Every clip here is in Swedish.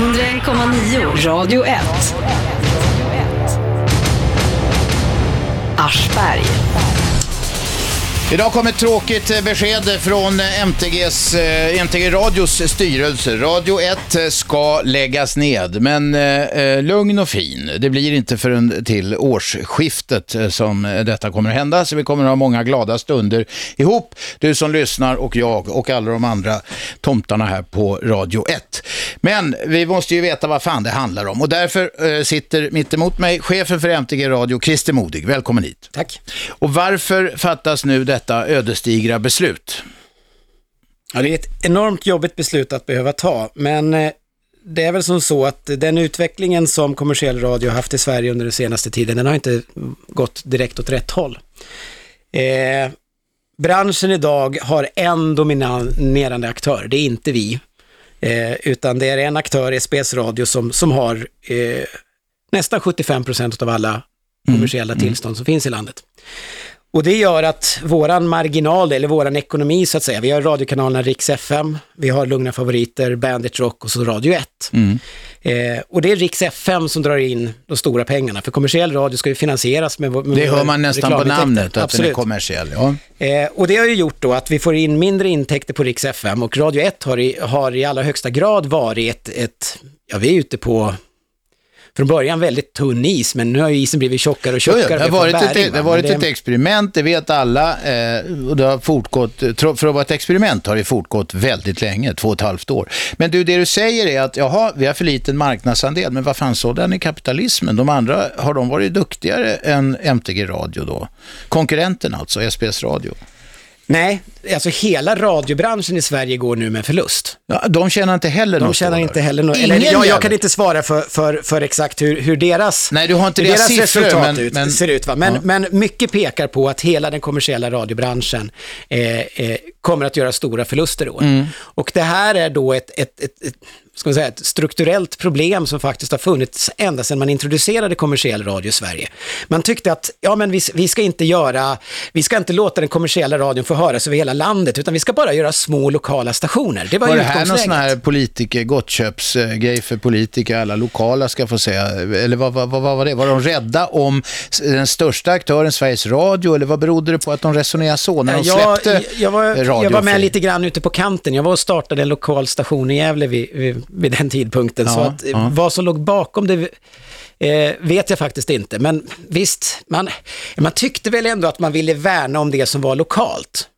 101,9 Radio 1. Aschberg. Idag kom ett tråkigt eh, besked från MTGs, eh, MTG Radios styrelse. Radio 1 eh, ska läggas ned, men eh, lugn och fin. Det blir inte förrän till årsskiftet som detta kommer att hända, så vi kommer att ha många glada stunder ihop, du som lyssnar och jag och alla de andra tomtarna här på Radio 1. Men vi måste ju veta vad fan det handlar om och därför eh, sitter mitt emot mig chefen för MTG Radio, Christer Modig. Välkommen hit. Tack. Och varför fattas nu detta ödesdigra beslut? Ja, det är ett enormt jobbigt beslut att behöva ta, men eh, det är väl som så att den utvecklingen som kommersiell radio har haft i Sverige under den senaste tiden, den har inte gått direkt åt rätt håll. Eh, branschen idag har en dominerande aktör, det är inte vi, eh, utan det är en aktör, SBS Radio, som, som har eh, nästan 75 procent av alla kommersiella tillstånd som finns i landet. Och det gör att våran marginal, eller våran ekonomi så att säga, vi har radiokanalerna Rix FM, vi har Lugna Favoriter, Bandit Rock och så Radio 1. Eh, och det är Rix FM som drar in de stora pengarna, för kommersiell radio ska ju finansieras med, med Det hör man nästan på namnet, att den är Absolut. kommersiell. Ja. Eh, och det har ju gjort då att vi får in mindre intäkter på Rix FM och Radio 1 har i, har i allra högsta grad varit ett, ett, ja vi är ute på från början väldigt tunn is, men nu har ju isen blivit tjockare och Jo, tjockare. jo, det har varit, ett, bäring, det har va? varit Men ett experiment, det vet alla. Eh, och det har fortgått, för att vara ett experiment har det fortgått väldigt länge, två och ett halvt år. Men du, det du säger är att jaha, vi har för liten marknadsandel, men vad fan så den i kapitalismen? De andra, har de varit duktigare än MTG Radio då? Konkurrenten alltså, SBS Radio. Nej, alltså hela radiobranschen i Sverige går nu med förlust. Ja, de tjänar inte heller De något tjänar inte eller? heller något. Ingen Eller, jag, jag jävel. kan inte svara för, för, för exakt hur, hur deras, Nej, du har inte hur deras deras siffror, resultat men- ut, men- ser ut. Va? Men, Ja. men mycket pekar på att hela den kommersiella radiobranschen eh, eh, kommer att göra stora förluster i år. Mm. Och det här är då ett, ett, ett, ett ska säga, ett strukturellt problem som faktiskt har funnits ända sedan man introducerade kommersiell radio i Sverige. Man tyckte att, ja men vi, vi ska inte göra, vi ska inte låta den kommersiella radion få höras över hela landet, utan vi ska bara göra små lokala stationer. Det var, Var det här någon sån här politiker, gottköpsgrej för politiker, alla lokala ska få säga, eller vad, vad, vad var det? Var de rädda om den största aktören Sveriges Radio, eller vad berodde det på att de resonerade så när de jag, släppte jag, var, radio jag var med lite grann ute på kanten. Jag var och startade en lokal station i Gävle vid, vid, vid den tidpunkten. så Ja, att, eh, ja. vad som låg bakom det eh, vet jag faktiskt inte. Men visst, man, man tyckte väl ändå att man ville värna om det som var lokalt.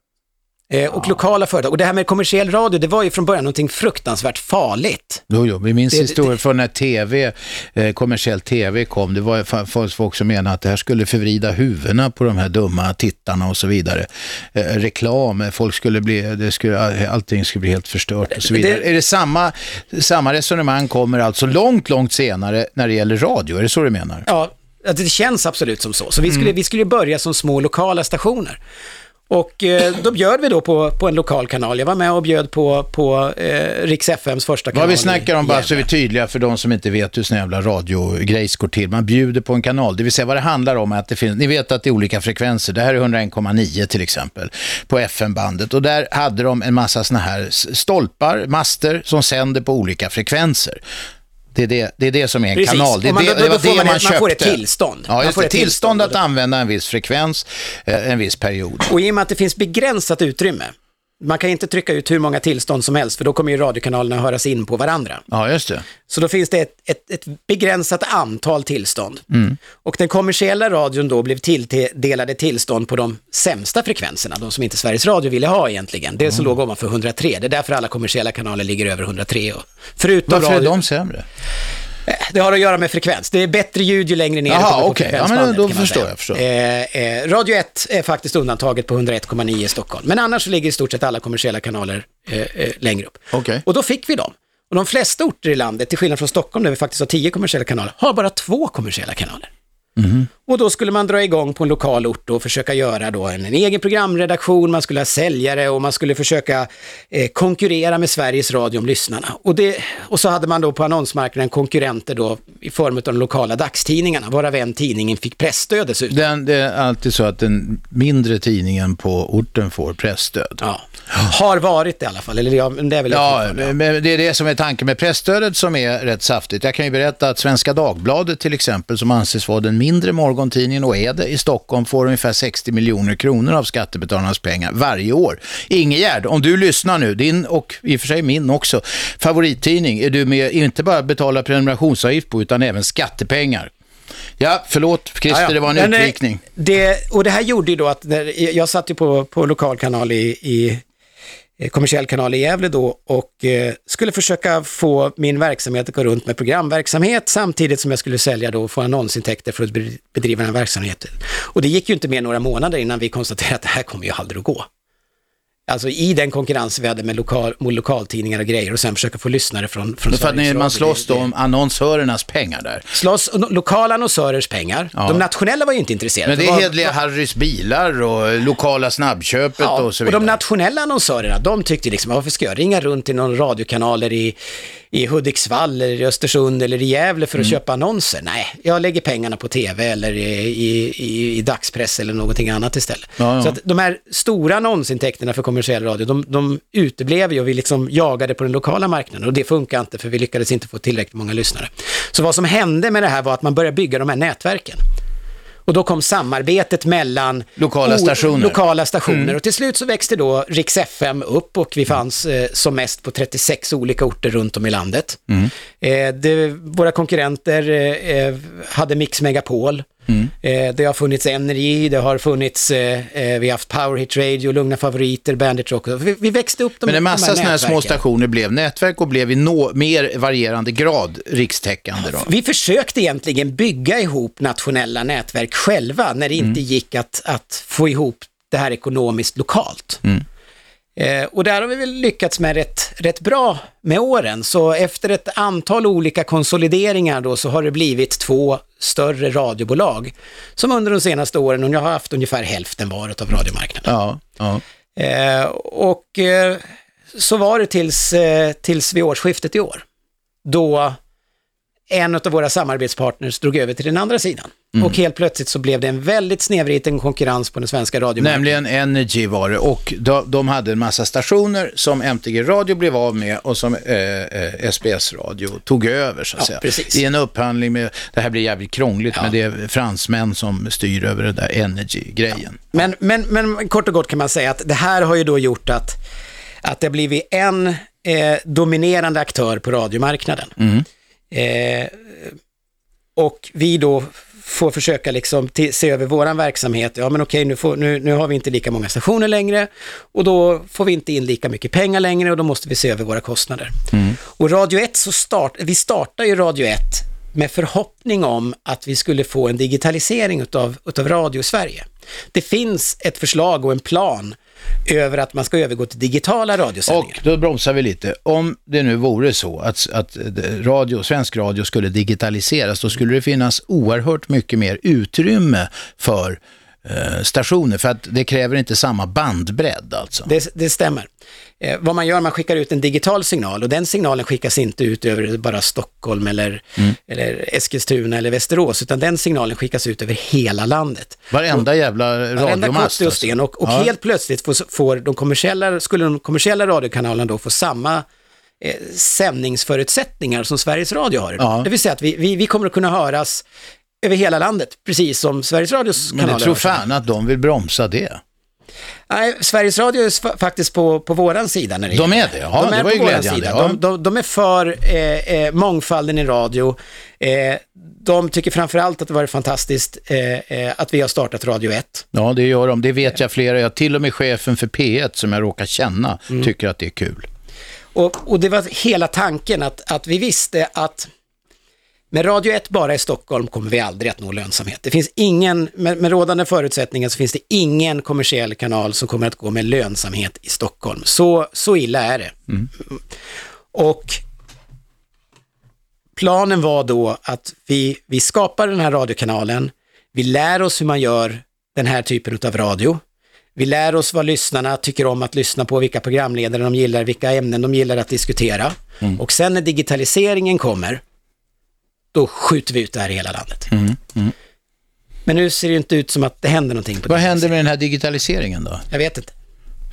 Eh, och lokala företag. Och det här med kommersiell radio, det var ju från början någonting fruktansvärt farligt. Jo, jo, vi minns Det- historier från när tv, eh, kommersiell tv kom. Det var ju fa- folk, som menade att det här skulle förvrida huvudena på de här dumma tittarna och så vidare. Eh, reklam, eh, folk skulle bli, det skulle, allting skulle bli helt förstört och så vidare. Det- är det samma, samma resonemang kommer alltså långt, långt senare när det gäller radio? Är det så du menar? Ja, det känns absolut som så. Så vi skulle, Mm. vi skulle börja som små lokala stationer. Och eh, då bjöd vi då på, på en lokal kanal. Jag var med och bjöd på, på eh, Rix FMs första kanal. Vad vi snackar om, bara så vi är Gävle. tydliga för de som inte vet hur sån jävla radiogrejs går till. Man bjuder på en kanal, det vill säga vad det handlar om är att det finns, ni vet att det är olika frekvenser. Det här är 101,9 till exempel på FM-bandet och där hade de en massa såna här stolpar, master som sänder på olika frekvenser. Det är det, det är det som är en Precis. kanal. Det, är man- det, då- då det man man, man får ett köpte. tillstånd. Ja, Man får ett Tillstånd tillstånd. att använda en viss frekvens eh, en viss period. Och i och med att det finns begränsat utrymme, man kan inte trycka ut hur många tillstånd som helst, för då kommer ju radiokanalerna höras in på varandra. Ja, just det. Så då finns det ett, ett, ett begränsat antal tillstånd. Mm. Och den kommersiella radion då blev tilldelade tillstånd på de sämsta frekvenserna, de som inte Sveriges Radio ville ha egentligen. Det Mm. som låg ovanför 103, det är därför alla kommersiella kanaler ligger över 103. Och förutom Varför är radio, de sämre? Det har att göra med frekvens. Det är bättre ljud ju längre ner Jaha, okej. Ja, men då förstår jag, förstår. Eh, eh, Radio 1 är faktiskt undantaget på 101,9 i Stockholm. Men annars ligger i stort sett alla kommersiella kanaler eh, eh, längre upp. Okej. Och då fick vi dem. Och de flesta orter i landet, till skillnad från Stockholm där vi faktiskt har 10 kommersiella kanaler, har bara två kommersiella kanaler. Mhm. Och då skulle man dra igång på en lokal ort och försöka göra då en, en egen programredaktion, man skulle ha säljare och man skulle försöka eh, konkurrera med Sveriges Radio om lyssnarna. Och, det, och så hade man då på annonsmarknaden konkurrenter då i form av de lokala dagstidningarna, varav en tidningen fick pressstöd dessutom. Den, det är alltid så att den mindre tidningen på orten får pressstöd. Ja. Har varit det i alla fall, eller ja, det är väl Ja, men det är det som är tanken med pressstödet som är rätt saftigt. Jag kan ju berätta att Svenska Dagbladet till exempel, som anses vara den mindre morgontidningen och är det i Stockholm, får ungefär 60 miljoner kronor av skattebetalarnas pengar varje år. Ingegärd, om du lyssnar nu, din och i och för sig min också, favorittidning, är du med inte bara betala prenumerationsavgift på utan även skattepengar. Ja, förlåt Christer, ja, ja. det var en Men, eh, utvikning. Det, och det här gjorde ju då att, när, jag satt ju på, på lokalkanal i, i Eh, kommersiell kanal i Gävle då och eh, skulle försöka få min verksamhet att gå runt med programverksamhet samtidigt som jag skulle sälja då och få annonsintäkter för att bedriva den här verksamheten. Och det gick ju inte mer några månader innan vi konstaterade att det här kommer ju aldrig att gå. Alltså i den konkurrens vi hade med lokal, med lokaltidningar och grejer och sen försöka få lyssnare från, från För att ni, man slåss då om annonsörernas pengar där? Slåss lokala annonsörers pengar. Ja. De nationella var ju inte intresserade. Men det är hedliga Harrys bilar och lokala snabbköpet ja, och så vidare. Och de nationella annonsörerna, de tyckte liksom, varför ska jag ringa runt till någon radiokanaler i i Hudiksvall eller i Östersund eller i Gävle för att mm. köpa annonser. Nej, jag lägger pengarna på tv eller i, i, i dagspress eller någonting annat istället. Ja. Så att de här stora annonsintäkterna för kommersiell radio, de, de uteblev ju och vi liksom jagade på den lokala marknaden och det funkar inte för vi lyckades inte få tillräckligt många lyssnare. Så vad som hände med det här var att man började bygga de här nätverken. Och då kom samarbetet mellan lokala stationer. Lokala stationer. Mm. Och till slut så växte då Riks FM upp och vi fanns eh, som mest på 36 olika orter runt om i landet. Mm. Eh, det, våra konkurrenter eh, eh hade Mix Megapol. Mm. Eh, det har funnits Energy, det har funnits, eh, eh, vi har haft Power Hit Radio, Lugna Favoriter, Bandit Rock. Vi, vi växte upp de Men en massa sådana här små stationer blev nätverk och blev i no, mer varierande grad rikstäckande då? Vi försökte egentligen bygga ihop nationella nätverk själva när det inte mm. gick att, att få ihop det här ekonomiskt lokalt. Mm. Eh, och där har vi väl lyckats med rätt, rätt bra med åren. Så efter ett antal olika konsolideringar då så har det blivit två större radiobolag som under de senaste åren har haft ungefär hälften varet av radiomarknaden. Ja, ja. Eh, och eh, så var det tills, tills vid årsskiftet i år. Då en av våra samarbetspartners drog över till den andra sidan. Mm. Och helt plötsligt så blev det en väldigt snedvriden konkurrens på den svenska radiomarknaden. Nämligen Energy var det och de, de, hade en massa stationer som MTG Radio blev av med och som eh, eh SBS Radio tog över så att ja, säga. Precis. I en upphandling med, det här blir jävligt krångligt ja. men det är fransmän som styr över det där Energy-grejen. Ja. Men, men, men kort och gott kan man säga att det här har ju då gjort att, att det har blivit en eh, dominerande aktör på radiomarknaden. Mm. Eh, och vi då får försöka liksom se över våran verksamhet. Ja men okej, nu, får, nu, nu har vi inte lika många stationer längre och då får vi inte in lika mycket pengar längre och då måste vi se över våra kostnader. Mm. Och Radio 1 så start, vi startar ju Radio 1 med förhoppning om att vi skulle få en digitalisering utav, utav Radio Sverige. Det finns ett förslag och en plan över att man ska övergå till digitala radiosändningar. Och då bromsar vi lite. Om det nu vore så att, att radio, svensk radio skulle digitaliseras, då skulle det finnas oerhört mycket mer utrymme för eh, stationer, för att det kräver inte samma bandbredd alltså. Det, det stämmer. Eh, vad man gör, man skickar ut en digital signal och den signalen skickas inte ut över bara Stockholm eller, mm. eller Eskilstuna eller Västerås, utan den signalen skickas ut över hela landet. Varenda och, jävla radiomast. Varenda alltså. och, och ja. helt plötsligt får, får de kommersiella, skulle de kommersiella radiokanalerna då få samma eh, sändningsförutsättningar som Sveriges Radio har. Ja. Det vill säga att vi, vi, vi kommer att kunna höras över hela landet, precis som Sveriges Radios kanaler. Men jag tror fan att de vill bromsa det. Nej, Sveriges Radio är faktiskt på, på våran sida. När det de är det? Ja, de är det var ju glädjande. Ja. De, de, de, är för eh, eh, mångfalden i radio. Eh, de tycker framförallt att det var fantastiskt eh, eh, att vi har startat Radio 1. Ja, det gör de. Det vet jag flera. Jag, till och med chefen för P1 som jag råkar känna mm. tycker att det är kul. Och, och det var hela tanken att, att vi visste att med Radio 1 bara i Stockholm kommer vi aldrig att nå lönsamhet. Det finns ingen, med, med rådande förutsättningar så finns det ingen kommersiell kanal som kommer att gå med lönsamhet i Stockholm. Så, så illa är det. Mm. Och planen var då att vi, vi skapar den här radiokanalen, Vi lär oss hur man gör den här typen av radio. Vi lär oss vad lyssnarna tycker om att lyssna på, vilka programledare de gillar, vilka ämnen de gillar att diskutera. Mm. Och sen när digitaliseringen kommer, då skjuter vi ut det här i hela landet. Mm. Men nu ser det inte ut som att det händer någonting. På Vad händer med den här digitaliseringen då? Jag vet inte.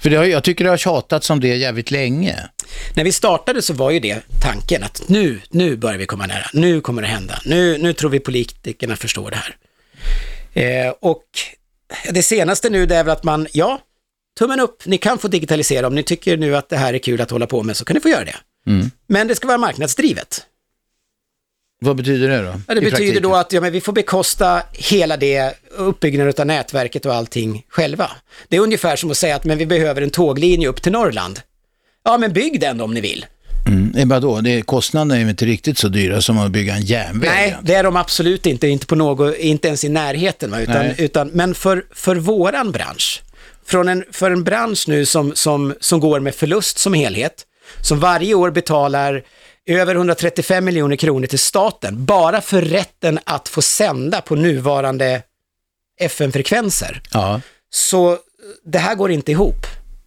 För det har, jag tycker det har tjatats om det jävligt länge. När vi startade så var ju det tanken att nu, nu börjar vi komma nära, nu kommer det hända, nu, nu tror vi politikerna förstår det här. Eh, och det senaste nu det är väl att man, ja, tummen upp, ni kan få digitalisera om ni tycker nu att det här är kul att hålla på med så kan ni få göra det. Mm. Men det ska vara marknadsdrivet. Vad betyder det då? Ja, det betyder praktiken? då att ja, men vi får bekosta hela det uppbyggnaden av nätverket och allting själva. Det är ungefär som att säga att men vi behöver en tåglinje upp till Norrland. Ja, men bygg den om ni vill. Mm. Eh, vadå? Det, kostnaderna är ju inte riktigt så dyra som att bygga en järnväg. Nej, det är de absolut inte, inte, på något, inte ens i närheten. Va? Utan, Nej. utan, men för, för våran bransch, från en, för en bransch nu som, som, som går med förlust som helhet, som varje år betalar över 135 miljoner kronor till staten, bara för rätten att få sända på nuvarande FM-frekvenser. Ja. Så det här går inte ihop.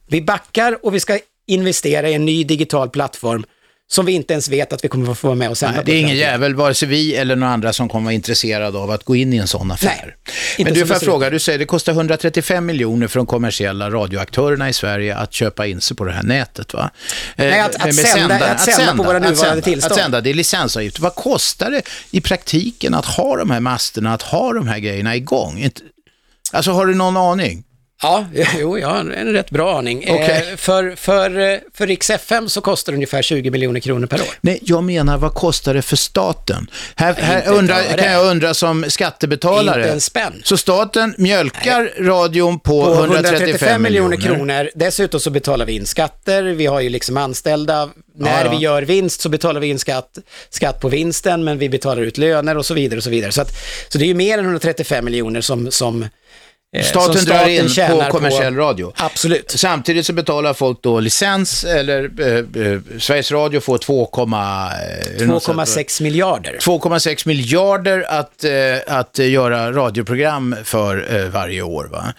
Vi backar och vi ska investera i en ny digital plattform som vi inte ens vet att vi kommer att få vara med och sända Nej, det är ingen jävel, vare sig vi eller några andra som kommer vara intresserade av att gå in i en sån affär. Nej, Men du, får fråga, du säger det kostar 135 miljoner för de kommersiella radioaktörerna i Sverige att köpa in sig på det här nätet, va? Eh, Nej, att- att sända- sändare. att sända på våra att nuvarande sända, tillstånd. Att sända, det är licensavgift. Vad kostar det i praktiken att ha de här masterna, att ha de här grejerna igång? Alltså, har du någon aning? Ja, jo, jag har en rätt bra aning. Okej. Eh, för, för, eh, för Rix FM så kostar det ungefär 20 miljoner kronor per år. Nej, jag menar vad kostar det för staten? Här, här öre. kan jag undra som skattebetalare. Inte en spänn. Så staten mjölkar radion på, På 135, miljoner kronor. Dessutom så betalar vi in skatter, vi har ju liksom anställda. När ja. vi gör vinst så betalar vi in skatt, skatt på vinsten, men vi betalar ut löner och så vidare. och Så vidare. Så, att, så det är ju mer än 135 miljoner som, som, eh, Staten, som drar in på kommersiell radio. Absolut. Samtidigt så betalar folk då licens, eller eh, eh, Sveriges Radio får 2, eh? 2,6 miljarder. 2,6 miljarder att, eh, att göra radioprogram för varje år. Va?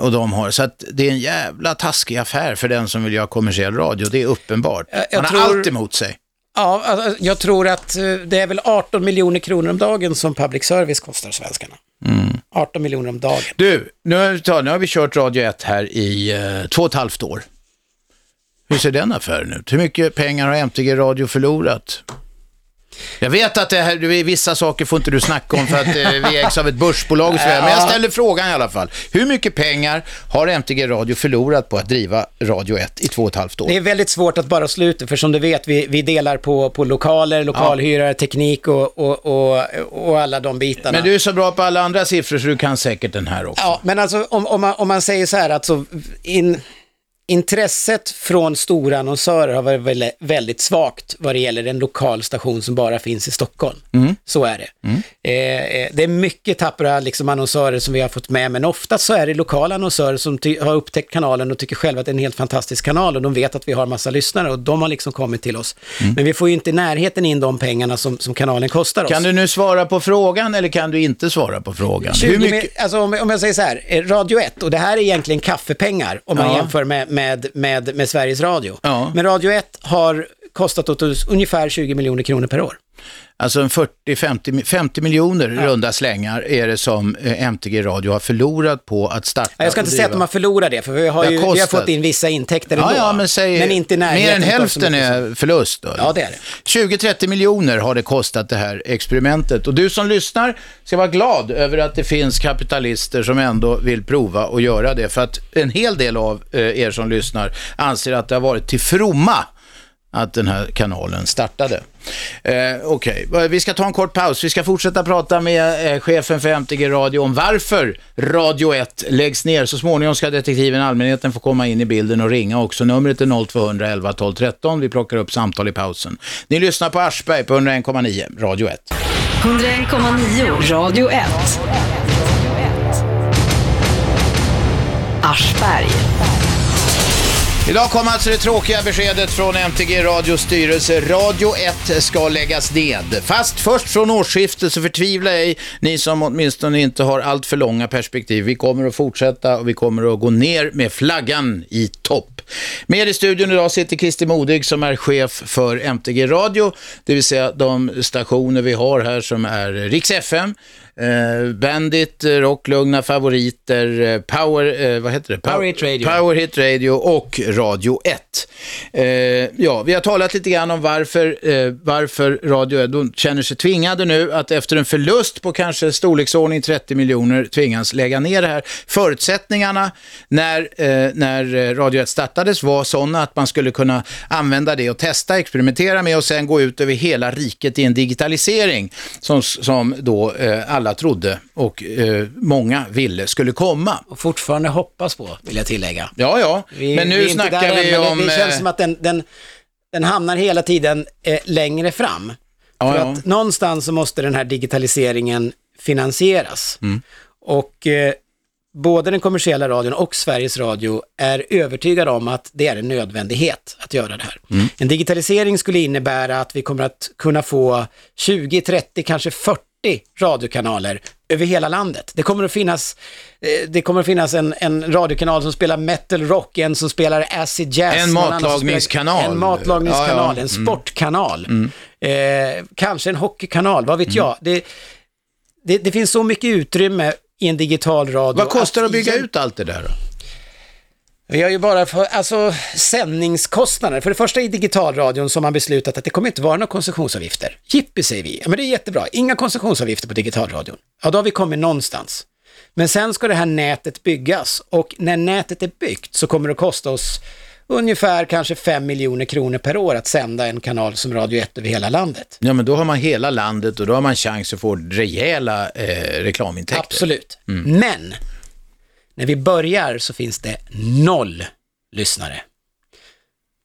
Och de har, så att det är en jävla taskig affär för den som vill göra kommersiell radio, det är uppenbart. Jag- jag Man har tror- allt emot sig. Ja, alltså, jag tror att det är väl 18 miljoner kronor om dagen som public service kostar svenskarna. Mm. 18 miljoner om dagen. Du, nu har, vi, nu har vi kört Radio 1 här i eh, två och ett halvt år. Hur ser den affären ut? Hur mycket pengar har MTG Radio förlorat? Jag vet att det här, det är vissa saker får inte du snacka om för att eh, vi ägs av ett börsbolag och så vidare, men jag ställer frågan i alla fall. Hur mycket pengar har MTG Radio förlorat på att driva Radio 1 i två och ett halvt år? Det är väldigt svårt att bara sluta, för som du vet, vi, vi delar på, på lokaler, lokalhyrare, teknik och, och, och, och alla de bitarna. Men du är så bra på alla andra siffror så du kan säkert den här också. Ja, men alltså om, om, man, om man säger så här, alltså in, intresset från stora annonsörer har varit väldigt, svagt vad det gäller en lokal station som bara finns i Stockholm. Så är det. Eh, eh, det är mycket tappra liksom, annonsörer som vi har fått med, men ofta så är det lokala annonsörer som har upptäckt kanalen och tycker själva att det är en helt fantastisk kanal och de vet att vi har massa lyssnare och de har liksom kommit till oss. Men vi får ju inte i närheten in de pengarna som, som kanalen kostar oss. Kan du nu svara på frågan eller kan du inte svara på frågan? 20 Hur mycket? alltså om, om jag säger så här, eh, Radio 1, och det här är egentligen kaffepengar om man Ja. jämför med, med, med, med Sveriges Radio. Ja. Men Radio 1 har kostat åt oss ungefär 20 miljoner kronor per år. Alltså en 40-50 50 miljoner runda slängar är det som eh, MTG Radio har förlorat på att starta Jag ska inte säga att de har förlorat det, för vi har ju vi har fått in vissa intäkter ändå. Ja, ja, men säg inte i närheten mer än hälften är förlust. Då. Ja, det är det. 20-30 miljoner har det kostat det här experimentet. Och du som lyssnar ska vara glad över att det finns kapitalister som ändå vill prova och göra det. För att en hel del av eh, er som lyssnar anser att det har varit till fromma att den här kanalen startade. Eh, Okej, eh, vi ska ta en kort paus. Vi ska fortsätta prata med eh, chefen för MTG Radio om varför Radio 1 läggs ner. Så småningom ska detektiven allmänheten få komma in i bilden och ringa också. Numret är 0211 12 13. Vi plockar upp samtal i pausen. Ni lyssnar på Aschberg på 101,9 Radio 1. 101,9 Radio 1. Aschberg. Idag kom alltså det tråkiga beskedet från MTG Radios styrelse. Radio 1 ska läggas ned. Fast först från årsskiftet så förtvivla ej, ni som åtminstone inte har allt för långa perspektiv. Vi kommer att fortsätta och vi kommer att gå ner med flaggan i topp. Med i studion idag sitter Christer Modig som är chef för MTG Radio, det vill säga de stationer vi har här som är Riks FM, Bandit, eh, Rocklugna favoriter, eh, Power, eh, vad heter det? Power Hit Radio. Power Hit Radio och Radio 1. Eh, ja, vi har talat lite grann om varför, eh, varför Radio 1 känner sig tvingade nu att efter en förlust på kanske storleksordning 30 miljoner tvingas lägga ner det här. Förutsättningarna när, eh, när Radio 1 startades var sådana att man skulle kunna använda det och testa, experimentera med och sen gå ut över hela riket i en digitalisering som, som då eh, alla trodde och eh, många ville skulle komma. Och fortfarande hoppas på, vill jag tillägga. Ja, ja, Vi, men vi nu inte snackar där vi om... Det, det känns eh, som att den, den, den hamnar hela tiden eh, längre fram. Ja, För ja. att någonstans så måste den här digitaliseringen finansieras. Mm. Och eh, både den kommersiella radion och Sveriges Radio är övertygade om att det är en nödvändighet att göra det här. Mm. En digitalisering skulle innebära att vi kommer att kunna få 20, 30, kanske 40 radiokanaler över hela landet. Det kommer att finnas, eh, det kommer att finnas en, en radiokanal som spelar metal rock, en som spelar acid jazz. En matlagningskanal. Spelar, en matlagningskanal, Ja, ja. en sportkanal. Eh, kanske en hockeykanal, vad vet Mm. jag. Det, det, det finns så mycket utrymme i en digital radio. Vad kostar det att bygga ut allt det där då? Vi har ju bara för, alltså sändningskostnader. För det första i digitalradion som man beslutat att det kommer inte vara några koncessionsavgifter. Jippi säger vi. Ja, men det är jättebra. Inga koncessionsavgifter på digitalradion. Ja, då har vi kommit någonstans. Men sen ska det här nätet byggas och när nätet är byggt så kommer det att kosta oss ungefär kanske 5 miljoner kronor per år att sända en kanal som Radio 1 över hela landet. Ja, men då har man hela landet och då har man chans att få rejäla eh, reklamintäkter. Absolut. Mm. Men när vi börjar så finns det noll lyssnare.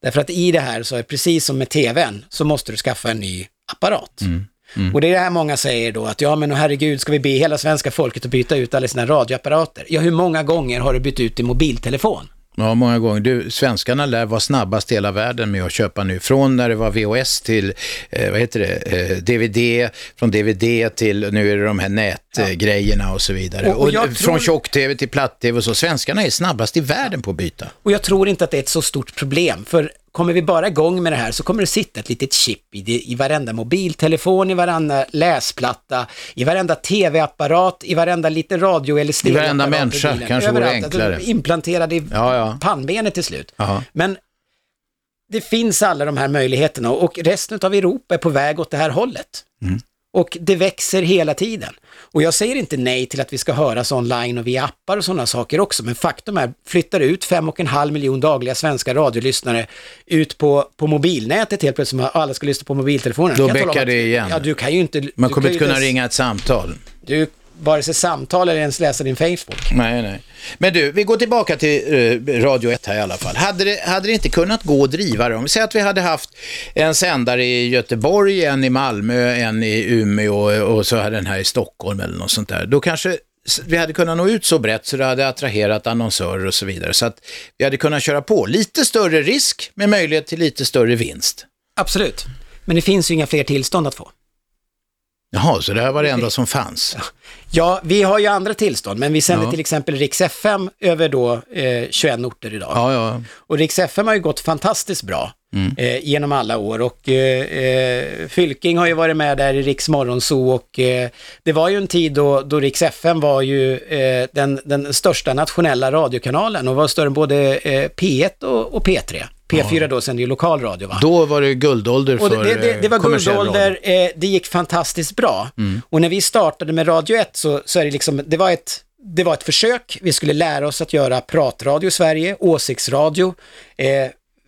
Därför att i det här så är precis som med tvn så måste du skaffa en ny apparat. Mm. Och det är det här många säger då att ja men herregud ska vi be hela svenska folket att byta ut alla sina radioapparater? Ja hur många gånger har du bytt ut din mobiltelefon? Ja, många gånger. Du, svenskarna lär vara snabbast i hela världen med att köpa nu. Från när det var VHS till, eh, vad heter det, eh, DVD, från DVD till, nu är det de här nätgrejerna och så vidare. Och- och Och, jag från tror- tjock-TV till platt-TV och så. Svenskarna är snabbast i världen på att byta. Och jag tror inte att det är ett så stort problem, för kommer vi bara igång med det här så kommer det sitta ett litet chip i, det, i varenda mobiltelefon, i varenda läsplatta, i varenda tv-apparat, i varenda liten radio eller stereoapparat varenda människa, bilen. kanske vore Överallt. enklare. Alltså, Implanterad i Ja, ja. pannbenet till slut. Jaha. Men det finns alla de här möjligheterna och resten av Europa är på väg åt det här hållet. Mm. Och det växer hela tiden. Och jag säger inte nej till att vi ska höras online och via appar och sådana saker också, men faktum är, flyttar ut fem och en halv miljon dagliga svenska radiolyssnare ut på, på mobilnätet helt plötsligt, som alla ska lyssna på mobiltelefonen. Då bäckar det igen. Ja, du kan ju inte... Man kommer inte kunna ringa ett samtal. Du, vare sig samtal eller ens läsa din Facebook. Nej, nej. Men du, vi går tillbaka till eh, Radio 1 här i alla fall. Hade det, hade det inte kunnat gå att driva det? Om vi säger att vi hade haft en sändare i Göteborg, en i Malmö, en i Umeå och, och så hade den här i Stockholm eller något sånt där. Då kanske vi hade kunnat nå ut så brett så det hade attraherat annonsörer och så vidare. Så att vi hade kunnat köra på. Lite större risk med möjlighet till lite större vinst. Absolut. Men det finns ju inga fler tillstånd att få. Jaha, så det här var det enda som fanns. Ja, vi har ju andra tillstånd, men vi sänder Ja. till exempel Rix FM över då eh, 21 orter idag. Ja, ja. Och Rix FM har ju gått fantastiskt bra Mm. eh, genom alla år och eh, eh, Fylking har ju varit med där i Riks Morgonzoo och eh, det var ju en tid då, då Rix FM var ju eh, den, den största nationella radiokanalen och var större än både eh, P1 och, och P3. P4 då sände ju lokalradio va? Då var det guldålder för Och det, det, det var eh, guldålder, radio. Mm. eh, det gick fantastiskt bra. Och när vi startade med Radio 1 så, så är det liksom, det var ett det var ett försök, vi skulle lära oss att göra pratradio i Sverige, åsiktsradio. Eh,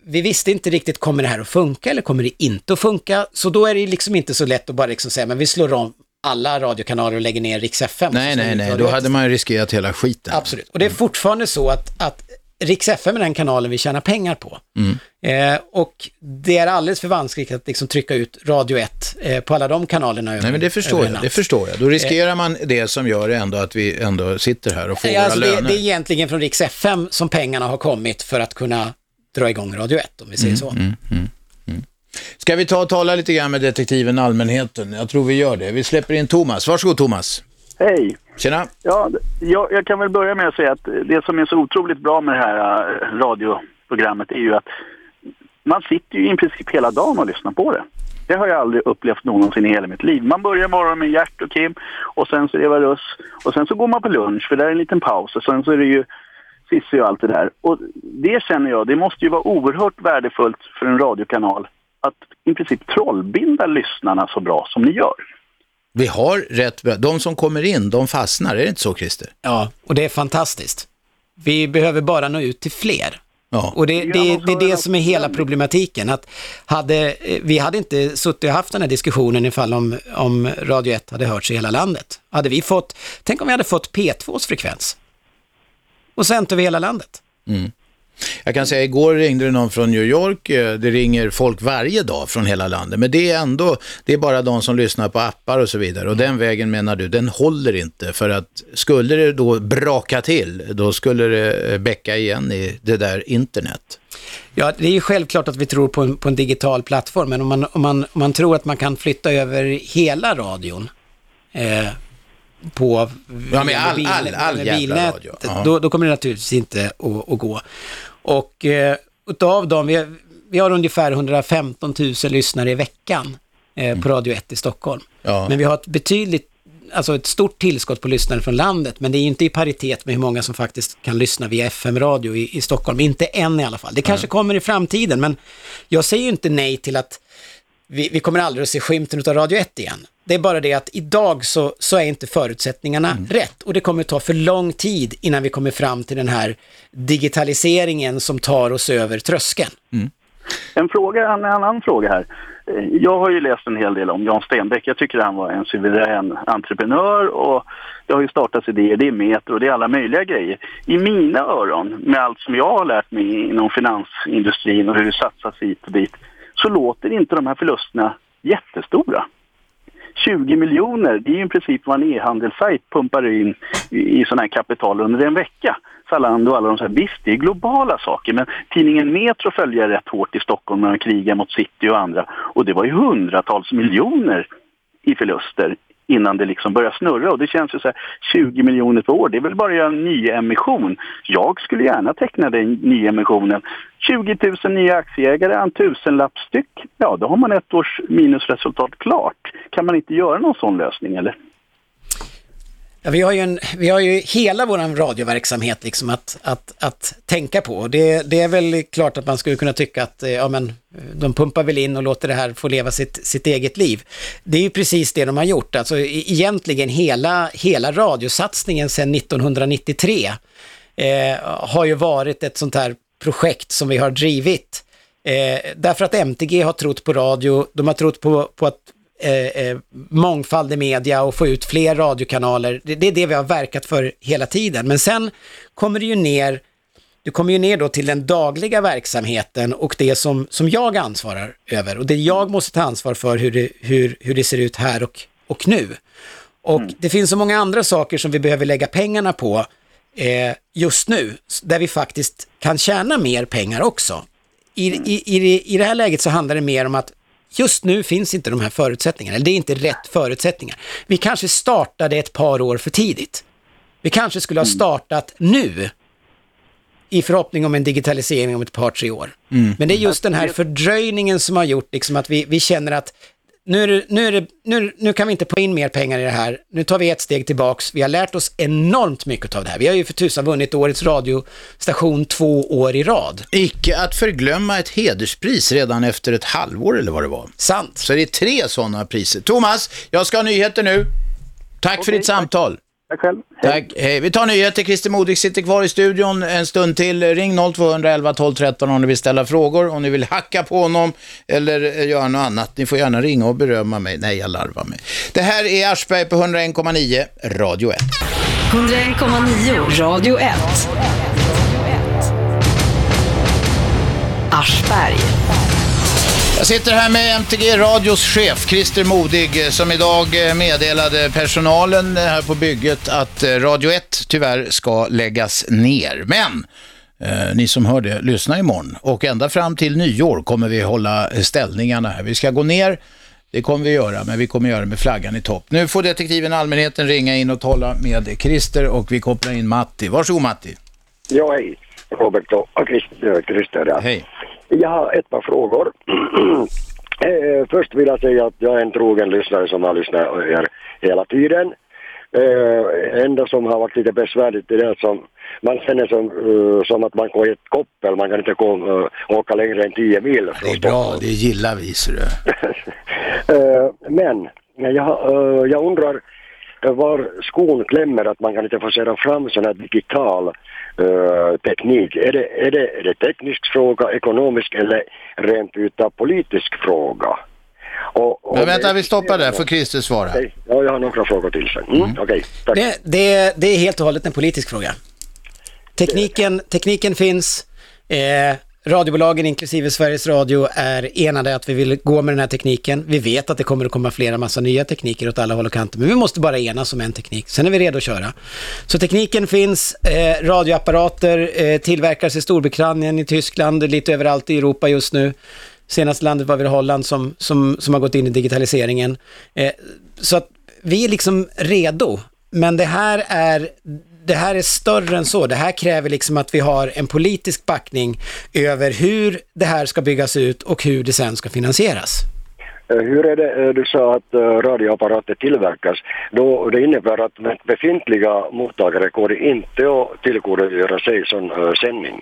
vi visste inte riktigt, kommer det här att funka eller kommer det inte att funka? Så då är det liksom inte så lätt att bara liksom säga, men vi slår om alla radiokanaler och läger ner Rix FM. Nej, nej, nej, Radio då 1 hade man ju riskerat hela skiten. Absolut. Och det är fortfarande så att, att Rix FM är den kanalen vi tjänar pengar på. Eh, och det är alldeles för vanskligt att liksom trycka ut Radio 1 eh, på alla de kanalerna över Nej, men det förstår jag. Det förstår jag. Då riskerar man det som gör ändå att vi ändå sitter här och får Nej, våra alltså det, löner. det är egentligen från Rix FM som pengarna har kommit för att kunna dra igång Radio 1 om vi säger så. Mm, Ska vi ta och tala lite grann med detektiven Allmänheten? Jag tror vi gör det. Vi släpper in Thomas. Varsågod Thomas. Hej! Tjena. Ja, jag, jag kan väl börja med att säga att det som är så otroligt bra med det här äh, radioprogrammet är ju att man sitter ju i princip hela dagen och lyssnar på det. Det har jag aldrig upplevt någonsin i hela mitt liv. Man börjar morgonen med Gert och Kim och sen så är det Eva Russ och sen så går man på lunch för där är en liten paus och sen så är det ju Cissi och allt det där. Och det känner jag, det måste ju vara oerhört värdefullt för en radiokanal att i princip trollbinda lyssnarna så bra som ni gör. Vi har rätt bra. De som kommer in, de fastnar. Är det inte så, Christer? Ja, och det är fantastiskt. Vi behöver bara nå ut till fler. Ja. Och det, det, det så är det som är det hela problematiken. Att hade, eh, vi hade inte suttit och haft den här diskussionen ifall om, om Radio 1 hade hörts i hela landet. Hade vi fått, tänk om vi hade fått P2s frekvens och sänt över hela landet. Jag kan säga, igår ringde det någon från New York. Eh, det ringer folk varje dag från hela landet. Men det är ändå, det är bara de som lyssnar på appar och så vidare. Och den vägen menar du, den håller inte. För att skulle det då braka till, då skulle det eh, bäcka igen i det där internet. Ja, det är ju självklart att vi tror på en, på en digital plattform, men om man, om, man, om man tror att man kan flytta över hela radion eh, på Ja, men all- all- all bilnätet, då, då kommer det naturligtvis inte att, att gå. Och eh, utav dem, vi, har- vi har ungefär 115 000 lyssnare i veckan eh, på Radio 1 i Stockholm. Mm. Ja. Men vi har ett betydligt, alltså ett stort tillskott på lyssnare från landet, men det är inte i paritet med hur många som faktiskt kan lyssna via FM-radio i, i Stockholm. Inte än i alla fall. Det kanske kommer i framtiden, men jag säger ju inte nej till att vi, vi kommer aldrig att se skymten av Radio 1 igen. Det är bara det att idag så, så är inte förutsättningarna rätt och det kommer ta för lång tid innan vi kommer fram till den här digitaliseringen som tar oss över tröskeln. En, fråga, en annan fråga här. Jag har ju läst en hel del om Jan Stenbeck. Jag tycker han var en suverän entreprenör och det har ju startats idéer, det är meter och det är alla möjliga grejer. I mina öron, med allt som jag har lärt mig inom finansindustrin och hur det satsas hit och dit, så låter inte de här förlusterna jättestora. 20 miljoner, det är ju i princip vad en e-handelssajt pumpar in i, i sådana här kapital under en vecka. Zalando och alla de så här, visst det är globala saker men tidningen Metro följer rätt hårt i Stockholm när de krigar mot City och andra. Och det var ju hundratals miljoner i förluster innan det liksom börjar snurra och det känns ju så här 20 miljoner per år, det är väl bara att göra en nyemission. Jag skulle gärna teckna den nyemissionen. 20 000 nya aktieägare, en tusenlapp styck, ja då har man ett års minusresultat klart. Kan man inte göra någon sån lösning eller? Ja, vi, har ju en, vi har ju hela vår radioverksamhet liksom att, att, att tänka på. Det, det är väl klart att man skulle kunna tycka att eh, ja, men, de pumpar väl in och låter det här få leva sitt, sitt eget liv. Det är ju precis det de har gjort. Alltså, egentligen hela, hela radiosatsningen sedan 1993 eh, har ju varit ett sånt här projekt som vi har drivit. Eh, därför att MTG har trott på radio, de har trott på, på att eh, eh, mångfald i media och få ut fler radiokanaler. Det, det är det vi har verkat för hela tiden. Men sen kommer det ju ner, du kommer ju ner då till den dagliga verksamheten och det som, som jag ansvarar över. Och det jag måste ta ansvar för hur det, hur, hur det ser ut här och, och nu. Och det finns så många andra saker som vi behöver lägga pengarna på eh, just nu, där vi faktiskt kan tjäna mer pengar också. I, i, i, det- I det här läget så handlar det mer om att just nu finns inte de här förutsättningarna, eller det är inte rätt förutsättningar. Vi kanske startade ett par år för tidigt. Vi kanske skulle ha startat nu i förhoppning om en digitalisering om ett par, tre år. Men det är just den här fördröjningen som har gjort liksom att vi, vi känner att nu, är det, nu, är det, nu, nu kan vi inte få in mer pengar i det här. Nu tar vi ett steg tillbaks. Vi har lärt oss enormt mycket av det här. Vi har ju för tusan vunnit årets radiostation två år i rad. Icke att förglömma ett hederspris redan efter ett halvår eller vad det var. Sant. Så det är tre sådana priser. Thomas, jag ska ha nyheter nu. Tack för Okej, ditt samtal. Tack själv. Hej. Tack. Hej. Vi tar nyheter. Christer Modig sitter kvar i studion en stund till. Ring 0211 12 13 om ni vill ställa frågor, om ni vill hacka på honom eller eh, göra något annat. Ni får gärna ringa och berömma mig. Nej, jag larvar mig. Det här är Aschberg på 101,9 Radio 1. 101,9 Radio 1. Aschberg. Jag sitter här med MTG Radios chef Christer Modig eh, som idag eh, meddelade personalen eh, här på bygget att Radio 1 tyvärr ska läggas ner. Men Eh, ni som hör det, lyssna imorgon. Och ända fram till nyår kommer vi hålla ställningarna här. Vi ska gå ner, det kommer vi göra, men vi kommer göra det med flaggan i topp. Nu får detektiven allmänheten ringa in och tala med Christer och vi kopplar in Matti. Varsågod Matti. Ja, hej. Robert och Christer. Ja. Hej. Jag har ett par frågor. eh, först vill jag säga att jag är en trogen lyssnare som har lyssnat på er hela tiden. Eh, enda som har varit lite besvärligt är det att som, man känner som, uh, som att man går i ett koppel, man kan inte gå, uh, åka längre än 10 mil. Det är bra, det gillar vi ser du. uh, men jag, uh, jag undrar var skon klämmer att man kan inte forcera fram sån här digital uh, teknik. Är det, är, det, är det teknisk fråga, ekonomisk eller rent utav politisk fråga? Och, och Men vänta, vi stoppar där, får Christer svara. Okay. Ja, jag har några frågor till sen. Mm, mm. Okay, det, det, det, är helt och hållet en politisk fråga. Tekniken, tekniken finns. Eh, radiobolagen, inklusive Sveriges Radio, är enade att vi vill gå med den här tekniken. Vi vet att det kommer att komma flera massa nya tekniker åt alla håll och kanter, men vi måste bara enas om en teknik. Sen är vi redo att köra. Så tekniken finns, eh, radioapparater eh, tillverkas i Storbritannien, i Tyskland, lite överallt i Europa just nu. Senaste landet var väl Holland som, som, som har gått in i digitaliseringen. Eh, så att vi är liksom redo. Men det här är det här är större än så. Det här kräver liksom att vi har en politisk backning över hur det här ska byggas ut och hur det sen ska finansieras. Eh, hur är det, eh, du sa att eh, radioapparater tillverkas, då det innebär att befintliga mottagare går inte att tillgodogöra sig sån sändning?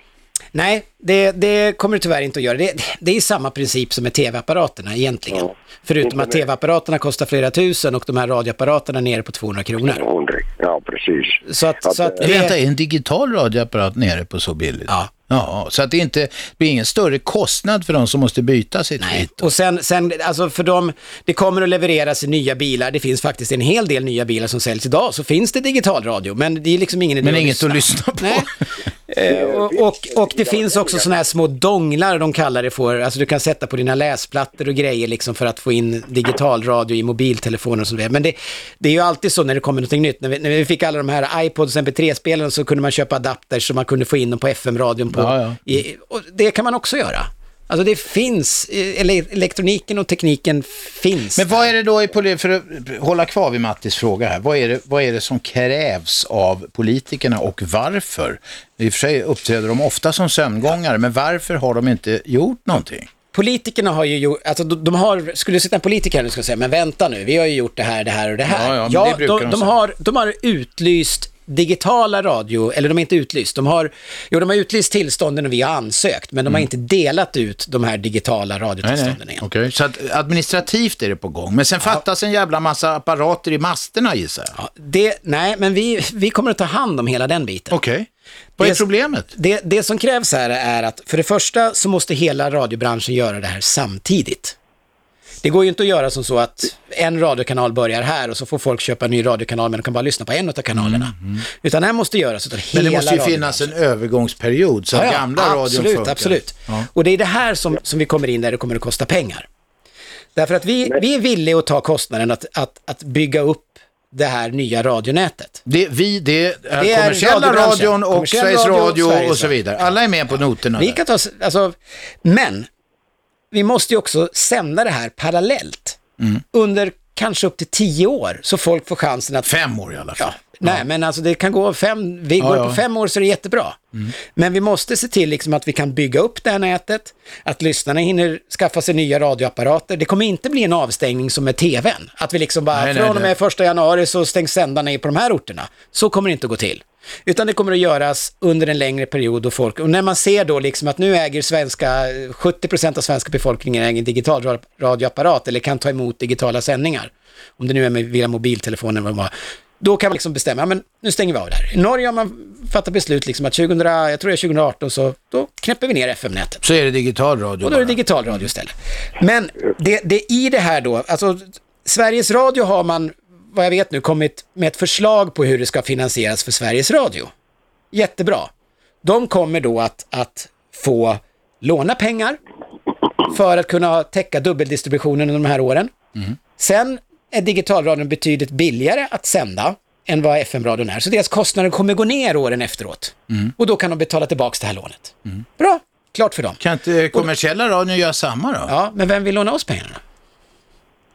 Nej, det, det kommer det tyvärr inte att göra. Det, det är samma princip som med tv-apparaterna egentligen. Ja, Förutom att tv-apparaterna kostar flera tusen och de här radioapparaterna är nere på 200 kronor. 200, ja precis. Så att, att, så att det... Vänta, är en digital radioapparat nere på så billigt? Ja. Ja, så att det inte blir ingen större kostnad för de som måste byta sitt Nej. Och sen, sen, alltså för dem, det kommer att levereras nya bilar. Det finns faktiskt en hel del nya bilar som säljs idag. Så finns det digitalradio, men det är liksom ingen idé Men inget att lyssna på. Nej. Eh, och, och, och, det finns också sådana här små donglar de kallar det för, alltså du kan sätta på dina läsplattor och grejer liksom för att få in digitalradio i mobiltelefoner och sådär. Men det, det är ju alltid så när det kommer någonting nytt. När vi, när vi fick alla de här iPods och MP3-spelen så kunde man köpa adapters så man kunde få in dem på FM-radion. Ja, ja. I, och det kan man också göra. Alltså det finns, eller elektroniken och tekniken finns. Men vad är det då, för att hålla kvar vid Mattis fråga här, vad är det, vad är det som krävs av politikerna och varför? I och för sig uppträder de ofta som sömngångare, men varför har de inte gjort någonting? Politikerna har ju gjort, alltså de, de har, skulle sitta en politiker här nu skulle säga, men vänta nu, vi har ju gjort det här, det här och det här. Ja, ja, ja de, de, har, de har utlyst digitala radio, eller de är inte utlyst, de har, jo de har utlyst tillstånden och vi har ansökt, men de har mm. inte delat ut de här digitala radiotillstånden än. Okay. Så att administrativt är det på gång, men sen ja. fattas en jävla massa apparater i masterna gissar jag. Ja, det, nej, men vi, vi kommer att ta hand om hela den biten. Okej. Okay. Vad är problemet? Det, det som krävs här är att för det första så måste hela radiobranschen göra det här samtidigt. Det går ju inte att göra som så att en radiokanal börjar här och så får folk köpa en ny radiokanal men de kan bara lyssna på en av kanalerna. Mm, mm. Utan det här måste göras utav hela Men det måste ju finnas en övergångsperiod så att ja, ja, gamla absolut, radion funkar. Absolut, ja. Och det är det här som, som vi kommer in där det kommer att kosta pengar. Därför att vi, vi är villiga att ta kostnaden att, att, att bygga upp det här nya radionätet. Det, vi, det är, det är kommersiella radion och Sveriges Radio, Sveriges och så vidare. Alla är med på noterna. Vi kan ta, alltså, men vi måste ju också sända det här parallellt. Mm. Under kanske upp till tio år, så folk får chansen att... Fem år i alla fall. Ja, nej, men alltså det kan gå fem, vi går ja, ja. på fem år så är det jättebra. Mm. Men vi måste se till liksom att vi kan bygga upp det här nätet, att lyssnarna hinner skaffa sig nya radioapparater. Det kommer inte bli en avstängning som med tvn. Att vi liksom bara, nej, från och med första januari så stängs sändarna på de här orterna. Så kommer det inte att gå till. Utan det kommer att göras under en längre period och folk, och när man ser då liksom att nu äger svenska, 70% av svenska befolkningen äger en digital radioapparat eller kan ta emot digitala sändningar, om det nu är med, via mobiltelefoner eller vad det var, då kan man liksom bestämma, men nu stänger vi av det här. I Norge har man fattat beslut liksom att 2000, jag tror det är 2018, så då knäpper vi ner FM-nätet. Så är det digital radio Och då är det digital radio istället. Men det, det i det här då, alltså Sveriges Radio har man vad jag vet nu, kommit med ett förslag på hur det ska finansieras för Sveriges Radio. Jättebra. De kommer då att, att få låna pengar för att kunna täcka dubbeldistributionen under de här åren. Mm. Sen är digitalradion betydligt billigare att sända än vad FM-radion är. Så deras kostnader kommer gå ner åren efteråt. Mm. Och då kan de betala tillbaka det här lånet. Bra, klart för dem. Kan inte kommersiella radion göra samma då? Ja, men vem vill låna oss pengarna?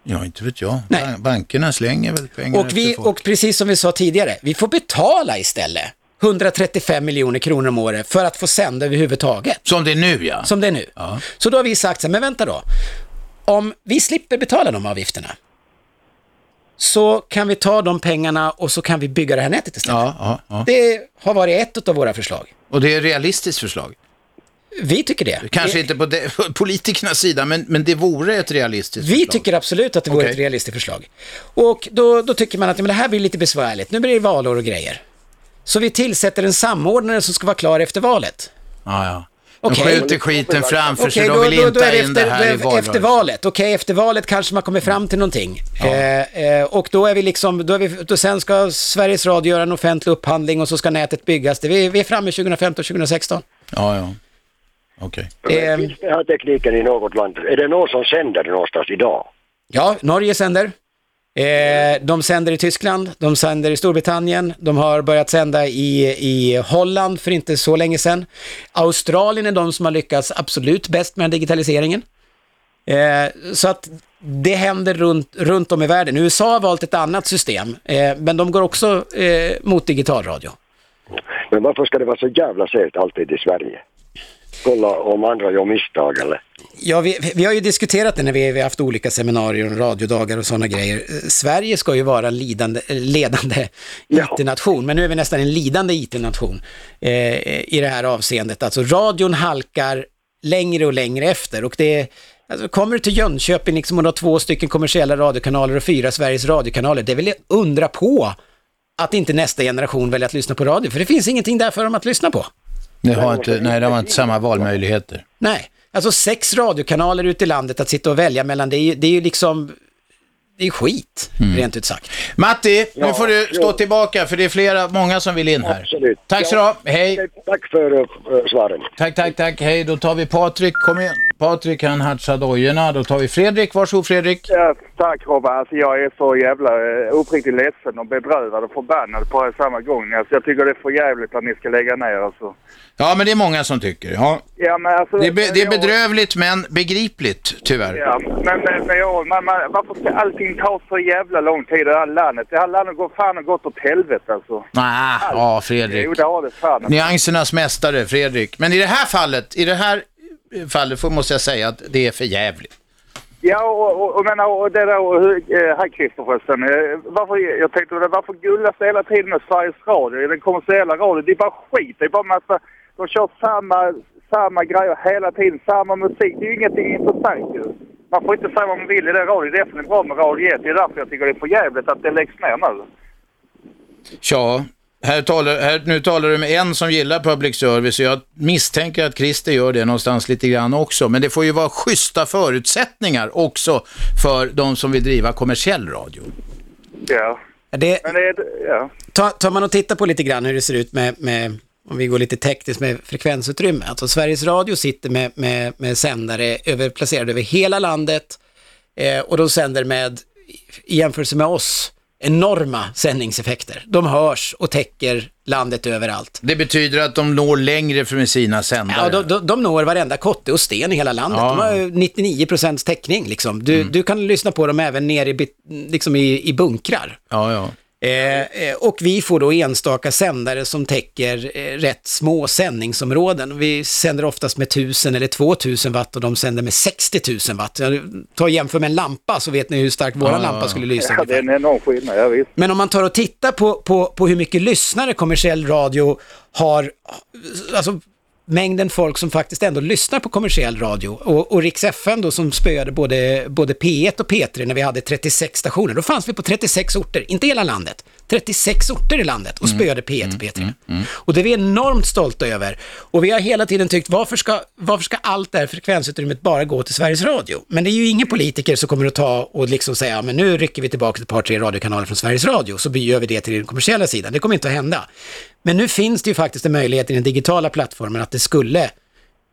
Ja, inte vet jag. Nej. Ban- Bankerna slänger väl pengar Och, vi, och precis som vi sa tidigare, vi får betala istället 135 miljoner kronor om året för att få sända överhuvudtaget. Som det är nu ja. Som det är nu. Ja. Så då har vi sagt så här, men vänta då. Om vi slipper betala de avgifterna så kan vi ta de pengarna och så kan vi bygga det här nätet istället. Ja, ja, ja. Det har varit ett av våra förslag. Och det är ett realistiskt förslag. Vi tycker det. Kanske inte på, de, politikernas sida, men, men det vore ett realistiskt Vi förslag. tycker absolut att det vore Okej. ett realistiskt förslag. Och då, då tycker man att ja, men det här blir lite besvärligt. Nu blir det valår och grejer. Så vi tillsätter en samordnare som ska vara klar efter valet. Ja, ja. De Okej. skjuter skiten framför sig, Okej, de då, vill då, inte då är det in det här i efter, valrörelsen. efter valet. Okej, efter valet kanske man kommer fram till någonting. Eh, eh, och då är vi liksom, då är vi, då sen ska Sveriges Radio göra en offentlig upphandling och så ska nätet byggas. Det, vi, vi är framme 2015, 2016. Ja, ja. Okej. Eh, Finns den här tekniken i något land? Är det någon som sänder någonstans idag? Ja, Norge sänder. Eh, de sänder i Tyskland, de sänder i Storbritannien, de har börjat sända i, i Holland för inte så länge sedan. Australien är de som har lyckats absolut bäst med digitaliseringen. Eh, så att det händer runt, runt om i världen. USA har valt ett annat system, eh, men de går också eh, mot digitalradio. Men varför ska det vara så jävla segt alltid i Sverige? Kolla om andra gör misstag eller? Ja, vi, vi har ju diskuterat det när vi, vi har haft olika seminarier och radiodagar och sådana grejer. Sverige ska ju vara en lidande, ledande Ja. IT-nation, men nu är vi nästan en lidande IT-nation eh, i det här avseendet. Alltså radion halkar längre och längre efter och det Alltså, kommer du till Jönköping liksom, och du har två stycken kommersiella radiokanaler och fyra Sveriges radiokanaler, det är väl undra på att inte nästa generation väljer att lyssna på radio, för det finns ingenting där för dem att lyssna på. Det har inte, nej, de har inte samma valmöjligheter. Nej, alltså sex radiokanaler ute i landet att sitta och välja mellan, det är ju, det är ju liksom, det är skit, rent ut sagt. Matti, nu Ja, får du stå jo. tillbaka för det är flera, många som vill in här. Absolut. Tack så Ja. du. Hej. Tack för uh, svaren. Tack, tack, tack. Hej, då tar vi Patrik. Kom igen. Patrik, han hartsar dojorna. Då tar vi Fredrik. Varsågod Fredrik. Ja, tack Robban. Alltså, jag är så jävla eh, uppriktigt ledsen och bedrövad och förbannad på samma gång. Alltså, jag tycker det är för jävligt att ni ska lägga ner alltså. Ja, men det är många som tycker. Ja. Ja, men alltså... Det, är be, det är bedrövligt men begripligt, tyvärr. Ja, men, men, men jag, man, man, varför ska allting ta så jävla lång tid i det här landet? Det här landet går fan och gått åt helvete alltså. Nej, ja Fredrik. Jo, det har det fan. Nyansernas mästare, Fredrik. Men i det här fallet, i det här fallet får, måste jag säga att det är för jävligt. Ja, och, och, och, men, och det där, och, eh, här Christer förresten. Eh, varför, jag tänkte på det, varför gullas det hela tiden med Sveriges Radio? Den kommersiella radio, det är bara skit. Det är bara massa, de kör samma, samma grejer hela tiden, samma musik. Det är ju ingenting intressant ju. Man får inte säga vad man vill i den radio. Det är definitivt bra med Radio 1. Det är därför jag tycker det är för jävligt att det läggs ner nu. Ja, här talar, här, nu talar du med en som gillar public service och jag misstänker att Christer gör det någonstans lite grann också. Men det får ju vara schyssta förutsättningar också för de som vill driva kommersiell radio. Ja. Det, Men det är... Ja. tar, tar man och tittar på lite grann hur det ser ut med, med om vi går lite tekniskt med frekvensutrymme. Alltså Sveriges Radio sitter med, med, med sändare över, placerade över hela landet eh, och de sänder med, i jämförelse med oss, enorma sändningseffekter. De hörs och täcker landet överallt. Det betyder att de når längre med sina sändare. Ja, de, de, de når varenda kotte och sten i hela landet. Ja. De har ju 99% täckning liksom. Du, du kan lyssna på dem även nere i, liksom i, i bunkrar. ja, ja. Eh, eh, och vi får då enstaka sändare som täcker eh, rätt små sändningsområden. Vi sänder oftast med 1000 eller 2000 watt och de sänder med 60 000 watt. Jag tar jämför med en lampa så vet ni hur stark våran Ja, lampa skulle lysa. ja, det är en enorm skillnad, ja, visst. Men om man tar och tittar på, på, på hur mycket lyssnare kommersiell radio har, alltså mängden folk som faktiskt ändå lyssnar på kommersiell radio och, och Rix FM då som spöade både, både P1 och P3 när vi hade 36 stationer. Då fanns vi på 36 orter, inte hela landet, 36 orter i landet och spöade P1 och P3. Och det är vi enormt stolta över. Och vi har hela tiden tyckt, varför ska, varför ska allt det här frekvensutrymmet bara gå till Sveriges Radio? Men det är ju ingen politiker som kommer att ta och liksom säga, "Ja, men nu rycker vi tillbaka ett par, tre radiokanaler från Sveriges Radio, så gör vi det till den kommersiella sidan. Det kommer inte att hända. Men nu finns det ju faktiskt en möjlighet i den digitala plattformen att det skulle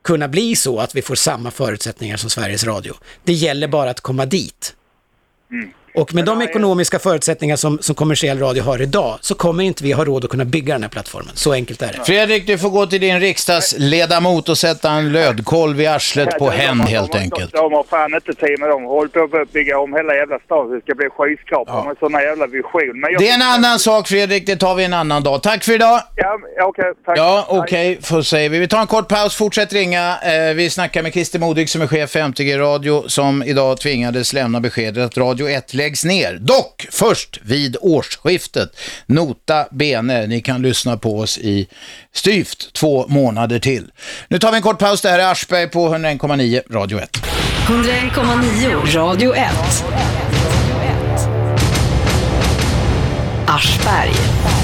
kunna bli så att vi får samma förutsättningar som Sveriges Radio. Det gäller bara att komma dit. Och med de ekonomiska förutsättningar som, som kommersiell radio har idag så kommer inte vi ha råd att kunna bygga den här plattformen. Så enkelt är det. Fredrik, du får gå till din riksdagsledamot och sätta en lödkolv i arslet på hen helt enkelt. De, har fan inte tid med dem. Håller på att bygga om hela jävla staden. Det ska bli skyskrapor med sådana jävla vision. Men jag, Det är en annan sak Fredrik, det tar vi en annan dag. Tack för idag! Ja, ja, okej. tack. Ja, okej, får säger vi. Vi tar en kort paus, fortsätt ringa. Eh, vi snackar med Christer Modig som är chef för MTG Radio som idag tvingades lämna beskedet att Radio 1 läggs ner. Dock först vid årsskiftet. Nota bene, ni kan lyssna på oss i styvt två månader till. Nu tar vi en kort paus, det här är Aschberg på 101,9 Radio 1. 101,9 Radio 1. Aschberg.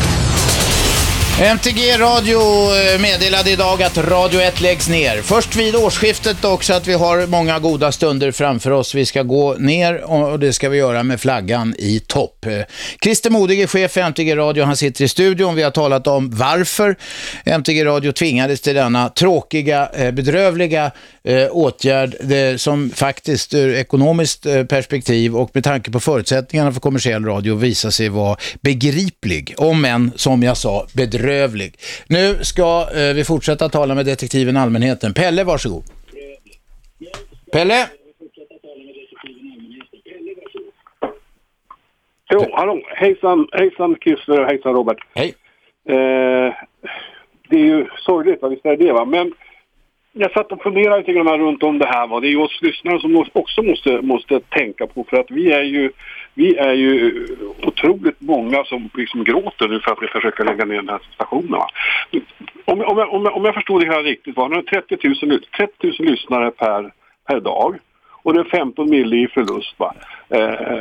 MTG Radio eh, meddelade idag att Radio 1 läggs ner. Först vid årsskiftet också att vi har många goda stunder framför oss. Vi ska gå ner och det ska vi göra med flaggan i topp. Eh, Christer Modig är chef för MTG Radio. Han sitter i studion. Vi har talat om varför MTG Radio tvingades till denna tråkiga, eh, bedrövliga åtgärd som faktiskt ur ekonomiskt perspektiv och med tanke på förutsättningarna för kommersiell radio visar sig vara begriplig, om än som jag sa bedrövlig. Nu ska eh, vi fortsätta tala med detektiven Allmänheten. Pelle, varsågod. Pelle? Jo, hallå. Hejsan, hejsan Christer och hejsan Robert. Hej. Eh, det är ju sorgligt, visst är det va? Men jag satt och funderade lite grann runt om det här. Va? Det är ju oss lyssnare som också måste, måste tänka på för att vi är ju vi är ju otroligt många som liksom gråter nu för att vi försöker lägga ner den här stationen. Va? Om, om, jag, om, jag, om jag förstod det här riktigt, var det 30 000, 30 000 lyssnare per, per dag och det är 15 mil i förlust. Va? Eh,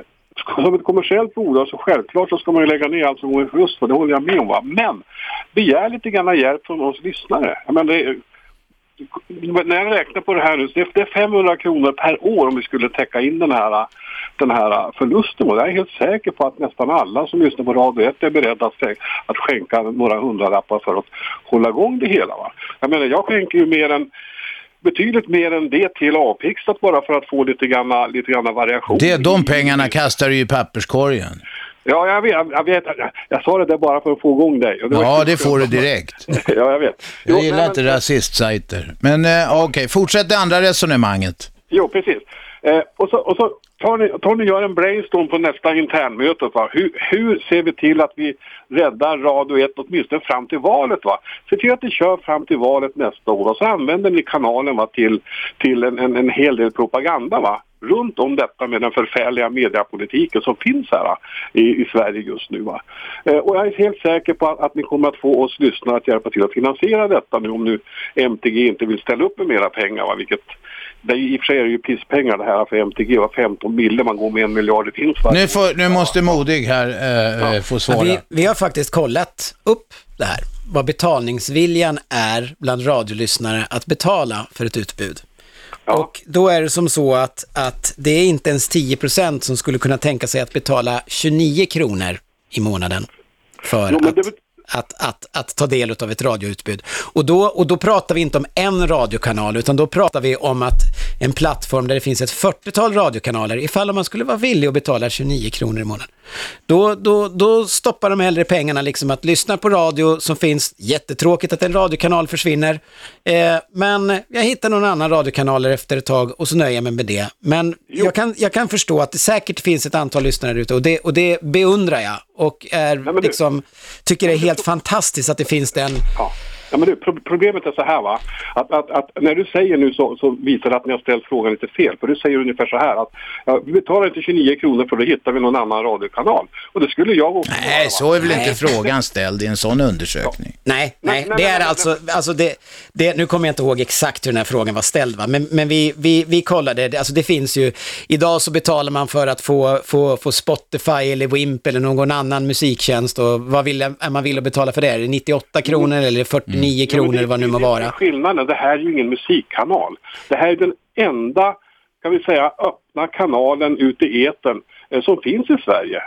som ett kommersiellt bolag så självklart så ska man ju lägga ner allt som går i förlust, va? det håller jag med om. Va? Men begär lite grann hjälp från oss lyssnare. Jag menar, det, när jag räknar på det här nu, det är 500 kronor per år om vi skulle täcka in den här, den här förlusten. Och jag är helt säker på att nästan alla som lyssnar på Radio 1 är beredda att, att skänka några hundralappar för att hålla igång det hela. Va? Jag menar, jag skänker ju mer än betydligt mer än det till Apixat bara för att få lite grann, lite variation. Det, de pengarna kastar du ju i papperskorgen. Ja, jag vet. Jag, vet jag, sa det där bara för att få igång dig. Var Ja, det får du direkt. ja, jag vet. Jo, Jag gillar nej, inte men- rasistsajter. Men eh, okej, fortsätt det andra resonemanget. Jo, precis. Eh, och så, och så tar, ni, tar ni gör en brainstorm på nästa internmöte. Va? Hur, hur ser vi till att vi räddar Radio 1 åtminstone fram till valet? Va? Se till att ni kör fram till valet nästa år och så använder ni kanalen va, till, till en, en, en hel del propaganda. Va? runt om detta med den förfärliga mediepolitiken som finns här va, i, i Sverige just nu. Va? Eh, och jag är helt säker på att, att ni kommer att få oss lyssnare att hjälpa till att finansiera detta nu om nu MTG inte vill ställa upp med mera pengar. Va? Vilket, det är, ju- I och för sig är det ju pisspengar det här för MTG. Va? 15 mille, man går med en miljard i vinst. va? Nu, får, nu måste Modig här eh, eh, få svara. Vi, vi har faktiskt kollat upp det här, vad betalningsviljan är bland radiolyssnare att betala för ett utbud. Och då är det som så att, att det är inte ens 10% som skulle kunna tänka sig att betala 29 kronor i månaden för Jo, att, det att, att, att ta del av ett radioutbud. Och då, och då pratar vi inte om en radiokanal, utan då pratar vi om att en plattform där det finns ett 40-tal radiokanaler, ifall man skulle vara villig att betala 29 kronor i månaden. Då, då, då stoppar de hellre pengarna liksom att lyssna på radio som finns. Jättetråkigt att en radiokanal försvinner. Eh, men jag hittar någon annan radiokanal efter ett tag och så nöjer jag mig med det. Men jag kan, jag kan förstå att det säkert finns ett antal lyssnare ute och det, och det beundrar jag. Och är du- liksom, tycker det är helt fantastiskt att det finns den Ja. Ja, men du, pro- problemet är så här va, att, att, att när du säger nu så, så visar det att ni har ställt frågan lite fel. För du säger ungefär så här att ja, vi betalar inte 29 kronor för då hittar vi någon annan radiokanal. Och det skulle jag också göra, Nej, va? så är väl Nej. inte frågan ställd i en sån undersökning. Nej, nej, nej, det nej, är nej, alltså, alltså det, det, nu kommer jag inte ihåg exakt hur den här frågan var ställd, va? men, men vi, vi, vi kollade, alltså det finns ju, idag så betalar man för att få, få, få Spotify eller Wimp eller någon annan musiktjänst och vad vill, är man vill betala för det? Är det 98 kronor eller 49 Ja, men kronor, det- vad nu må vara? Skillnaden, det här är ju ingen musikkanal. Det här är den enda, kan vi säga, öppna kanalen ute i etern eh, som finns i Sverige.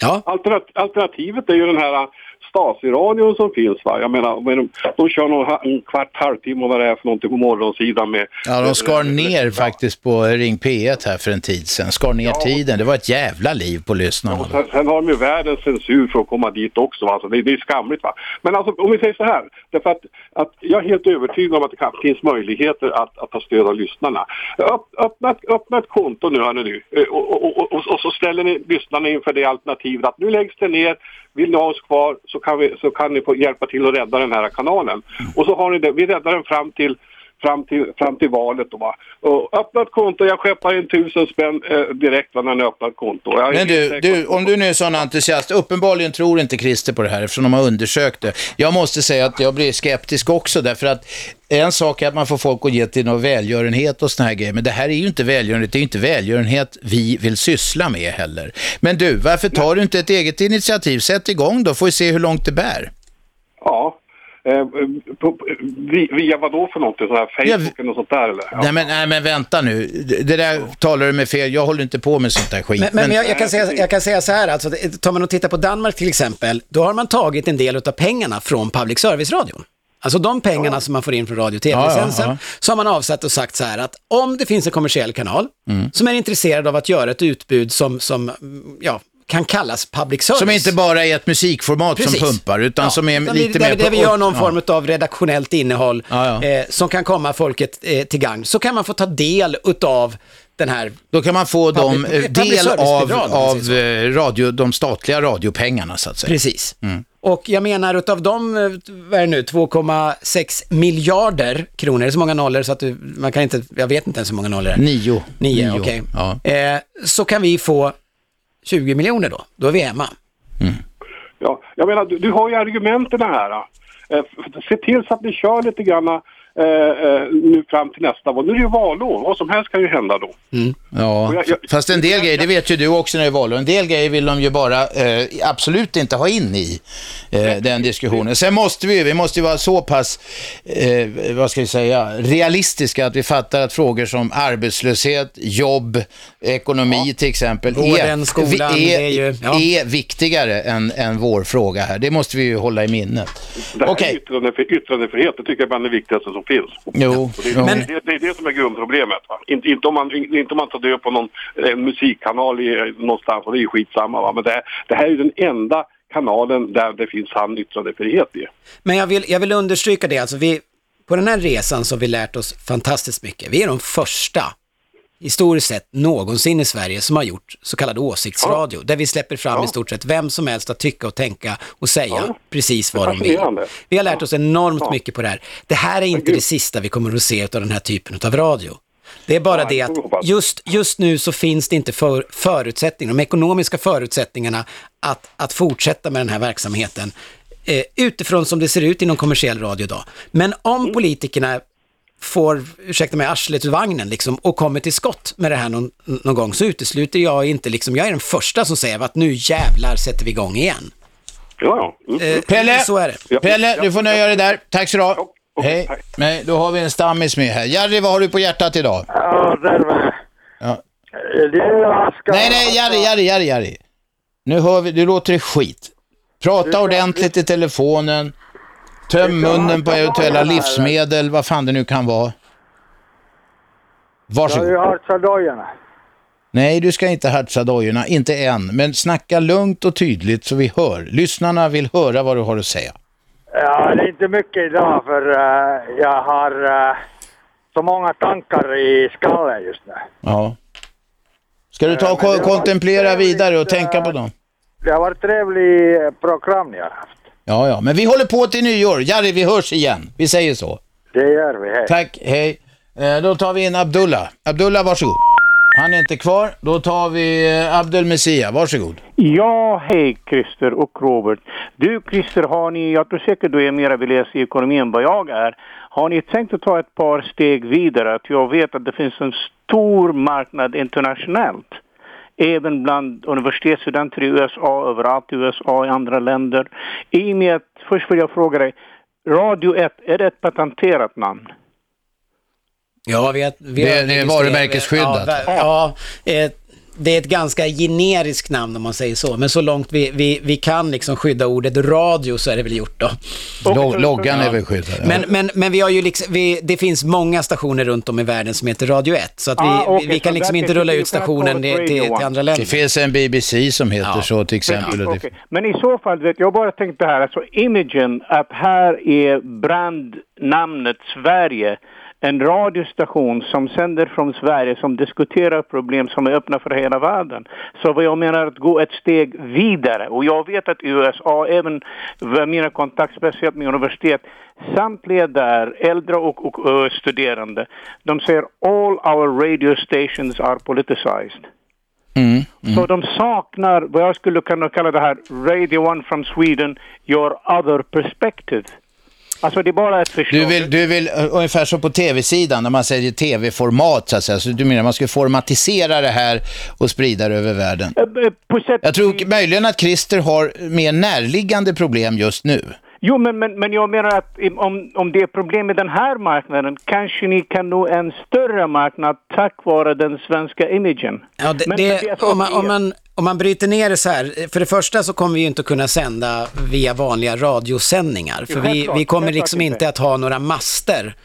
Ja. Alternat alternativet är ju den här Stasi-radion som finns. Va? Jag menar, men de, de kör någon, en kvart, halvtimme vad det är för någonting på morgonsidan med... Ja, de skar ner faktiskt på Ring P1 här för en tid sedan. Skar ner tiden. Det var ett jävla liv på lyssnarna. Sen, sen har de ju världens censur för att komma dit också. Alltså, det, det är skamligt. Va? Men alltså, om vi säger så här. Därför att, att jag är helt övertygad om att det kan, finns möjligheter att, att ta stöd av lyssnarna. Öpp, öppna, öppna ett konto nu, hörni, nu. Eh, Och, och, och, och, och så ställer ni lyssnarna inför det alternativet att nu läggs det ner. Vill ni ha oss kvar så kan, vi, så kan ni få hjälpa till att rädda den här kanalen. Och så har ni det. Vi räddar den fram till fram till, fram till valet. Då, va? Och öppna ett konto, jag skeppar in tusen spänn eh, direkt när öppnar ett konto. Jag Men du, du, om du nu är sån entusiast, uppenbarligen tror inte Christer på det här eftersom de har undersökt det. Jag måste säga att jag blir skeptisk också därför att en sak är att man får folk att ge till någon välgörenhet och såna här grejer, men det här är ju inte välgörenhet, det är ju inte välgörenhet vi vill syssla med heller. Men du, varför tar du inte ett eget initiativ? Sätt igång då, får vi se hur långt det bär. Ja. Eh, på, via vad då för någonting? Sån här Facebook eller något sånt där eller? Ja. Nej, men, nej men vänta nu, det där talar du med fel, jag håller inte på med sånt där skit. Men, men jag, jag, kan säga, jag kan säga så här, alltså, tar man och tittar på Danmark till exempel, då har man tagit en del av pengarna från public service-radion. Alltså de pengarna som man får in från radio och tv-licensen, Ja, ja, ja. så har man avsatt och sagt så här att om det finns en kommersiell kanal som är intresserad av att göra ett utbud som, som mm, ja, kan kallas public service. Som inte bara är ett musikformat Precis. som pumpar, utan Ja, som är utan lite där, mer Där vi gör någon ja. form av redaktionellt innehåll Ja. Eh, som kan komma folket eh, till gagn. Så kan man få ta del utav den här Då kan man få dem, Public- eh, public del av, av eh, radio, de statliga radiopengarna så att säga. Precis. Mm. Och jag menar utav de, eh, vad är det nu, 2,6 miljarder kronor, det är så många nollor så att du, man kan inte, jag vet inte ens hur många nollor det är. Nio. Nio, okej. Ja. Eh, så kan vi få 20 miljoner då, då är vi hemma. Ja, jag menar, du, du har ju argumenten här. Eh, se till så att ni kör lite grann eh, eh, nu fram till nästa val. Nu är det ju valår, vad som helst kan ju hända då. Ja, Och jag- jag- fast en del grejer, det vet ju du också när det är val, och en del grejer vill de ju bara eh, absolut inte ha in i eh, den diskussionen. Sen måste vi, vi måste ju vara så pass, eh, vad ska vi säga, realistiska att vi fattar att frågor som arbetslöshet, jobb, ekonomi till exempel, Vården, skolan, är, är ju- ja. är viktigare än, än vår fråga här. Det måste vi ju hålla i minnet. Det här Okej, är yttrandefri, yttrandefrihet, det tycker jag är bland det viktigaste som finns. jo, Och det. Men- det, det är det som är grundproblemet. Va? Inte, inte, om man, inte om man tar död på någon en musikkanal i, någonstans, och det är ju skitsamma. Va? Men det, det här är ju den enda kanalen där det finns sann yttrandefrihet i. Men jag vill, jag vill understryka det, alltså vi, på den här resan så har vi lärt oss fantastiskt mycket. Vi är de första, historiskt sett, någonsin i Sverige som har gjort så kallad åsiktsradio, där vi släpper fram i stort sett vem som helst att tycka och tänka och säga Ja. precis vad de vill. Vi har lärt oss enormt Ja. mycket på det här. Det här är inte det sista vi kommer att se av den här typen av radio. Det är bara Ja, det att just, just nu så finns det inte för, förutsättningar, de ekonomiska förutsättningarna att, att fortsätta med den här verksamheten eh, utifrån som det ser ut inom kommersiell radio idag. Men om Mm. politikerna får, ursäkta mig, arslet ur vagnen liksom, och kommer till skott med det här någon, någon gång så utesluter jag inte, liksom, jag är den första som säger att nu jävlar sätter vi igång igen. Ja, ja. Mm. Eh, Pelle, Så är det. Ja. Pelle, du får nöja dig där. Tack så du ha. Ja, Hej. Nej, då har vi en stammis med här. Jerry, vad har du på hjärtat idag? Ja, där Ja. Det är jag ska... Nej, nej, Jerry, Jerry, Jerry, Jerry. Nu hör vi, du låter det skit. Prata ordentligt i telefonen. Töm munnen på eventuella livsmedel, vad fan det nu kan vara. Varsågod. ju hört dojorna. Nej, du ska inte hartsa dojorna, inte än. Men snacka lugnt och tydligt så vi hör. Lyssnarna vill höra vad du har att säga. Ja, det är inte mycket idag för eh, jag har eh, så många tankar i skallen just nu. Ja. Ska du ta och ko- kontemplera vidare och tänka på dem? Det har varit trevligt eh, program ni har haft. Ja, ja, men vi håller på till nyår. Jari, vi hörs igen. Vi säger så. Det gör vi, hej. Tack, hej. Eh, då tar vi in Abdullah. Abdullah, varsågod. Han är inte kvar. Då tar vi eh, Abdel Messia. Varsågod. Ja, hej Christer och Robert. Du Christer, har ni, jag tror säkert du är mera beläst i ekonomi än vad jag är. Har ni tänkt att ta ett par steg vidare? Att jag vet att det finns en stor marknad internationellt. Även bland universitetsstudenter i USA, överallt i USA, i andra länder. I och med att, först vill jag fråga dig, Radio 1, är det ett patenterat namn? Ja, vi har, vi Det- har det är registrerat- varumärkesskyddat. Ja, ja eh, det är ett ganska generiskt namn om man säger så. Men så långt vi, vi, vi kan liksom skydda ordet radio så är det väl gjort då. Log- loggan är väl skyddad. ja. Men, men, men vi har ju liksom, vi, det finns många stationer runt om i världen som heter Radio 1. Så att vi, Ah, okej, vi, kan liksom inte rulla ut stationen till, till, till andra länder. Det finns en BBC som heter Ja. så till exempel. Okej, Men i så fall, vet, jag bara tänkte här, alltså imagen att här är brandnamnet Sverige en radiostation som sänder från Sverige som diskuterar problem som är öppna för hela världen. Så vad jag menar att gå ett steg vidare. Och jag vet att USA, även mina kontakter, speciellt med universitet, samtliga där, äldre och, och ö, studerande, de säger all our radio stations are politicized. Mm. Så de saknar vad jag skulle kunna kalla det här Radio One from Sweden, your other perspective. Alltså det är bara ett förslag. Du vill, du vill uh, ungefär som på tv-sidan när man säger tv-format så att säga. Så du menar man ska formatisera det här och sprida det över världen? Eh, eh, På sätt Jag tror möjligen att Christer har mer närliggande problem just nu. Jo, men, men, men jag menar att om, om det är problem med den här marknaden kanske ni kan nå en större marknad tack vare den svenska imagen. Ja, det, Men- det, men det om, man, om, man, om man bryter ner det så här, för det första så kommer vi ju inte kunna sända via vanliga radiosändningar, för vi, vi kommer liksom inte. att ha några master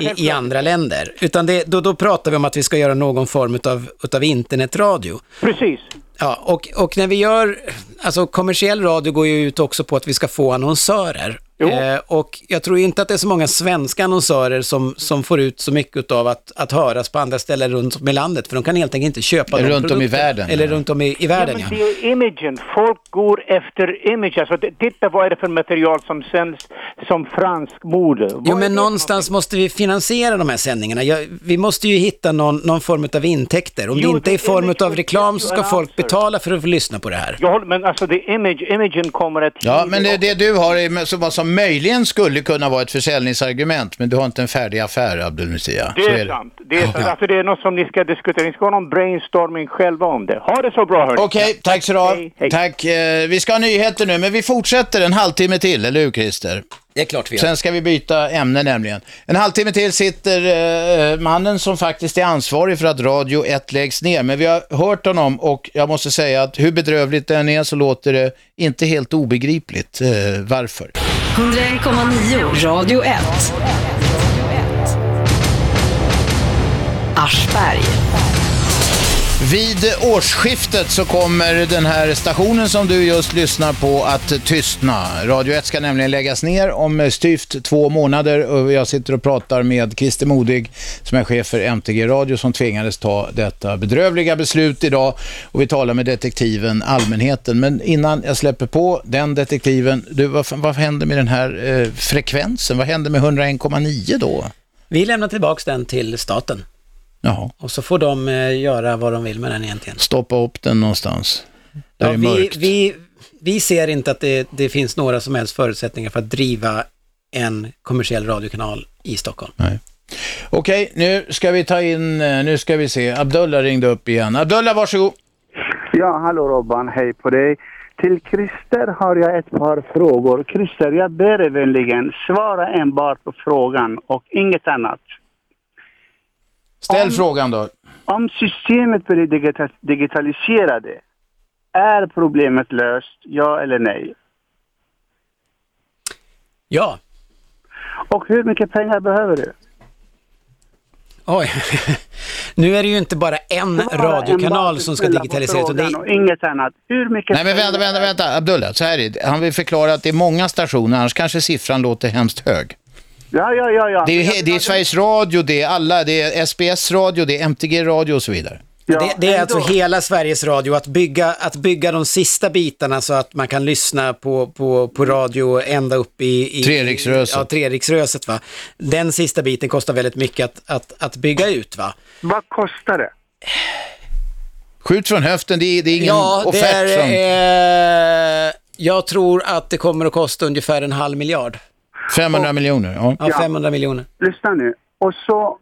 i, i andra länder, utan det, då, då pratar vi om att vi ska göra någon form av utav internetradio. Precis. Ja, och, och när vi gör, alltså kommersiell radio går ju ut också på att vi ska få annonsörer. Eh, och jag tror inte att det är så många svenska annonsörer som, som får ut så mycket av att, att höras på andra ställen runt om i landet, för de kan helt enkelt inte köpa runt om i världen, Eller ja. runt om i, i världen, ja, ja. men det är imagen. Folk går efter image. Alltså, titta vad är det för material som sänds som fransk mode. Vad Jo, är men någonstans måste vi finansiera de här sändningarna. Jag, vi måste ju hitta någon, någon form av intäkter. Om Jo, det inte är i form av reklam så ska folk answer. betala för att få lyssna på det här. Håller, men alltså det är image, imagen kommer att... Ja, men det, det du har är som, vad som möjligen skulle kunna vara ett försäljningsargument, men du har inte en färdig affär, Abdul Musia. Det är, det. sant. Det är, sant. Ja. Alltså, det är något som ni ska diskutera. Ni ska ha någon brainstorming själva om det. Ha det så bra hörni. Okej, tack så du ha. Hej, hej. Tack. Eh, vi ska ha nyheter nu, men vi fortsätter en halvtimme till, eller hur Christer? Det är klart vi gör. Sen ska vi byta ämne nämligen. En halvtimme till sitter eh, mannen som faktiskt är ansvarig för att Radio 1 läggs ner. Men vi har hört honom och jag måste säga att hur bedrövligt den är så låter det inte helt obegripligt. Eh, varför? 101,9 Radio 1. Aschberg. Vid årsskiftet så kommer den här stationen som du just lyssnar på att tystna. Radio 1 ska nämligen läggas ner om styvt två månader och jag sitter och pratar med Christer Modig som är chef för MTG Radio som tvingades ta detta bedrövliga beslut idag och vi talar med detektiven Allmänheten. Men innan jag släpper på den detektiven, du, vad, vad händer med den här eh, frekvensen? Vad händer med 101,9 då? Vi lämnar tillbaka den till staten. Jaha, Och så får de eh, göra vad de vill med den egentligen. stoppa upp den någonstans. Där Ja, det är vi, mörkt. vi, vi ser inte att det, det finns några som helst förutsättningar för att driva en kommersiell radiokanal i Stockholm. Nej. Okej, nu ska vi ta in, eh, nu ska vi se, Abdullah ringde upp igen. Abdullah, varsågod. Ja, hallå Robban, hej på dig. Till Christer har jag ett par frågor. Christer, jag ber dig vänligen svara enbart på frågan och inget annat. Ställ Om- frågan då. Om systemet blir digita- digitaliserade, är problemet löst, ja eller nej? Ja, Och hur mycket pengar behöver du? oj. nu är det ju inte bara en radiokanal enbart som ska digitaliseras. Det, och inget annat. Hur mycket Nej men vänta, vänta, vänta, Abdullah, så här är det. Han vill förklara att det är många stationer, annars kanske siffran låter hemskt hög. Ja, ja, ja. ja. Det är, ju det är Sveriges Radio, det är alla, det är SBS Radio, det är MTG Radio och så vidare. Ja, det, det är ändå. alltså hela Sveriges Radio, att bygga, att bygga de sista bitarna så att man kan lyssna på, på, på radio ända upp i... i Treriksröset. Ja, Treriksröset va. Den sista biten kostar väldigt mycket att, att, att bygga ut va. Vad kostar det? Skjut från höften, det är, det är ingen Ja, det offert är... från Eh, jag tror att det kommer att kosta ungefär en halv miljard. 500 miljoner. Ja. Ja, Ja. 500 miljoner. Lyssna nu. Och så,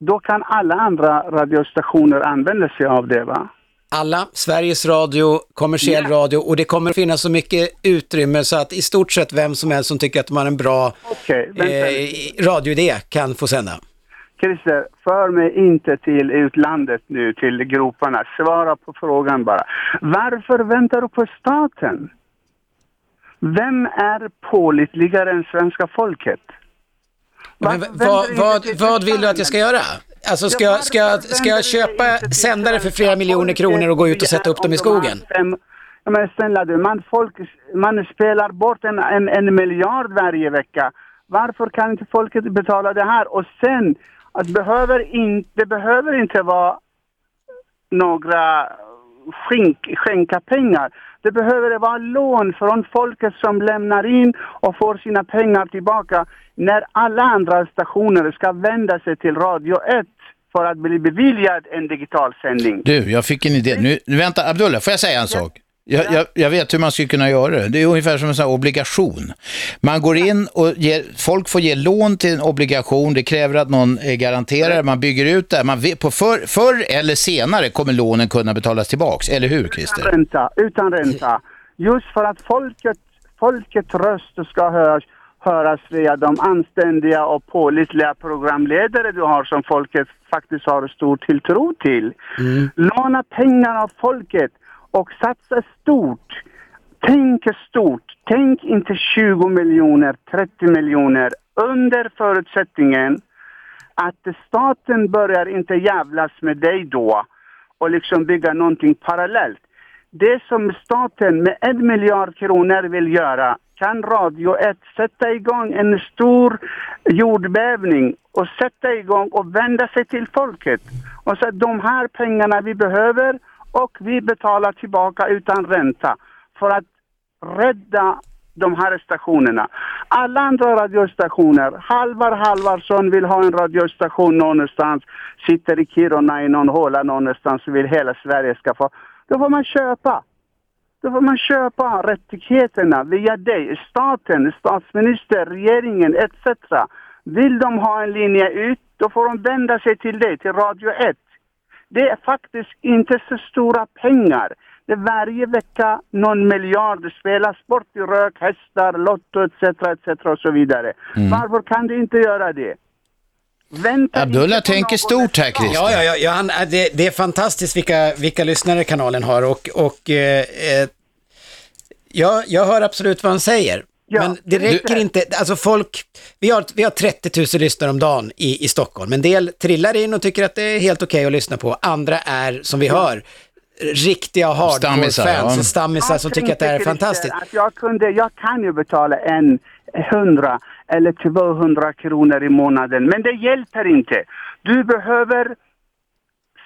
då kan alla andra radiostationer använda sig av det va? Alla, Sveriges Radio, kommersiell Ja. radio och det kommer att finnas så mycket utrymme så att i stort sett vem som helst som tycker att de har en bra vänta. eh, radioidé kan få sända. Christer, för mig inte till utlandet nu, till groparna. Svara på frågan bara. Varför väntar du på staten? Vem är pålitligare än svenska folket? Men Varför vad, vad, vill du att jag ska göra? Alltså ska, Ja, ska, varför ska jag köpa sändare för flera miljoner kronor och gå ut och sätta upp dem i skogen? men snälla du, man, folk, man spelar bort en, en, en miljard varje vecka. Varför kan inte folket betala det här? Och sen, att behöver in, det behöver inte vara några skänk, skänka pengar. Det behöver vara lån från folket som lämnar in och får sina pengar tillbaka när alla andra stationer ska vända sig till Radio 1 för att bli beviljad en digital sändning. Du, jag fick en idé. Nu, vänta, Abdullah, får jag säga en sak? Jag, jag, jag vet hur man skulle kunna göra det. Det är ungefär som en sån här obligation. Man går in och ger, folk får ge lån till en obligation. Det kräver att någon eh, garanterar. Man bygger ut det. Man vet, på för, förr eller senare kommer lånen kunna betalas tillbaks. Eller hur, Utan Christer? ränta, utan ränta. Just för att folket, folkets röst ska höras, höras via de anständiga och pålitliga programledare du har som folket faktiskt har stor tilltro till. Låna pengar av folket och satsa stort. Tänk stort. Tänk inte 20 miljoner, 30 miljoner under förutsättningen att staten börjar inte jävlas med dig då och liksom bygga någonting parallellt. Det som staten med en miljard kronor vill göra kan Radio 1 sätta igång en stor jordbävning och sätta igång och vända sig till folket och säga de här pengarna vi behöver och vi betalar tillbaka utan ränta för att rädda de här stationerna. Alla andra radiostationer, Halvar Halvarsson vill ha en radiostation någonstans, sitter i Kiruna i någon håla någonstans och vill hela Sverige ska få. Då får man köpa. Då får man köpa rättigheterna via dig, staten, statsminister, regeringen etc. Vill de ha en linje ut, då får de vända sig till dig, till Radio 1. Det är faktiskt inte så stora pengar. Det varje vecka någon miljard spelas bort i rök, hästar, lotto etc. etc. och så vidare. Varför kan du inte göra det? Vänta Abdullah tänker stort här. Christer. Ja, ja, ja, ja han, det, det är fantastiskt vilka, vilka lyssnare kanalen har och, och eh, eh, jag, jag hör absolut vad han säger. Ja, men det du- räcker inte, alltså folk, vi har, vi har 30 000 lyssnare om dagen i, i Stockholm. En del trillar in och tycker att det är helt okej att lyssna på. Andra är, som vi hör, riktiga hardcore-fans ja. och stammisar som tycker att det här är fantastiskt. Att jag, kunde, jag kan ju betala en 100 eller 200 kronor i månaden, men det hjälper inte. Du behöver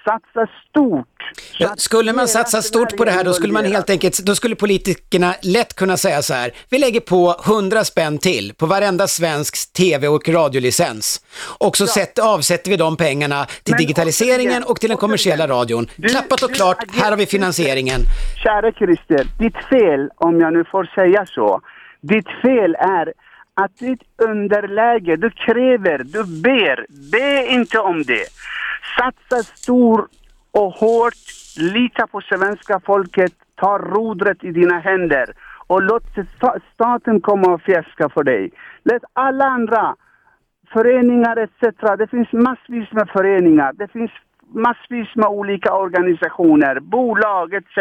satsa stort. så Ja, skulle man satsa stort på det här, då skulle man helt enkelt, då skulle politikerna lätt kunna säga så här, vi lägger på 100 spänn till på varenda svensk tv och radiolicens. Och så sätt, avsätter vi de pengarna till Men digitaliseringen och till den kommersiella radion. Du- Klappat och du klart, här har vi finansieringen. Kära Christer, ditt fel, om jag nu får säga så, ditt fel är att ditt underläge, du kräver, du ber, be inte om det. Satsa stor och hårt, lita på svenska folket, ta rodret i dina händer och låt staten komma och fjäska för dig. Låt alla andra föreningar etc. Det finns massvis med föreningar. Det finns massvis med olika organisationer, bolag etc.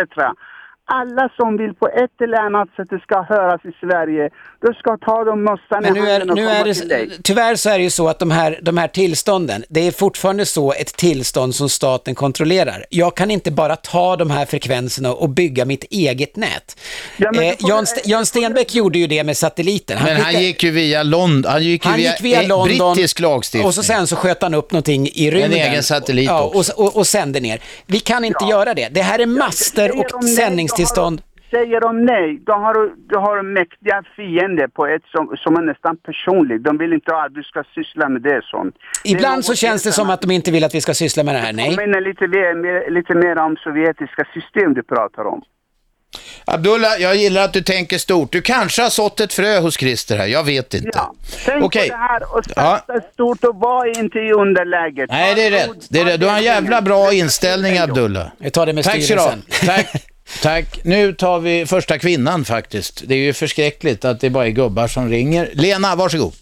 Alla som vill på ett eller annat sätt det ska höras i Sverige, då ska ta dem mössan i nu är, handen och nu komma är till dig. det, tyvärr så är det ju så att de här, de här tillstånden, det är fortfarande så ett tillstånd som staten kontrollerar. Jag kan inte bara ta de här frekvenserna och bygga mitt eget nät. Ja, eh, Jan, St- Jan Stenbeck gjorde ju det med satelliten. Men han gick ju via London, han gick ju han via, gick via eh, London brittisk lagstiftning. och så sen så sköt han upp någonting i rymden. egen satellit ja, också. och, och, och sände ner. Vi kan inte Ja. göra det. Det här är master de och nej, då du- Säger de nej, då har du, du har mäktiga fiender på ett som, som är nästan personligt. De vill inte att du ska syssla med det sånt. Det Ibland så känns det som att de inte vill att vi ska syssla med det här. Nej. Jag menar lite mer, lite mer om sovjetiska system du pratar om. Abdullah, jag gillar att du tänker stort. Du kanske har sått ett frö hos Christer här, jag vet inte. Ja. Tänk Okej. på det här och satsa stort och var inte i underläget. Nej, det är rätt. Det är rätt. Du har en jävla bra inställning, Abdullah. Vi tar det med Tack styrelsen. Tack. Tack. Nu tar vi första kvinnan faktiskt. Det är ju förskräckligt att det bara är gubbar som ringer. Lena, varsågod.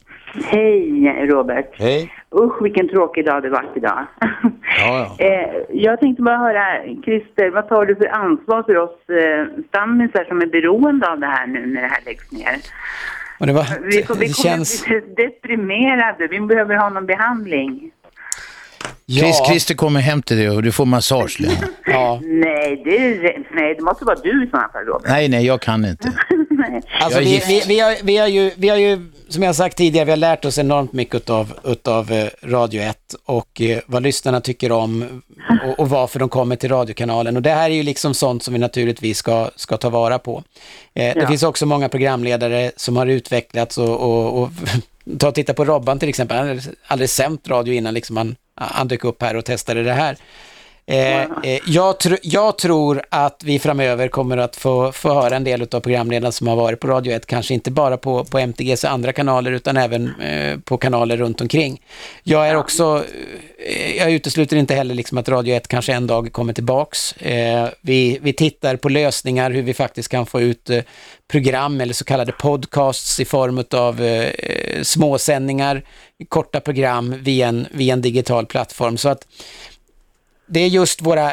Hej Robert. Hej. Usch vilken tråkig dag det varit idag. Ja, ja. Eh, jag tänkte bara höra, Christer, vad tar du för ansvar för oss eh, stammisar som är beroende av det här nu när det här läggs ner? Var, Vi, vi kommer det känns... bli deprimerade, vi behöver ha någon behandling. Chris, Ja, Christer kommer hem till dig och du får massage. Ja. Nej, det, nej, det måste vara du i sådana fall, Robert. Nej, nej, jag kan inte. Alltså, vi, vi, vi, har, vi, har ju, vi har ju, som jag sagt tidigare, vi har lärt oss enormt mycket utav, utav eh, Radio 1 och eh, vad lyssnarna tycker om och, och varför de kommer till radiokanalen. Och det här är ju liksom sånt som vi naturligtvis ska, ska ta vara på. Eh, det Ja. finns också många programledare som har utvecklats och, och, och ta och titta på Robban till exempel, han hade aldrig sänt radio innan liksom han, han dök upp här och testade det här. Eh, eh, jag, tr jag tror att vi framöver kommer att få, få höra en del av programledarna som har varit på Radio 1, kanske inte bara på, på MTGs andra kanaler utan även eh, på kanaler runt omkring. Jag är också, eh, jag utesluter inte heller liksom att Radio 1 kanske en dag kommer tillbaks. Eh, vi, vi tittar på lösningar hur vi faktiskt kan få ut eh, program eller så kallade podcasts i form av eh, småsändningar, korta program via en, via en digital plattform. Så att det är just våra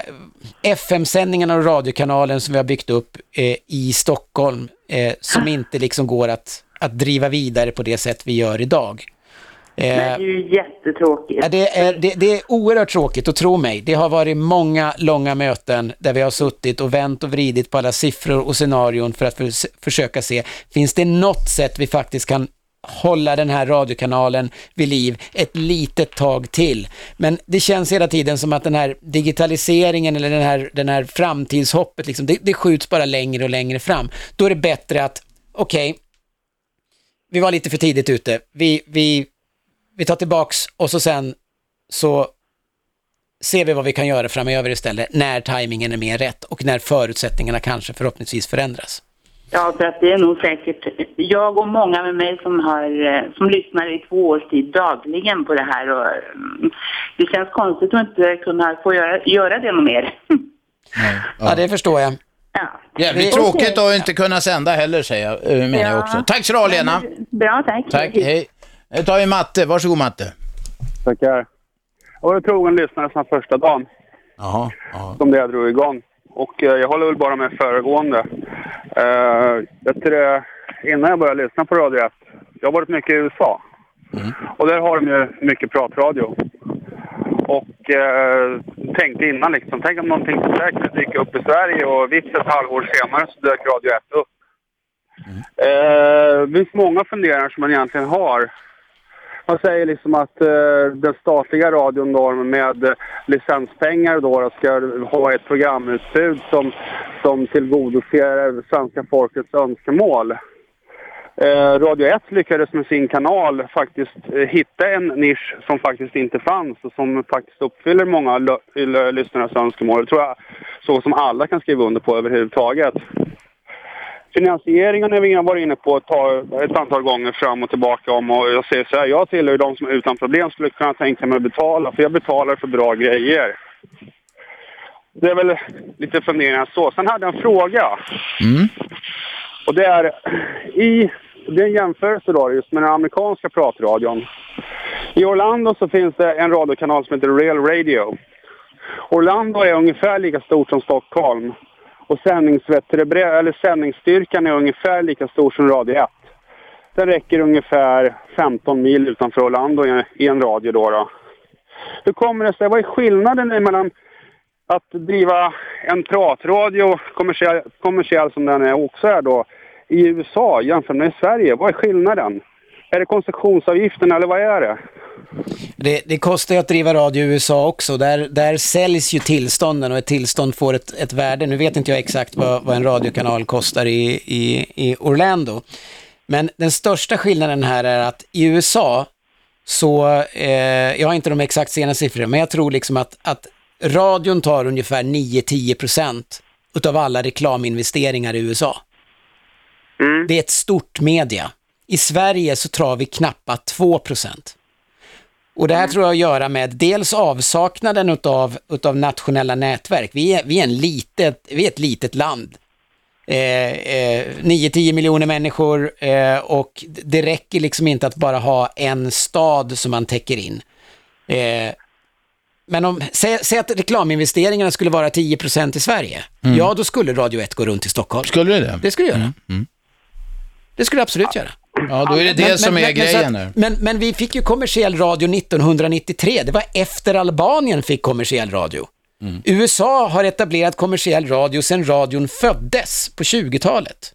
FM-sändningarna och radiokanalen som vi har byggt upp eh, i Stockholm eh, som inte liksom går att, att driva vidare på det sätt vi gör idag. Det Eh, är ju jättetråkigt. Det, är, det, det är oerhört tråkigt och tro mig, det har varit många långa möten där vi har suttit och vänt och vridit på alla siffror och scenarion för att förs försöka se, finns det något sätt vi faktiskt kan hålla den här radiokanalen vid liv ett litet tag till. Men det känns hela tiden som att den här digitaliseringen eller den här, den här framtidshoppet, liksom, det, det skjuts bara längre och längre fram. Då är det bättre att, okej, vi var lite för tidigt ute, vi, vi, vi tar tillbaks och så sen så ser vi vad vi kan göra framöver istället när tajmingen är mer rätt och när förutsättningarna kanske förhoppningsvis förändras. Ja, för att det är nog säkert jag och många med mig som, har, eh, som lyssnar i två års tid dagligen på det här. Och, mm, det känns konstigt att inte kunna få göra, göra det något mer. Ja, det förstår jag. ja. Jävligt Det- tråkigt att inte kunna sända heller, säger jag, eh, menar jag Ja. också. Tack så du ha, Lena. Bra, tack. Tack, hej. Nu tar vi Matte. Varsågod, Matte. Tackar. Jag var en trogen lyssnare sedan första dagen Jaha. Ja. som det jag drog igång. Och eh, jag håller väl bara med föregående. Vet du, det, innan jag började lyssna på Radio 1, jag har varit mycket i USA. Och där har de ju mycket pratradio. Och eh, tänkte innan liksom, tänk om någonting där kunde dyka upp i Sverige och vips ett halvår senare så dök Radio 1 upp. Eh, det finns många funderingar som man egentligen har. Man säger liksom att eh, den statliga radion då med eh, licenspengar då ska ha ett programutbud som, som tillgodoser svenska folkets önskemål. Eh, Radio 1 lyckades med sin kanal faktiskt eh, hitta en nisch som faktiskt inte fanns och som faktiskt uppfyller många lyssnarnas lyssnares önskemål. Det tror jag så som alla kan skriva under på överhuvudtaget. Finansieringen har vi varit inne på ett, ett antal gånger fram och tillbaka om och jag säger så här, jag tillhör de som utan problem skulle kunna tänka mig att betala för jag betalar för bra grejer. Det är väl lite funderingar så. Sen hade jag en fråga. Mm. Och det är i, det är en jämförelse då just med den amerikanska pratradion. I Orlando så finns det en radiokanal som heter Real Radio. Orlando är ungefär lika stort som Stockholm. Och eller sändningsstyrkan är ungefär lika stor som Radio 1. Den räcker ungefär 15 mil utanför Orlando i- i en radio då. då. Hur kommer det sig? Vad är skillnaden mellan att driva en pratradio kommersiell, kommersiell som den är också är då i USA jämfört med i Sverige? Vad är skillnaden? Är det koncessionsavgiften eller vad är det? Det, det kostar ju att driva radio i USA också. Där, där säljs ju tillstånden och ett tillstånd får ett, ett värde. Nu vet inte jag exakt vad, vad en radiokanal kostar i, i, i Orlando. Men den största skillnaden här är att i USA så, eh, jag har inte de exakt sena siffrorna, men jag tror liksom att, att radion tar ungefär 9-10 procent utav alla reklaminvesteringar i USA. Det är ett stort media. I Sverige så tar vi knappt 2 procent. Och det här tror jag att göra med dels avsaknaden utav, utav nationella nätverk. Vi är, vi är, en litet, vi är ett litet land. Eh, eh, 9-10 miljoner människor eh, och det räcker liksom inte att bara ha en stad som man täcker in. Eh, men om, säg, säg att reklaminvesteringarna skulle vara 10% i Sverige. Ja, då skulle Radio 1 gå runt i Stockholm. Skulle det det? Det skulle det göra. Det skulle det absolut göra. Ja, då är det det Men- som men- är men- grejen här. Men, men vi fick ju kommersiell radio 1993. Det var efter Albanien fick kommersiell radio. Mm. USA har etablerat kommersiell radio sedan radion föddes på 20-talet.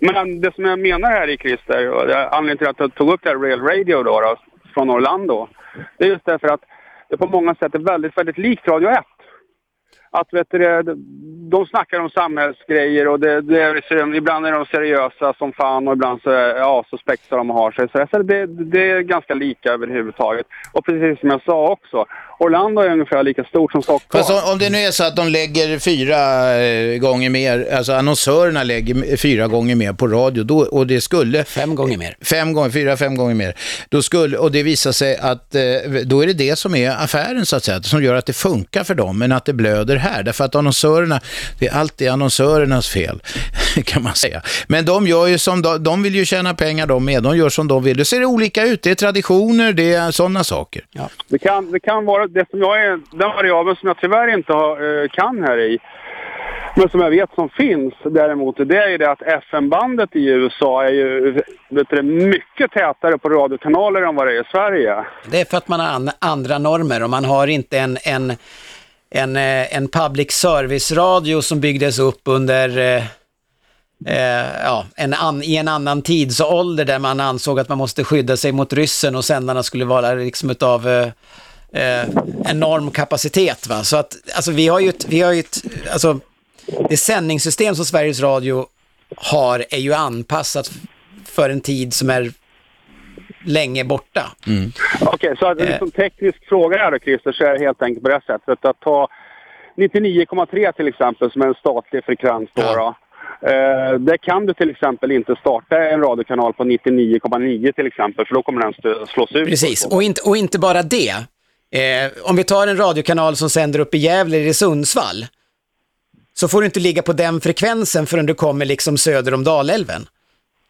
Men det som jag menar här i Christer, och anledningen till att jag tog upp det här Real Radio då, då från Orlando, det är just därför att det på många sätt är väldigt, väldigt likt Radio 1. Att vet du, de snackar om samhällsgrejer och det, det är, liksom, ibland är de seriösa som fan och ibland så, ja, så spexar de och har sig. Så det, det är ganska lika överhuvudtaget. Och precis som jag sa också, Orlando är ungefär lika stort som Stockholm. Fast om, om det nu är så att de lägger fyra eh, gånger mer, alltså annonsörerna lägger fyra gånger mer på radio, då, och det skulle... Fem gånger mer. Fem gånger, fyra, fem gånger mer. Då skulle, och det visar sig att eh, då är det det som är affären så att säga, som gör att det funkar för dem, men att det blöder här. Därför att annonsörerna, det är alltid annonsörernas fel, kan man säga. Men de gör ju som, de, de vill ju tjäna pengar de med, de gör som de vill. Det ser olika ut, det är traditioner, det är sådana saker. Det kan, det kan vara det som jag är, den variabeln som jag tyvärr inte har, eh, kan här i. Men som jag vet som finns däremot, det är ju det att FM-bandet i USA är ju vet du, mycket tätare på radiokanaler än vad det är i Sverige. Det är för att man har an, andra normer och man har inte en, en, en, eh, en public service-radio som byggdes upp under eh, eh, ja, en an, i en annan tidsålder där man ansåg att man måste skydda sig mot ryssen och sändarna skulle vara liksom utav eh, eh, enorm kapacitet. Va? Så att, alltså vi har ju ett, vi har ju ett, alltså det sändningssystem som Sveriges Radio har är ju anpassat för en tid som är länge borta. Okej, så att, som teknisk fråga här då Christer, så är det helt enkelt på det sättet att ta 99,3 till exempel som är en statlig frekvens då. då. Eh, där kan du till exempel inte starta en radiokanal på 99,9 till exempel för då kommer den slås ut. Precis, och inte, och inte bara det. Eh, om vi tar en radiokanal som sänder upp i Gävle eller i Sundsvall, så får du inte ligga på den frekvensen förrän du kommer liksom söder om Dalälven.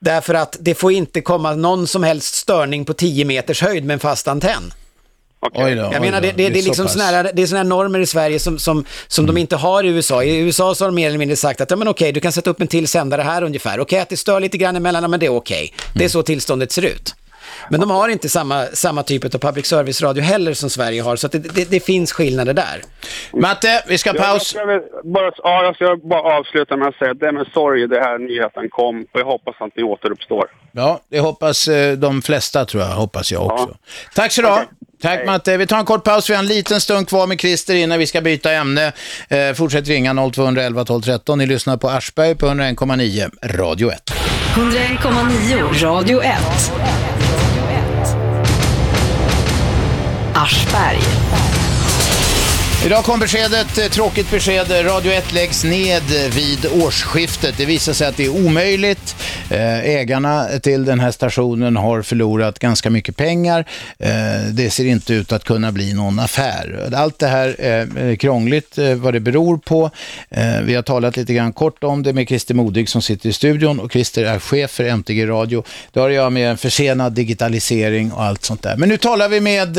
Därför att det får inte komma någon som helst störning på 10 meters höjd med en fast antenn. Oj då, Jag menar, då, det, det, det är liksom såna här, det är såna här normer i Sverige som, som, som de inte har i USA. I USA så har de mer eller mindre sagt att ja, men okej, du kan sätta upp en till sändare här ungefär. Okej, att det stör lite grann emellan, ja, men det är okej. Det är så tillståndet ser ut. Men de har inte samma, samma typ av public service-radio heller som Sverige har, så att det, det, det finns skillnader där. Matte, vi ska Jag, paus. jag, ska väl bara, ja, jag ska bara avsluta med att säga att det är med sorg det här nyheten kom och jag hoppas att ni återuppstår. Ja, det hoppas eh, de flesta tror jag, hoppas jag också. Tack så du ha. Tack Matte. Vi tar en kort paus, vi har en liten stund kvar med Christer innan vi ska byta ämne. Eh, fortsätt ringa 0211 12 13. Ni lyssnar på Aschberg på 101,9 Radio 1. 101,9 Radio 1. Aschberg. Idag kom beskedet, eh, tråkigt besked, Radio 1 läggs ned vid årsskiftet. Det visar sig att det är omöjligt. Eh, ägarna till den här stationen har förlorat ganska mycket pengar. Eh, det ser inte ut att kunna bli någon affär. Allt det här är krångligt, vad det beror på. Vi har talat lite grann kort om det med Christer Modig som sitter i studion och Christer är chef för MTG Radio. Det har att göra med en försenad digitalisering och allt sånt där. Men nu talar vi med,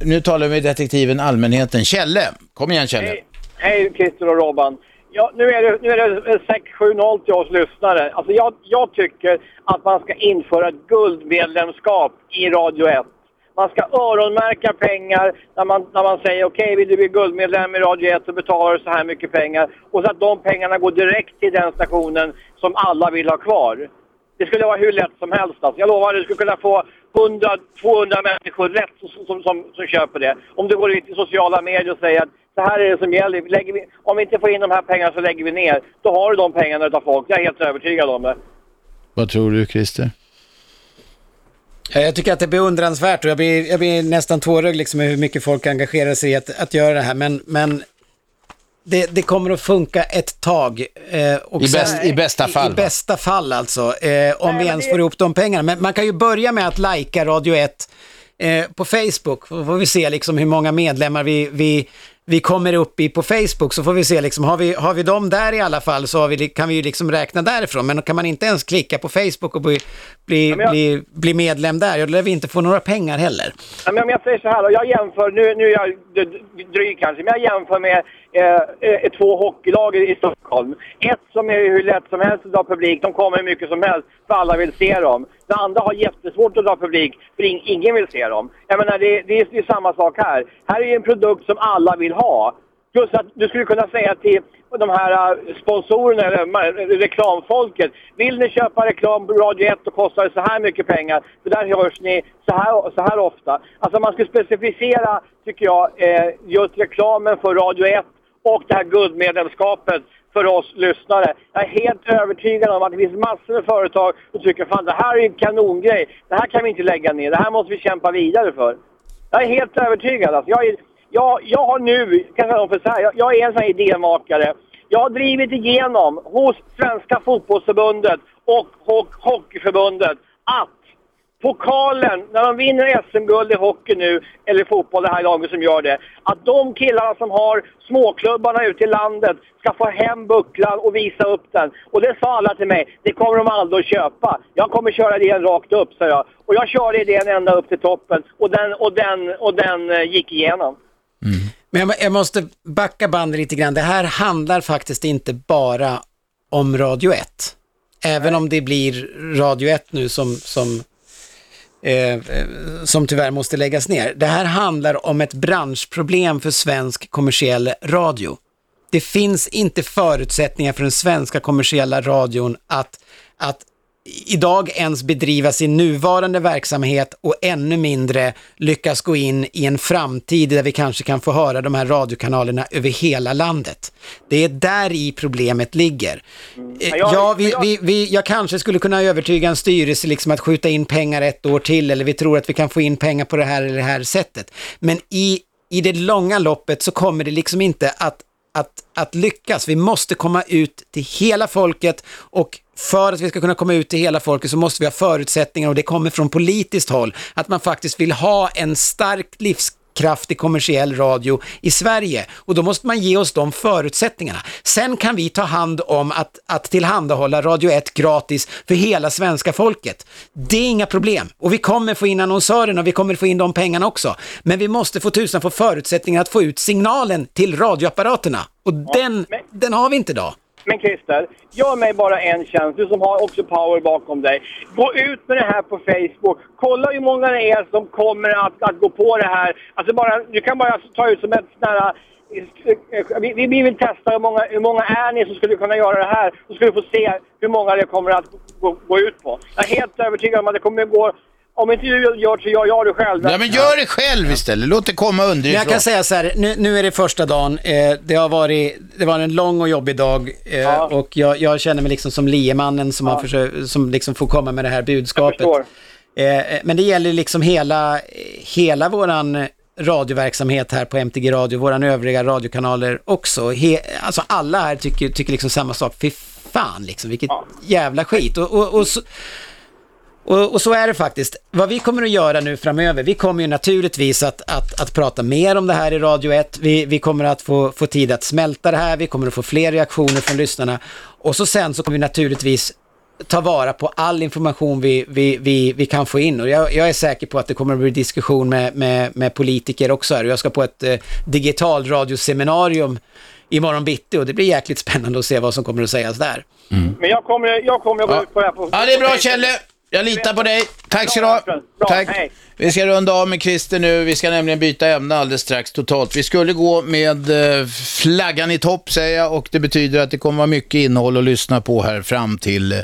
nu talar vi med detektiven Allmänheten. Kjelle, kom igen Kjelle. Hej Christer och Robban. Ja, nu är det, nu är det 670 till oss lyssnare. Alltså jag, jag tycker att man ska införa ett guldmedlemskap i Radio 1. Man ska öronmärka pengar när man, när man säger okej, vill du bli guldmedlem i Radio 1 så betalar du så här mycket pengar. Och så att de pengarna går direkt till den stationen som alla vill ha kvar. Det skulle vara hur lätt som helst. Alltså. Jag lovar, du skulle kunna få 100-200 människor rätt som, som, som, som köper det. Om du går ut i sociala medier och säger att så här är det som gäller. Lägger vi, om vi inte får in de här pengarna så lägger vi ner. Då har du de pengarna utav folk. Jag är helt övertygad om det. Vad tror du Christer? Jag tycker att det är beundransvärt och jag blir, jag blir nästan tårögd liksom hur mycket folk engagerar sig i att, att göra det här. Men, men det, det kommer att funka ett tag. Eh, och I bäst- i bästa fall, I, va? bästa fall alltså. Eh, om vi ens får ihop de pengarna. Men man kan ju börja med att lajka Radio 1 eh, på Facebook. Då får vi se liksom hur många medlemmar vi, vi, vi kommer upp i på Facebook så får vi se liksom, har vi, har vi dem där i alla fall så har vi, kan vi ju liksom räkna därifrån. Men kan man inte ens klicka på Facebook och bli, bli, jag- bli, bli medlem där, då lär vi inte få några pengar heller. Ja, men om jag säger så här då, jag jämför, nu, nu är jag dryg kanske, men jag jämför med eh, eh, två hockeylag i Stockholm. Ett som är hur lätt som helst att dra publik, de kommer hur mycket som helst för alla vill se dem. Det andra har jättesvårt att dra publik för in, ingen vill se dem. Jag menar, det, det, är, det är samma sak här. Här är ju en produkt som alla vill ha. Plus att du skulle kunna säga till de här eh, sponsorerna eller reklamfolket. Vill ni köpa reklam på Radio 1 då kostar det så här mycket pengar. För där hörs ni så här, så här ofta. Alltså man skulle specificera, tycker jag, eh, just reklamen för Radio 1 och det här guldmedlemskapet för oss lyssnare. Jag är helt övertygad om att det finns massor med företag som tycker fan det här är en kanongrej. Det här kan vi inte lägga ner. Det här måste vi kämpa vidare för. Jag är helt övertygad. Alltså, jag, är, jag, jag har nu, kan jag för så här, jag, jag är en sån här idémakare. Jag har drivit igenom hos Svenska fotbollsförbundet och och Hockeyförbundet att pokalen, när de vinner SM-guld i hockey nu, eller fotboll, det här laget som gör det, att de killarna som har småklubbarna ute i landet ska få hem bucklan och visa upp den. Och det sa alla till mig, det kommer de aldrig att köpa. Jag kommer köra idén rakt upp, sa jag. Och jag körde idén ända upp till toppen och den, och den, och den eh, gick igenom. Men jag, jag måste backa bandet lite grann. Det här handlar faktiskt inte bara om Radio 1. Även om det blir Radio 1 nu som, som, eh, som tyvärr måste läggas ner. Det här handlar om ett branschproblem för svensk kommersiell radio. Det finns inte förutsättningar för den svenska kommersiella radion att, att idag ens bedriva sin nuvarande verksamhet och ännu mindre lyckas gå in i en framtid där vi kanske kan få höra de här radiokanalerna över hela landet. Det är där i problemet ligger. Ja, vi, vi, vi, jag kanske skulle kunna övertyga en styrelse liksom att skjuta in pengar ett år till eller vi tror att vi kan få in pengar på det här eller det här sättet. Men i, i det långa loppet så kommer det liksom inte att att, att lyckas. Vi måste komma ut till hela folket och för att vi ska kunna komma ut till hela folket så måste vi ha förutsättningar och det kommer från politiskt håll att man faktiskt vill ha en stark livskraftig kommersiell radio i Sverige och då måste man ge oss de förutsättningarna. Sen kan vi ta hand om att, att tillhandahålla Radio 1 gratis för hela svenska folket. Det är inga problem och vi kommer få in annonsörerna och vi kommer få in de pengarna också. Men vi måste få tusan få förutsättningar att få ut signalen till radioapparaterna och den, den har vi inte idag. Men Christer, gör mig bara en tjänst, du som har också power bakom dig. Gå ut med det här på Facebook. Kolla hur många det är som kommer att, att gå på det här. Alltså bara, du kan bara ta ut som ett sånt här... Eh, eh, vi, vi vill testa hur många, hur många är ni som skulle kunna göra det här. Då ska du få se hur många det kommer att gå, gå ut på. Jag är helt övertygad om att det kommer att gå... Om inte du gör så gör jag det själv. Ja, men gör det själv istället. Låt det komma Men underifrån. jag kan säga så här, nu, nu är det första dagen. Eh, det har varit, det var en lång och jobbig dag eh, och jag, jag känner mig liksom som liemannen som, har försökt, som liksom får komma med det här budskapet. förstår. Eh, men det gäller liksom hela, hela våran radioverksamhet här på MTG Radio, våran övriga radiokanaler också. He, alltså alla här tycker, tycker liksom samma sak. Fy fan liksom, vilket jävla skit. Och, och, och så, och, och så är det faktiskt. Vad vi kommer att göra nu framöver, vi kommer ju naturligtvis att, att, att prata mer om det här i Radio 1. Vi, vi kommer att få, få tid att smälta det här, vi kommer att få fler reaktioner från lyssnarna. Och så sen så kommer vi naturligtvis ta vara på all information vi, vi, vi, vi kan få in. Och jag, jag är säker på att det kommer att bli diskussion med, med, med politiker också här. Jag ska på ett eh, digitalradioseminarium imorgon bitti och det blir jäkligt spännande att se vad som kommer att sägas där. Men jag kommer, jag kommer att gå ut på det här på... Ja, det är bra Kjelle. Jag litar på dig. Tack ska du ha. Tack. Vi ska runda av med Christer nu. Vi ska nämligen byta ämne alldeles strax totalt. Vi skulle gå med eh, flaggan i topp säger jag och det betyder att det kommer vara mycket innehåll att lyssna på här fram till, eh,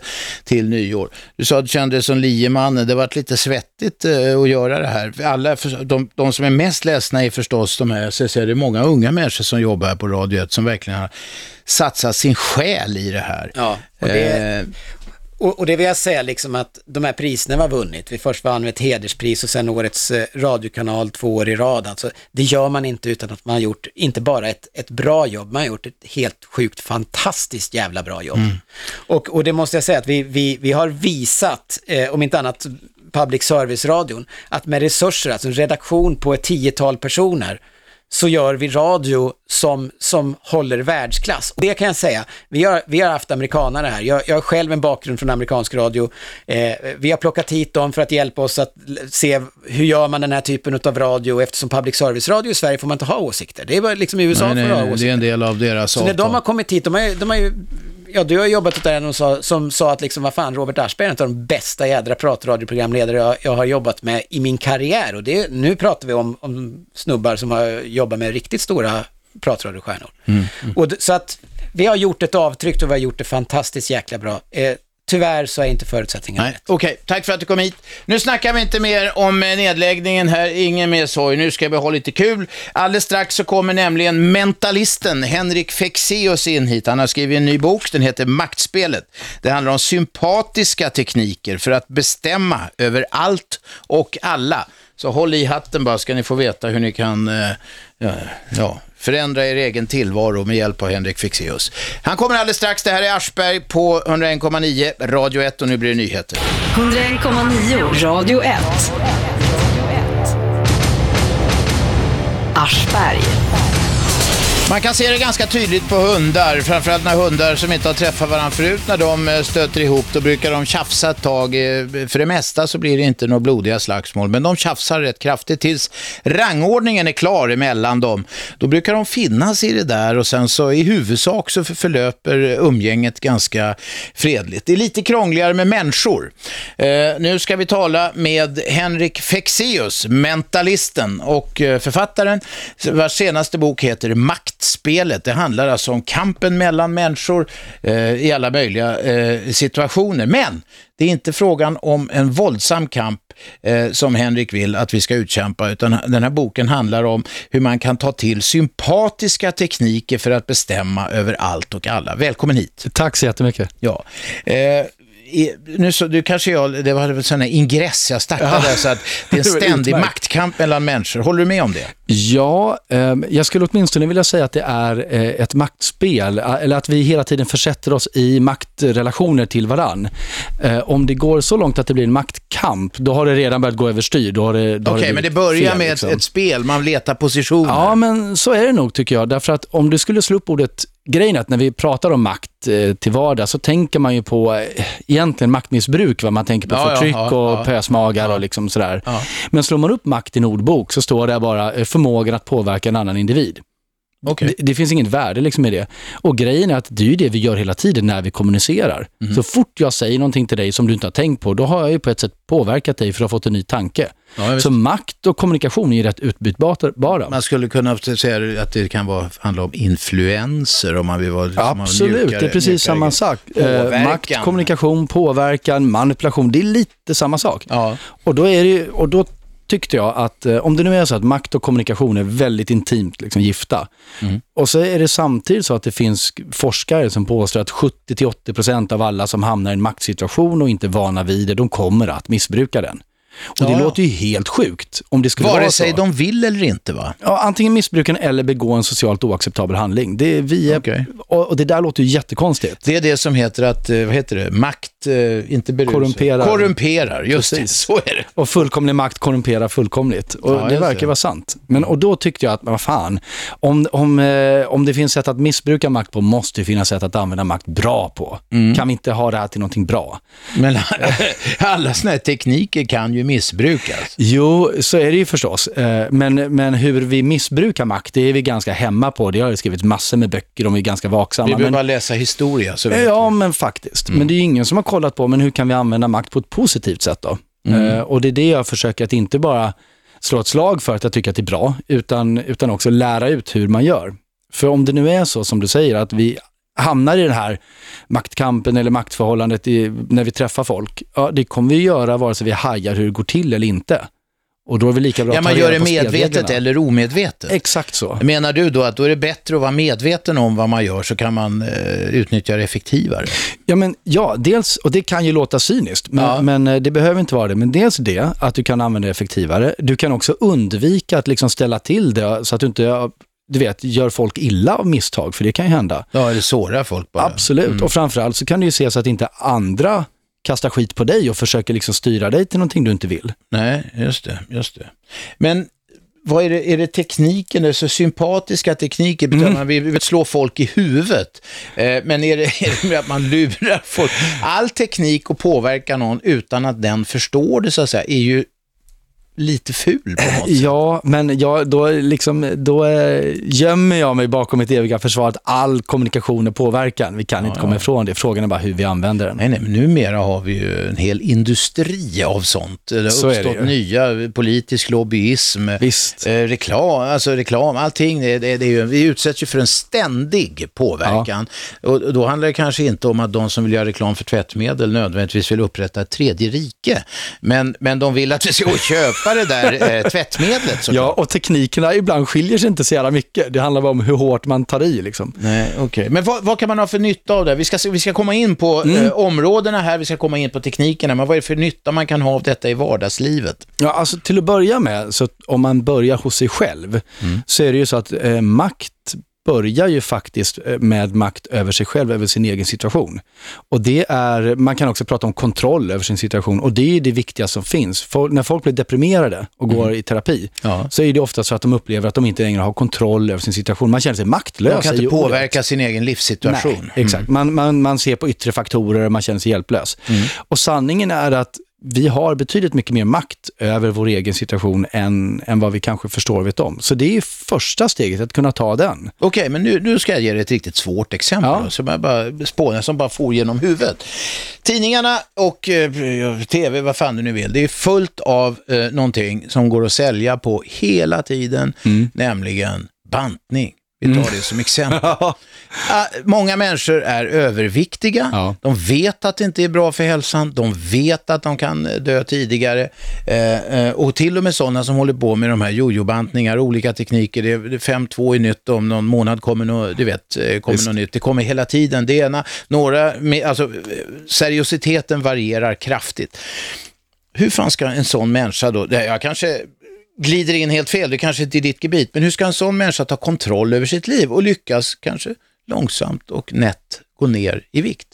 till nyår. Du sa att du kände dig som liemannen. Det har varit lite svettigt eh, att göra det här. Alla, de, de som är mest ledsna är förstås de här, så jag säger, det är många unga människor som jobbar här på Radio 1 som verkligen har satsat sin själ i det här. Ja, och det, Eh, och, och det vill jag säga liksom att de här priserna var vunnit. Vi först vann vi ett hederspris och sen årets eh, radiokanal två år i rad. Alltså, det gör man inte utan att man har gjort, inte bara ett, ett bra jobb, man har gjort ett helt sjukt fantastiskt jävla bra jobb. Och, och det måste jag säga att vi, vi, vi har visat, eh, om inte annat public service-radion, att med resurser, alltså en redaktion på ett tiotal personer, så gör vi radio som, som håller världsklass. Och det kan jag säga, vi har, vi har haft amerikanare här. Jag, jag har själv en bakgrund från amerikansk radio. Eh, vi har plockat hit dem för att hjälpa oss att se hur gör man den här typen av radio eftersom public service-radio i Sverige får man inte ha åsikter. Det är bara liksom i USA Nej, får du ha nej, åsikter. det är en del av deras Så när avtal. de har kommit hit, de har, de har ju, ja du har jobbat åt och sa, som sa att liksom, vad fan, Robert Aschberg är en av de bästa jädra pratradioprogramledare jag, jag har jobbat med i min karriär. Och det, nu pratar vi om, om snubbar som har jobbat med riktigt stora pratradiostjärnor. Mm. Och, d- så att vi har gjort ett avtryck och vi har gjort det fantastiskt jäkla bra. Eh, tyvärr så är inte förutsättningarna Nej, Okej, tack för att du kom hit. Nu snackar vi inte mer om eh, nedläggningen här, ingen mer sorg. Nu ska vi ha lite kul. Alldeles strax så kommer nämligen mentalisten Henrik Fexeus in hit. Han har skrivit en ny bok, den heter Maktspelet. Det handlar om sympatiska tekniker för att bestämma över allt och alla. Så håll i hatten bara ska ni få veta hur ni kan eh, ja, förändra er egen tillvaro med hjälp av Henrik Fexeus. Han kommer alldeles strax. Det här är Aschberg på 101,9 Radio 1 och nu blir det nyheter. 101,9 Radio 1. Aschberg. Man kan se det ganska tydligt på hundar, framförallt när hundar som inte har träffat varandra förut, när de eh, stöter ihop, då brukar de tjafsa ett tag. Eh, för det mesta så blir det inte några blodiga slagsmål, men de tjafsar rätt kraftigt tills rangordningen är klar emellan dem. Då brukar de finnas i det där och sen så i huvudsak så förlöper umgänget ganska fredligt. Det är lite krångligare med människor. Eh, nu ska vi tala med Henrik Fexeus, mentalisten och författaren, vars senaste bok heter Maktspelet. Det handlar alltså om kampen mellan människor eh, i alla möjliga eh, situationer. Men det är inte frågan om en våldsam kamp eh, som Henrik vill att vi ska utkämpa, utan den här boken handlar om hur man kan ta till sympatiska tekniker för att bestämma över allt och alla. Välkommen hit. Tack så jättemycket. Ja. Nu så, du kanske jag, det var väl sån här ingress jag startade, Ja. så att det är en ständig maktkamp mellan människor. Håller du med om det? Ja, eh, jag skulle åtminstone vilja säga att det är eh, ett maktspel, eller att vi hela tiden försätter oss i maktrelationer till varann. Eh, om det går så långt att det blir en maktkamp, då har det redan börjat gå överstyr. Okej, det men det börjar fel, med liksom. ett, ett spel, man letar positioner. Ja, men så är det nog tycker jag. Därför att om du skulle slå upp ordet, grejen är att när vi pratar om makt eh, till vardag så tänker man ju på eh, egentligen maktmissbruk. Va? Man tänker på Ja, ja, förtryck ja, och ja. pösmagar och liksom sådär. Ja. Men slår man upp makt i en ordbok så står det bara eh, förmågan att påverka en annan individ. Okej. Det, det finns inget värde liksom i det. Och grejen är att det är ju det vi gör hela tiden när vi kommunicerar. Mhm. Så fort jag säger någonting till dig som du inte har tänkt på, då har jag ju på ett sätt påverkat dig för att ha fått en ny tanke. Ja, så makt och kommunikation är ju rätt utbytbara. Man skulle kunna säga att det kan vara, handla om influenser om man vill vara liksom Absolut, mjukare, det är precis samma sak. Eh, makt, kommunikation, påverkan, manipulation, det är lite samma sak. Ja. Och, då är det, och då tyckte jag att eh, om det nu är så att makt och kommunikation är väldigt intimt liksom, gifta Mm. och så är det samtidigt så att det finns forskare som påstår att 70-80% av alla som hamnar i en maktsituation och inte är vana vid det, de kommer att missbruka den. Och det Ja. låter ju helt sjukt om det skulle Vare vara sig så. de vill eller inte va? Ja, antingen missbruka den eller begå en socialt oacceptabel handling. Det, är, vi och, och det där låter ju jättekonstigt. Det är det som heter att, eh, vad heter det, makt, eh, inte berusar. Korrumperar. Korrumperar, just det. Precis. Så är det. Och fullkomlig makt korrumperar fullkomligt. Och Ja, det verkar det. vara sant. Men, och då tyckte jag att, vad fan, om, om, eh, om det finns sätt att missbruka makt på, måste det finnas sätt att använda makt bra på. Mm. Kan vi inte ha det här till någonting bra? Men alla sådana här tekniker kan ju missbrukas. Jo, så är det ju förstås. Eh, Men, men hur vi missbrukar makt, det är vi ganska hemma på. Det har jag skrivit massor med böcker om, vi är ganska vaksamma. Vi behöver bara läsa historia så vet Ja, men faktiskt. Men det är ju ingen som har kollat på, men hur kan vi använda makt på ett positivt sätt då? Mm. Eh, och det är det jag försöker att inte bara slå ett slag för att jag tycker att det är bra, utan, utan också lära ut hur man gör. För om det nu är så som du säger, att vi hamnar i den här maktkampen eller maktförhållandet i, när vi träffar folk, ja, det kommer vi göra vare sig vi hajar hur det går till eller inte. Och då är vi lika bra Ja, man gör det medvetet eller omedvetet. Exakt så. Menar du då att då är det bättre att vara medveten om vad man gör så kan man eh, utnyttja det effektivare? Ja, men, ja, dels, och det kan ju låta cyniskt, men, Ja. men eh, det behöver inte vara det. Men dels det, att du kan använda det effektivare. Du kan också undvika att liksom ställa till det så att du inte du vet, gör folk illa av misstag, för det kan ju hända. Ja, eller sårar folk bara. Absolut, Mm. och framförallt så kan det ju ses så att inte andra kastar skit på dig och försöker liksom styra dig till någonting du inte vill. Nej, just det, just det. Men vad är det, är det tekniken, det är så sympatiska tekniker, mm. man vill, vill slå folk i huvudet. Eh, men är det, är det att man lurar folk? All teknik och påverka någon utan att den förstår det så att säga, är ju lite ful på något sätt. Ja, men jag, då, liksom, då eh, gömmer jag mig bakom mitt eviga försvar att all kommunikation är påverkan. Vi kan ja, inte komma ja. ifrån det. Frågan är bara hur vi använder den. Nej, nej, men numera har vi ju en hel industri av sånt. Det har Så uppstått nya, politisk lobbyism, Visst. Eh, reklam, alltså reklam, allting. Det, det, det är ju, vi utsätts ju för en ständig påverkan. Ja. Och då handlar det kanske inte om att de som vill göra reklam för tvättmedel nödvändigtvis vill upprätta ett tredje rike. Men, men de vill att vi ska gå och köpa köpa det där eh, tvättmedlet. Såklart. Ja, och teknikerna ibland skiljer sig inte så jävla mycket. Det handlar bara om hur hårt man tar i. Liksom. Nej, okay. Men vad, vad, kan man ha för nytta av det? Vi ska, vi ska komma in på mm. eh, områdena här, vi ska komma in på teknikerna, men vad är det för nytta man kan ha av detta i vardagslivet? Ja, alltså till att börja med, så om man börjar hos sig själv, mm. så är det ju så att eh, makt börjar ju faktiskt eh, med makt över sig själv, över sin egen situation. Och det är, man kan också prata om kontroll över sin situation och det är det viktiga som finns. För när folk blir deprimerade och går mm. i terapi, ja. så är det ofta så att de upplever att de inte längre har kontroll över sin situation. Man känner sig maktlös. Man kan inte påverka sin egen livssituation. Nej, exakt. Mm. Man, man, man ser på yttre faktorer och man känner sig hjälplös. Mm. Och sanningen är att vi har betydligt mycket mer makt över vår egen situation än, än vad vi kanske förstår vet om. Så det är första steget, att kunna ta den. Okej, okay, men nu, nu ska jag ge dig ett riktigt svårt exempel ja. som jag bara spånar, som bara får genom huvudet. Tidningarna och eh, tv, vad fan du nu vill, det är fullt av eh, någonting som går att sälja på hela tiden, mm. nämligen bantning. Vi tar mm. det som exempel. Många människor är överviktiga. Ja. De vet att det inte är bra för hälsan. De vet att de kan dö tidigare. Eh, eh, och till och med sådana som håller på med de här jojobantningar, olika tekniker. Det är 5-2 är nytt, om någon månad kommer något, du vet, eh, kommer något nytt. Det kommer hela tiden. Det ena, några, alltså seriositeten varierar kraftigt. Hur fan ska en sån människa då, jag kanske glider in helt fel, det kanske inte är ditt gebit, men hur ska en sån människa ta kontroll över sitt liv och lyckas kanske långsamt och nätt gå ner i vikt?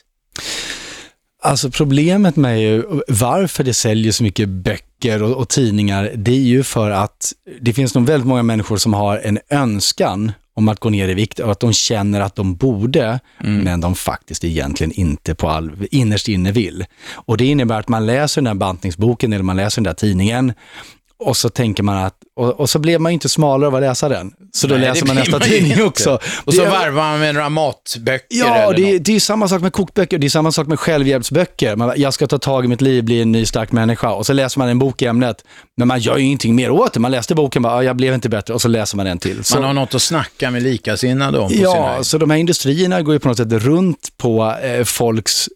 Alltså problemet med ju, varför det säljer så mycket böcker och, och, tidningar, det är ju för att det finns nog väldigt många människor som har en önskan om att gå ner i vikt och att de känner att de borde, mm. men de faktiskt egentligen inte på all, innerst inne vill. Och det innebär att man läser den här bantningsboken eller man läser den där tidningen och så tänker man att, och, och, så blev man ju inte smalare av att läsa den. Så då Nej, läser man nästa man tidning också. Och så varvar man med några matböcker Ja, det, det är samma sak med kokböcker, det är samma sak med självhjälpsböcker. Man, jag ska ta tag i mitt liv, bli en ny stark människa. Och så läser man en bok i ämnet, men man gör ju ingenting mer åt det. Man läste boken, bara, jag blev inte bättre, och så läser man en till. Så, man har något att snacka med likasinnade om. Ja, så de här industrierna går ju på något sätt runt på eh, folks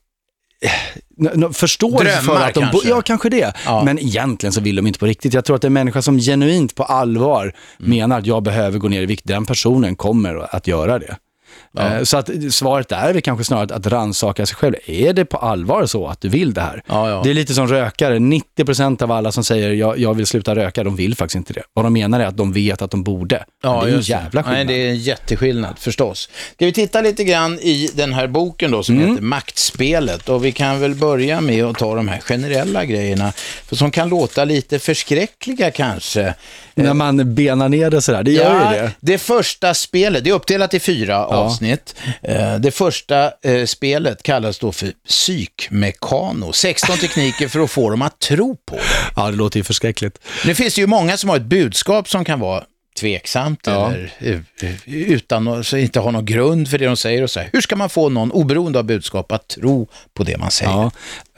förståelse för att de... Kanske. Ja, kanske det. Ja. Men egentligen så vill de inte på riktigt. Jag tror att en människa som genuint på allvar mm. menar att jag behöver gå ner i vikt, den personen kommer att göra det. Ja. Eh, så att svaret är väl kanske snarare att rannsaka sig själv. Är det på allvar så att du vill det här? Ja, ja. Det är lite som rökare. 90% av alla som säger jag, jag, vill sluta röka, de vill faktiskt inte det. Vad de menar är att de vet att de borde. Ja, det är en jävla skillnad. Nej, det är en jätteskillnad förstås. Ska vi titta lite grann i den här boken då som mm. heter Maktspelet och vi kan väl börja med att ta de här generella grejerna för som kan låta lite förskräckliga kanske. När man benar ner det sådär, det gör ja, ju det. Det första spelet, det är uppdelat i fyra ja. Avsnitt. Eh, det första eh, spelet kallas då för psykmekano. 16 tekniker för att få dem att tro på det. Ja, det låter ju förskräckligt. Nu finns det ju många som har ett budskap som kan vara tveksamt ja. eller utan att inte ha någon grund för det de säger och så här. Hur ska man få någon oberoende av budskap att tro på det man säger? Ja.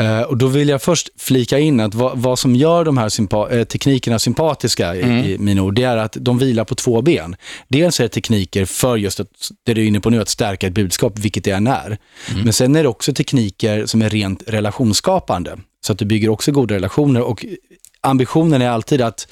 Eh, och då vill jag först flika in att vad, vad som gör de här sympa eh, teknikerna sympatiska mm. i, i mina ord, det är att de vilar på två ben. Dels är det tekniker för just att, det du är inne på nu, att stärka ett budskap, vilket det än är. Mm. Men sen är det också tekniker som är rent relationsskapande. Så att du bygger också goda relationer och ambitionen är alltid att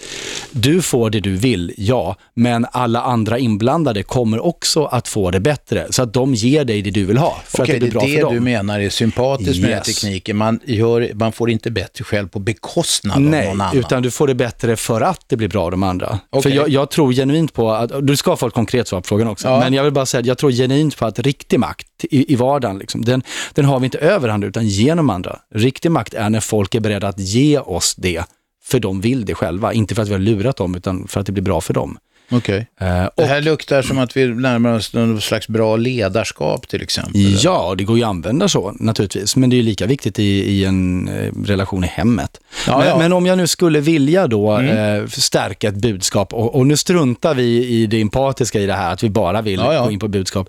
du får det du vill, ja, men alla andra inblandade kommer också att få det bättre, så att de ger dig det du vill ha. För Okej, att det, blir bra det är det du menar är sympatiskt yes. med den här tekniken. Man, gör, man får inte bättre själv på bekostnad Nej, av någon annan. Nej, utan du får det bättre för att det blir bra av de andra. Okay. För jag, jag, tror genuint på att, du ska få ett konkret svar på frågan också, ja. men jag vill bara säga att jag tror genuint på att riktig makt i, i vardagen, liksom, den, den har vi inte över andra utan genom andra. Riktig makt är när folk är beredda att ge oss det för de vill det själva. Inte för att vi har lurat dem, utan för att det blir bra för dem. Okej. Eh, Det här luktar som att vi närmar oss någon slags bra ledarskap till exempel. Ja, det går ju att använda så naturligtvis, men det är ju lika viktigt i, i en eh, relation i hemmet. Ja, men, ja. men om jag nu skulle vilja då Mm. eh, stärka ett budskap, och, och nu struntar vi i det empatiska i det här, att vi bara vill Ja, ja. gå in på budskap,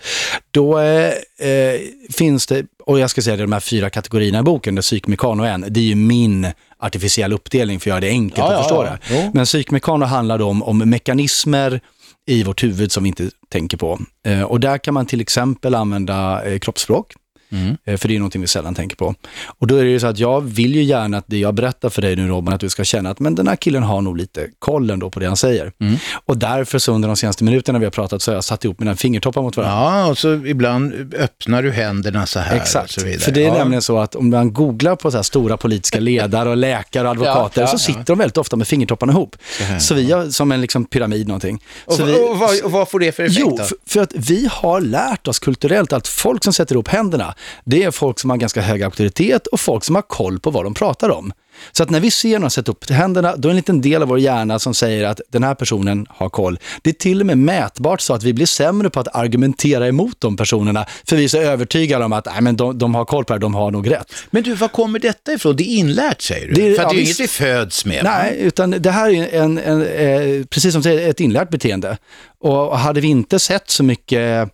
då eh, eh, finns det, och jag ska säga det, de här fyra kategorierna i boken, där psykmekano är en, det är ju min artificiell uppdelning för att göra det enkelt Ja, att ja, förstå ja. det. Jo. Men psykmekano handlar om, om mekanismer i vårt huvud som vi inte tänker på. Eh, och där kan man till exempel använda eh, kroppsspråk. Mm. Eh, För det är någonting vi sällan tänker på. Och då är det ju så att jag vill ju gärna att det jag berättar för dig nu Robin, att du ska känna att men den här killen har nog lite koll ändå på det han säger. Mm. Och därför så under de senaste minuterna vi har pratat så har jag satt ihop mina fingertoppar mot varandra. Ja, och så ibland öppnar du händerna så här Exakt, och så vidare. för det är ja. nämligen så att om man googlar på så här stora politiska ledare och läkare och advokater Ja, ja, så sitter de väldigt ofta med fingertopparna ihop. Så vi har som en liksom pyramid någonting. Och, så vi, och, vad, och vad får det för effekt Jo, för, för att vi har lärt oss kulturellt att folk som sätter upp händerna, det är folk som har ganska hög auktoritet och folk som har koll på vad de pratar om. Så att när vi ser någon sätta upp händerna, då är det en liten del av vår hjärna som säger att den här personen har koll. Det är till och med mätbart så att vi blir sämre på att argumentera emot de personerna, för vi är så övertygade om att nej, men de, de har koll på det, de har nog rätt. Men du, var kommer detta ifrån? Det är inlärt säger du? Det är- för ja, det är ju inget vi föds med. va? Nej, utan det här är en, en, eh, precis som du säger, ett inlärt beteende. Och hade vi inte sett så mycket,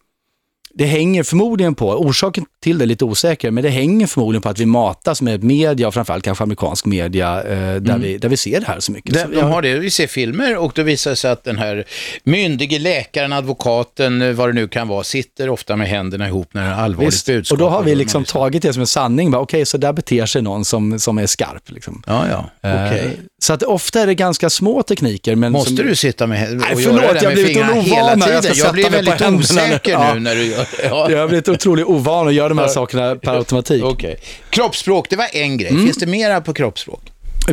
det hänger förmodligen på, orsaken till det är lite osäker, men det hänger förmodligen på att vi matas med media, framförallt kanske amerikansk media, eh, där, vi, där vi ser det här så mycket. De, de har det, vi ser filmer och då visar det sig att den här myndige läkaren, advokaten, eh, vad det nu kan vara, sitter ofta med händerna ihop när det är allvarligt Visst. budskap. Och då har vi liksom tagit det som en sanning. Okej, så där beter sig någon som, som är skarp. Liksom. Ja, ja, okej. Eh, Så att ofta är det ganska små tekniker. Men Måste som, du sitta med och Nej, göra förlåt, det jag med fingrarna hela tiden? Jag blir väldigt händerna nu. osäker nu när du gör ja. Jag har blivit otroligt ovan att göra de här sakerna per automatik. Okej. Kroppsspråk, det var en grej. Mm. Finns det mera på kroppsspråk?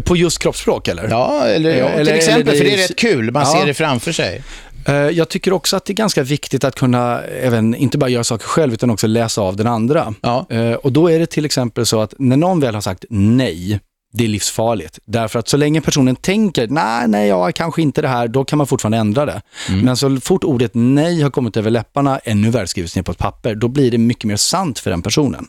På just kroppsspråk eller? Ja, eller, ja, Eh, till eller- exempel, eller för det är rätt kul. Man ser det framför sig. Eh, Jag tycker också att det är ganska viktigt att kunna, även, inte bara göra saker själv, utan också läsa av den andra. Ja. Eh, Och då är det till exempel så att när någon väl har sagt nej, det är livsfarligt. Därför att så länge personen tänker, nej, nej, ja, kanske inte det här, då kan man fortfarande ändra det. Mm. Men så fort ordet nej har kommit över läpparna, ännu värre skrivits ner på ett papper, då blir det mycket mer sant för den personen.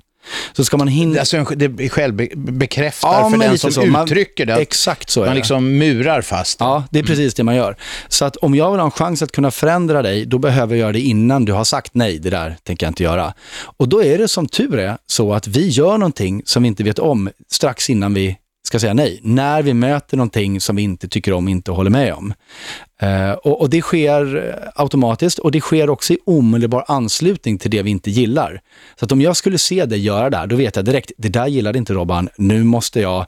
Så ska man hinna... Alltså, det självbekräftar Ja, för den som så. Uttrycker det. Exakt så är Man liksom murar fast. Ja, det är precis det man gör. Så att om jag vill ha en chans att kunna förändra dig, då behöver jag göra det innan du har sagt nej, det där tänker jag inte göra. Och då är det som tur är så att vi gör någonting som vi inte vet om strax innan vi ska säga nej. När vi möter någonting som vi inte tycker om, inte håller med om. Eh, och, och det sker eh, automatiskt och det sker också i omedelbar anslutning till det vi inte gillar. Så att om jag skulle se dig göra det här, då vet jag direkt, det där gillade inte Robban, nu måste jag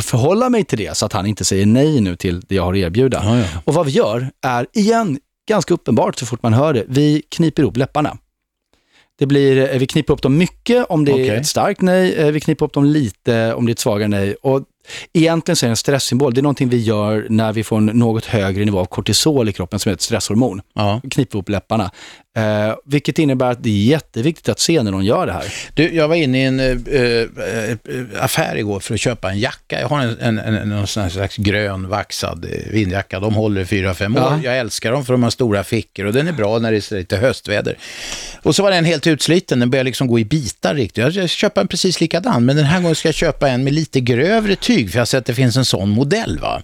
förhålla mig till det så att han inte säger nej nu till det jag har att erbjuda. Ja, ja. Och vad vi gör är, igen, ganska uppenbart så fort man hör det, vi kniper ihop läpparna. Det blir, eh, vi kniper upp dem mycket om det Okej. är ett starkt nej, eh, vi kniper upp dem lite om det är ett svagare nej. Och egentligen så är det en stresssymbol, det är någonting vi gör när vi får en något högre nivå av kortisol i kroppen som är ett stresshormon. Ja. Kniper ihop läpparna. Eh, vilket innebär att det är jätteviktigt att se när någon gör det här. Du, jag var inne i en eh, eh, affär igår för att köpa en jacka. Jag har en, en, en, här slags grön vaxad eh, vindjacka. De håller i fyra, fem år. Ja. Jag älskar dem för de har stora fickor och den är bra när det är lite höstväder. Och så var den helt utsliten. Den började liksom gå i bitar riktigt. Jag ska köpa en precis likadan, men den här gången ska jag köpa en med lite grövre tyg för jag har sett att det finns en sån modell. Va?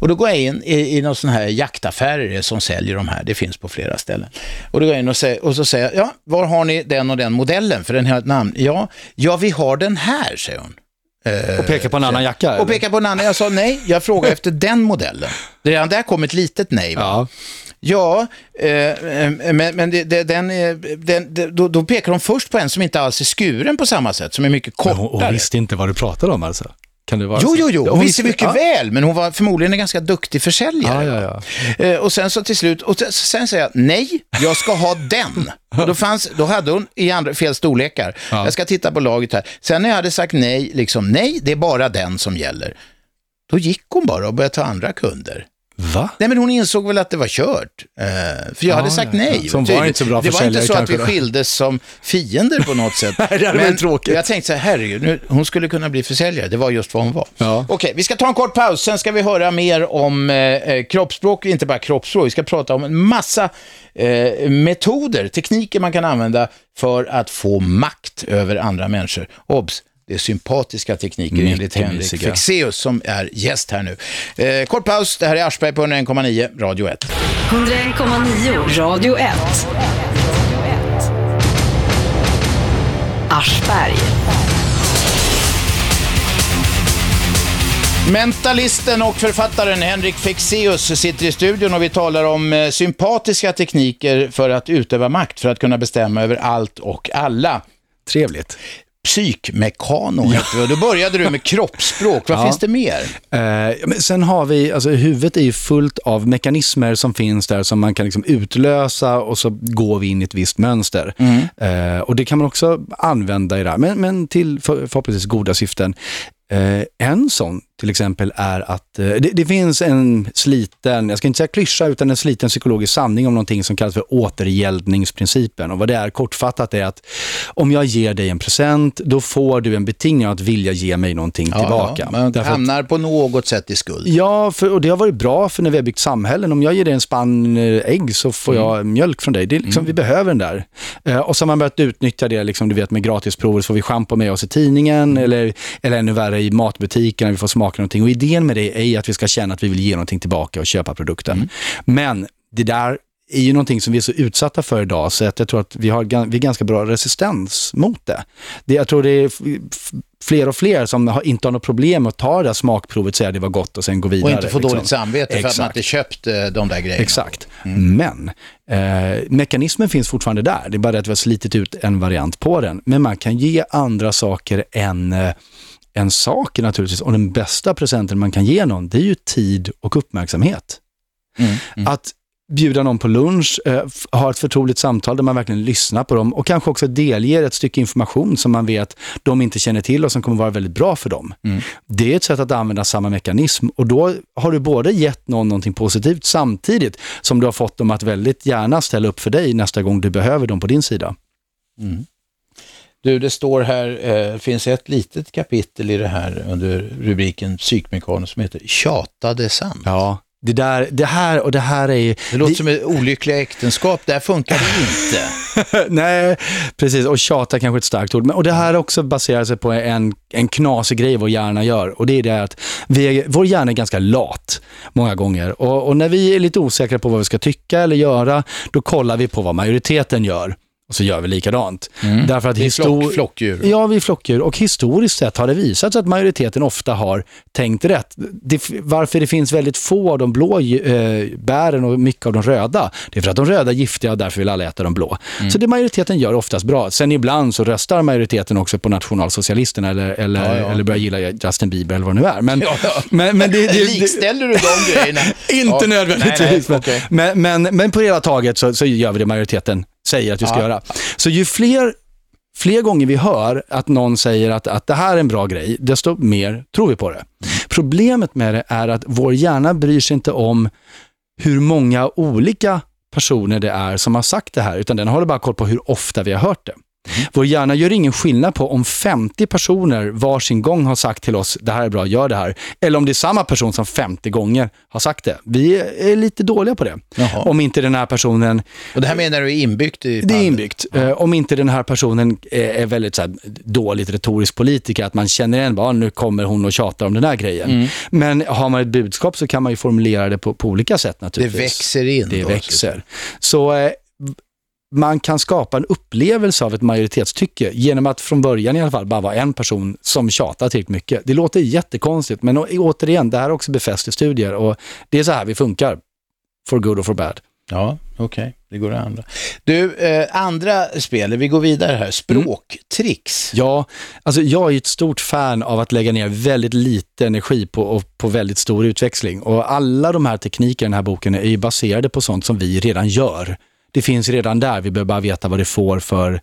Och då går jag in i, i någon sån här jaktaffärer som säljer de här. Det finns på flera ställen. Och då går jag in och, säger, och så säger jag, ja, var har ni den och den modellen? För den har ett namn. Ja, ja vi har den här, säger hon. Eh, Och peka på en annan jacka? och eller? peka på en annan. Jag sa nej, jag frågar efter den modellen. Redan där kom ett litet nej. Va? Ja. Ja, eh, eh, men, men det, det, den, är- den, då, då pekar de först på en som inte alls är skuren på samma sätt, som är mycket Men hon, kortare. hon visste inte vad du pratade om alltså? Kan det vara Jo, jo, jo, hon visste mycket ja. väl, men hon var förmodligen en ganska duktig försäljare. Ja, ja, Eh, Och sen så till slut, och sen säger jag nej, jag ska ha den. Och då, fanns, då hade hon i andra, fel storlekar. Ja. Jag ska titta på laget här. Sen när jag hade sagt nej, liksom nej, det är bara den som gäller. Då gick hon bara och började ta andra kunder. Va? Nej, men hon insåg väl att det var kört. Eh, för jag Ja, hade sagt ja, nej. hon var inte så bra Det var inte så att vi då? skildes som fiender på något sätt. Nej, det hade men varit tråkigt. jag tänkte så här, herregud, nu, hon skulle kunna bli försäljare. Det var just vad hon var. Ja. Okej, vi ska ta en kort paus. Sen ska vi höra mer om eh, eh, kroppsspråk, inte bara kroppsspråk. Vi ska prata om en massa eh, metoder, tekniker man kan använda för att få makt över andra människor. Obs! Det är sympatiska tekniker Mycket enligt Henrik mysiga. Fexeus som är gäst här nu. Eh, kort paus, det här är Aschberg på 101,9, Radio 1. 101,9 Radio 1. Aschberg. Mentalisten och författaren Henrik Fexeus sitter i studion och vi talar om eh, sympatiska tekniker för att utöva makt, för att kunna bestämma över allt och alla. Trevligt. Psykmekano heter. Och Då började du med kroppsspråk. Vad Ja. finns det mer? Eh, men sen har vi, alltså huvudet är ju fullt av mekanismer som finns där som man kan liksom utlösa och så går vi in i ett visst mönster. Eh, och det kan man också använda i det här, men, men till för, förhoppningsvis goda syften. Eh, en sån till exempel är att eh, det, det finns en sliten, jag ska inte säga klyscha, utan en sliten psykologisk sanning om någonting som kallas för återgäldningsprincipen. Och vad det är kortfattat är att om jag ger dig en present, då får du en betingning att vilja ge mig någonting tillbaka. Ja, man Därför hamnar på något sätt i skuld. Ja, för, och det har varit bra för när vi har byggt samhällen. Om jag ger dig en spann eh, ägg så får jag mjölk från dig. Det är liksom, Vi behöver den där. Eh, och så har man börjat utnyttja det, liksom, du vet med gratisprover så får vi schampo med oss i tidningen eller, eller ännu värre i matbutiken när vi får smaka någonting. Och idén med det är att vi ska känna att vi vill ge någonting tillbaka och köpa produkten. Men det där är ju någonting som vi är så utsatta för idag så att jag tror att vi har vi ganska bra resistens mot det. det jag tror det är fler och fler som har, inte har något problem att ta det där smakprovet, säga det var gott och sen gå Och vidare. inte få liksom. dåligt samvete för att man inte köpt eh, de där grejerna. Exakt. Men eh, mekanismen finns fortfarande där. Det är bara det att vi har slitit ut en variant på den. Men man kan ge andra saker än, eh, än saker naturligtvis. Och den bästa presenten man kan ge någon, det är ju tid och uppmärksamhet. Att bjuda någon på lunch, eh, ha ett förtroligt samtal där man verkligen lyssnar på dem och kanske också delger ett stycke information som man vet de inte känner till och som kommer vara väldigt bra för dem. Det är ett sätt att använda samma mekanism och då har du både gett någon någonting positivt samtidigt som du har fått dem att väldigt gärna ställa upp för dig nästa gång du behöver dem på din sida. Du, det står här, eh, finns ett litet kapitel i det här under rubriken psykmekano som heter Tjatade sant. Ja, det, där, det här och det här är ju... Det låter som ett olyckliga äktenskap, där funkar det inte. Nej, precis. Och tjata kanske ett starkt ord. Men, och det här också baserar sig på en, en knasig grej vår hjärna gör. Och det är det att vi vår hjärna är ganska lat många gånger. Och, och när vi är lite osäkra på vad vi ska tycka eller göra, då kollar vi på vad majoriteten gör. Och så gör vi likadant. Därför att Vi är flock, flockdjur. Ja, vi är flockdjur. Och historiskt sett har det visat sig att majoriteten ofta har tänkt rätt. Det, varför det finns väldigt få av de blå eh, bären och mycket av de röda, det är för att de röda är giftiga och därför vill alla äta de blå. Så det majoriteten gör oftast bra. Sen ibland så röstar majoriteten också på nationalsocialisterna eller, eller, Ja, ja. eller börjar gilla Justin Bieber eller vad det nu är. Men, Ja, men, men det, det, Likställer du de grejerna? inte nödvändigtvis. Nej, nej, okej. men, men, men på hela taget så, så gör vi det majoriteten säger att vi ska Ja. göra. Så ju fler, fler gånger vi hör att någon säger att, att det här är en bra grej, desto mer tror vi på det. Problemet med det är att vår hjärna bryr sig inte om hur många olika personer det är som har sagt det här, utan den håller bara koll på hur ofta vi har hört det. Vår hjärna gör ingen skillnad på om 50 personer varsin gång har sagt till oss, det här är bra, gör det här. Eller om det är samma person som 50 gånger har sagt det. Vi är lite dåliga på det. Jaha. Om inte den här personen Och det här menar du är inbyggt i det är inbyggt. Eh, om inte den här personen är, väldigt så här, dåligt retorisk politiker, att man känner igen, bara, nu kommer hon och tjatar om den här grejen. Mm. Men har man ett budskap så kan man ju formulera det på, på olika sätt Det naturligtvis. växer in. Det då, växer. Så man kan skapa en upplevelse av ett majoritetstycke genom att från början i alla fall bara vara en person som tjatar tillräckligt mycket. Det låter jättekonstigt, men återigen, det här är också befäst i studier och det är så här vi funkar. For good och for bad. Ja, okej. Det går att andra. Du, eh, andra spel, vi går vidare här. Språktricks. Ja, alltså jag är ett stort fan av att lägga ner väldigt lite energi på, och på väldigt stor utväxling. Och alla de här teknikerna i den här boken är ju baserade på sånt som vi redan gör. Det finns redan där, vi behöver bara veta vad det får för,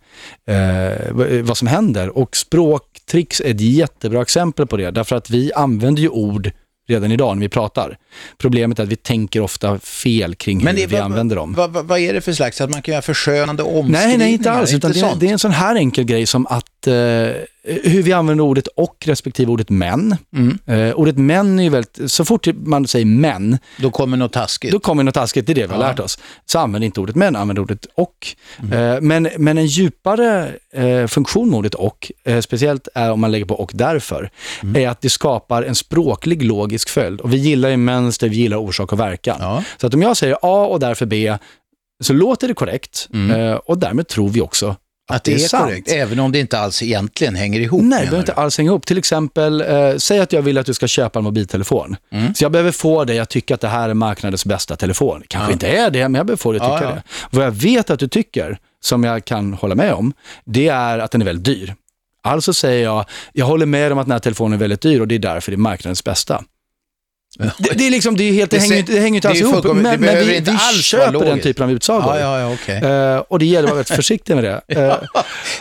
eh, vad- som händer. Och språktricks är ett jättebra exempel på det, därför att vi använder ju ord redan idag när vi pratar. Problemet är att vi tänker ofta fel kring hur Men det, vi vad- använder dem. Vad, vad, vad är det för slags, att man kan göra förskönande omskrivningar? Nej, nej, inte alls. Utan det, är- sånt? det är en sån här enkel grej som att eh, hur vi använder ordet och respektive ordet män. Mm. Eh, ordet män är ju väldigt, så fort man säger män, Då kommer något taskigt. då kommer något taskigt, det är det vi har Ja. lärt oss. Så använd inte ordet män, använd ordet och. Mm. Eh, men, men en djupare eh, funktion med ordet och, eh, speciellt är om man lägger på och därför, Mm. är att det skapar en språklig logisk följd. Och vi gillar ju mönster, vi gillar orsak och verkan. Ja. Så att om jag säger A och därför B, så låter det korrekt Mm. eh, och därmed tror vi också att, Att det är, sant. korrekt, även om det inte alls egentligen hänger ihop. Nej, det behöver inte alls hänga ihop. Till exempel, eh, säg att jag vill att du ska köpa en mobiltelefon. Mm. Så jag behöver få dig att tycka att det här är marknadens bästa telefon. Kanske Ja. inte är det, men jag behöver få dig att Ja, tycka ja. det. Vad jag vet att du tycker, som jag kan hålla med om, det är att den är väldigt dyr. Alltså säger jag, jag håller med om att den här telefonen är väldigt dyr och det är därför det är marknadens bästa. Det, det är liksom, det, är helt, det, hänger, inte- det hänger inte alls ihop, men, men vi, vi köper den typen av utsagor. Ja, ja, ja, okej. Eh, och det gäller att vara väldigt försiktig med det. Eh,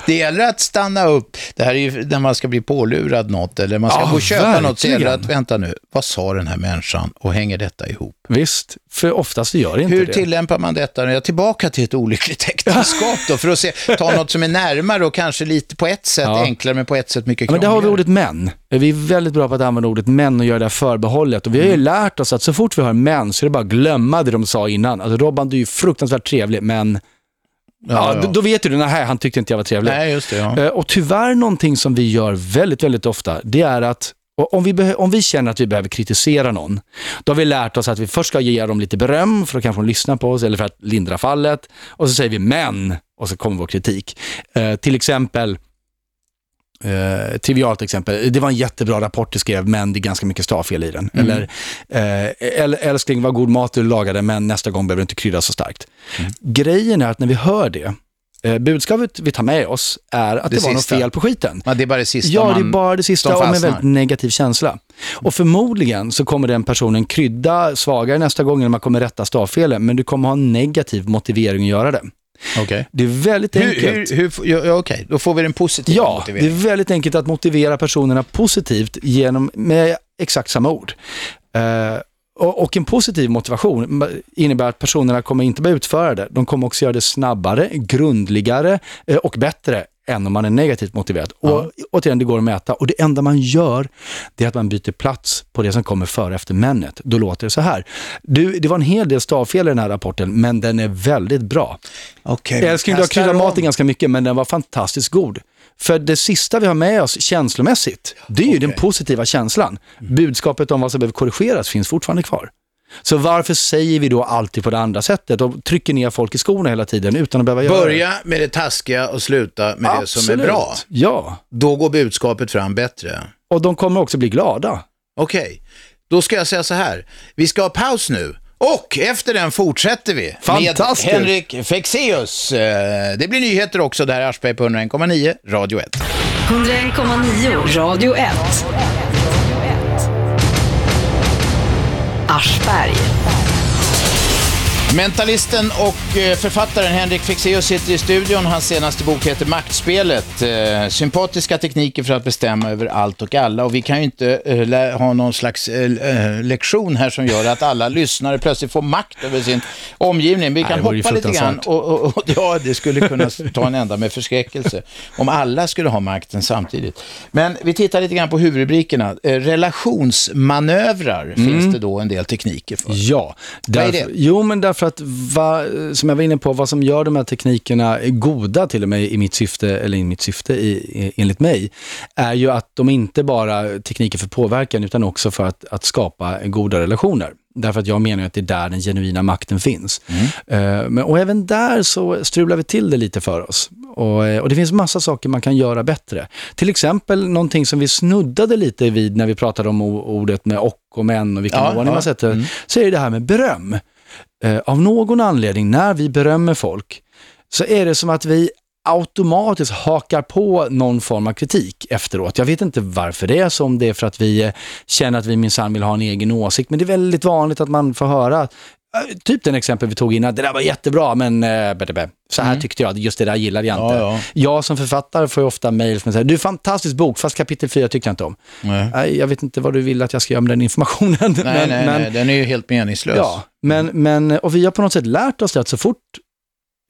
Det gäller att stanna upp. Det här är ju när man ska bli pålurad något eller man ska Ja, gå och köpa något så gäller det att, verkligen. vänta nu, vad sa den här människan och hänger detta ihop? visst, för oftast gör det inte Hur det. tillämpar man detta? Jag är tillbaka till ett olyckligt äktenskap då, för att se, ta något som är närmare och kanske lite på ett sätt Ja. enklare, men på ett sätt mycket Ja, men där krångligare. har vi ordet män. Vi är väldigt bra på att använda ordet män och göra det här förbehållet. Och vi har Mm. ju lärt oss att så fort vi hör män så är det bara att glömma det de sa innan. Alltså Robban, du är ju fruktansvärt trevlig, men Ja, Ja. Då, då vet du, nej, han tyckte inte jag var trevlig. Nej, just det. Ja. Eh, Och tyvärr någonting som vi gör väldigt, väldigt ofta, det är att om vi, om vi känner att vi behöver kritisera någon, då har vi lärt oss att vi först ska ge dem lite beröm för att kanske de lyssnar på oss eller för att lindra fallet. Och så säger vi men, och så kommer vår kritik. Eh, till exempel, eh, trivialt exempel, det var en jättebra rapport du skrev, men det är ganska mycket stavfel i den. Eller, eh, äl- älskling, vad god mat du lagade, men nästa gång behöver du inte krydda så starkt. Grejen är att när vi hör det, eh, budskapet vi tar med oss är att det, Det var något fel på skiten. Ja, det är bara det sista Ja, det är bara det sista och med fastnar. väldigt negativ känsla. Och förmodligen så kommer den personen krydda svagare nästa gång när man kommer rätta stavfelen, men du kommer ha en negativ motivering att göra det. Okej. Det är väldigt enkelt. hur, hur, ja, ja, okej, då får vi den positiva Ja, det är motiveringen. väldigt enkelt att motivera personerna positivt genom, med exakt samma ord. Och, och en positiv motivation innebär att personerna kommer inte bara utföra det, de kommer också göra det snabbare, grundligare eh, och bättre än om man är negativt motiverad. Och återigen, det går att mäta. Och det enda man gör, det är att man byter plats på det som kommer före efter männet. Då låter det så här. Du, det var en hel del stavfel i den här rapporten, men den är väldigt bra. Okej, Jag att kastar krydda maten ganska mycket, men den var fantastiskt god. För det sista vi har med oss känslomässigt, det är ju den positiva känslan. Budskapet om vad som behöver korrigeras finns fortfarande kvar. Så varför säger vi då alltid på det andra sättet och trycker ner folk i skorna hela tiden utan att behöva göra det? Börja med det taskiga och sluta med det som är Absolut. bra. Ja, Då går budskapet fram bättre. och de kommer också bli glada. Okej, då ska jag säga så här. Vi ska ha paus nu. Och efter den fortsätter vi Fantastiskt. med Henrik Fexeus. Eh, Det blir nyheter också. Det här är Aschberg på 101,9, Radio 1. 101,9 Radio 1. Aschberg. Mentalisten och eh, författaren Henrik Fexeus sitter i studion. Hans senaste bok heter Maktspelet. Eh, sympatiska tekniker för att bestämma över allt och alla. Och vi kan ju inte eh, ha någon slags lektion här som gör att alla lyssnare plötsligt får makt över sin omgivning. Vi Nej, kan ju hoppa lite grann och, och, och ja, det skulle kunna ta en ända med förskräckelse om alla skulle ha makten samtidigt. Men vi tittar lite grann på huvudrubrikerna. Relationsmanövrar finns det då en del tekniker för. Ja, Vad är därför, det? jo men därför att, va, som jag var inne på, vad som gör de här teknikerna goda till och med i mitt syfte, eller i mitt syfte i, i, enligt mig, är ju att de inte bara är tekniker för påverkan utan också för att, att skapa goda relationer. Därför att jag menar att det är där den genuina makten finns. Eh, men, och även där så strular vi till det lite för oss. Och, eh, och det finns massa saker man kan göra bättre. Till exempel någonting som vi snuddade lite vid när vi pratade om ordet med och och men och vilken Ja, ordning ja. man sätter. Mm. Så är det det här med beröm. Eh, av någon anledning, när vi berömmer folk, så är det som att vi automatiskt hakar på någon form av kritik efteråt. Jag vet inte varför det är så, om det är för att vi eh, känner att vi minsann vill ha en egen åsikt, men det är väldigt vanligt att man får höra typ den exempel vi tog innan, det där var jättebra, men eh, bä. så här tyckte jag, just det där gillade jag inte. Mm. Ja, ja. Jag som författare får ofta mejl som säger, du är fantastisk bok, fast kapitel 4 tyckte jag inte om. Nej. Nej, Jag vet inte vad du vill att jag ska göra med den informationen. Nej, men, nej, men, nej, den är ju helt meningslös. Ja, men, men, och vi har på något sätt lärt oss det att så fort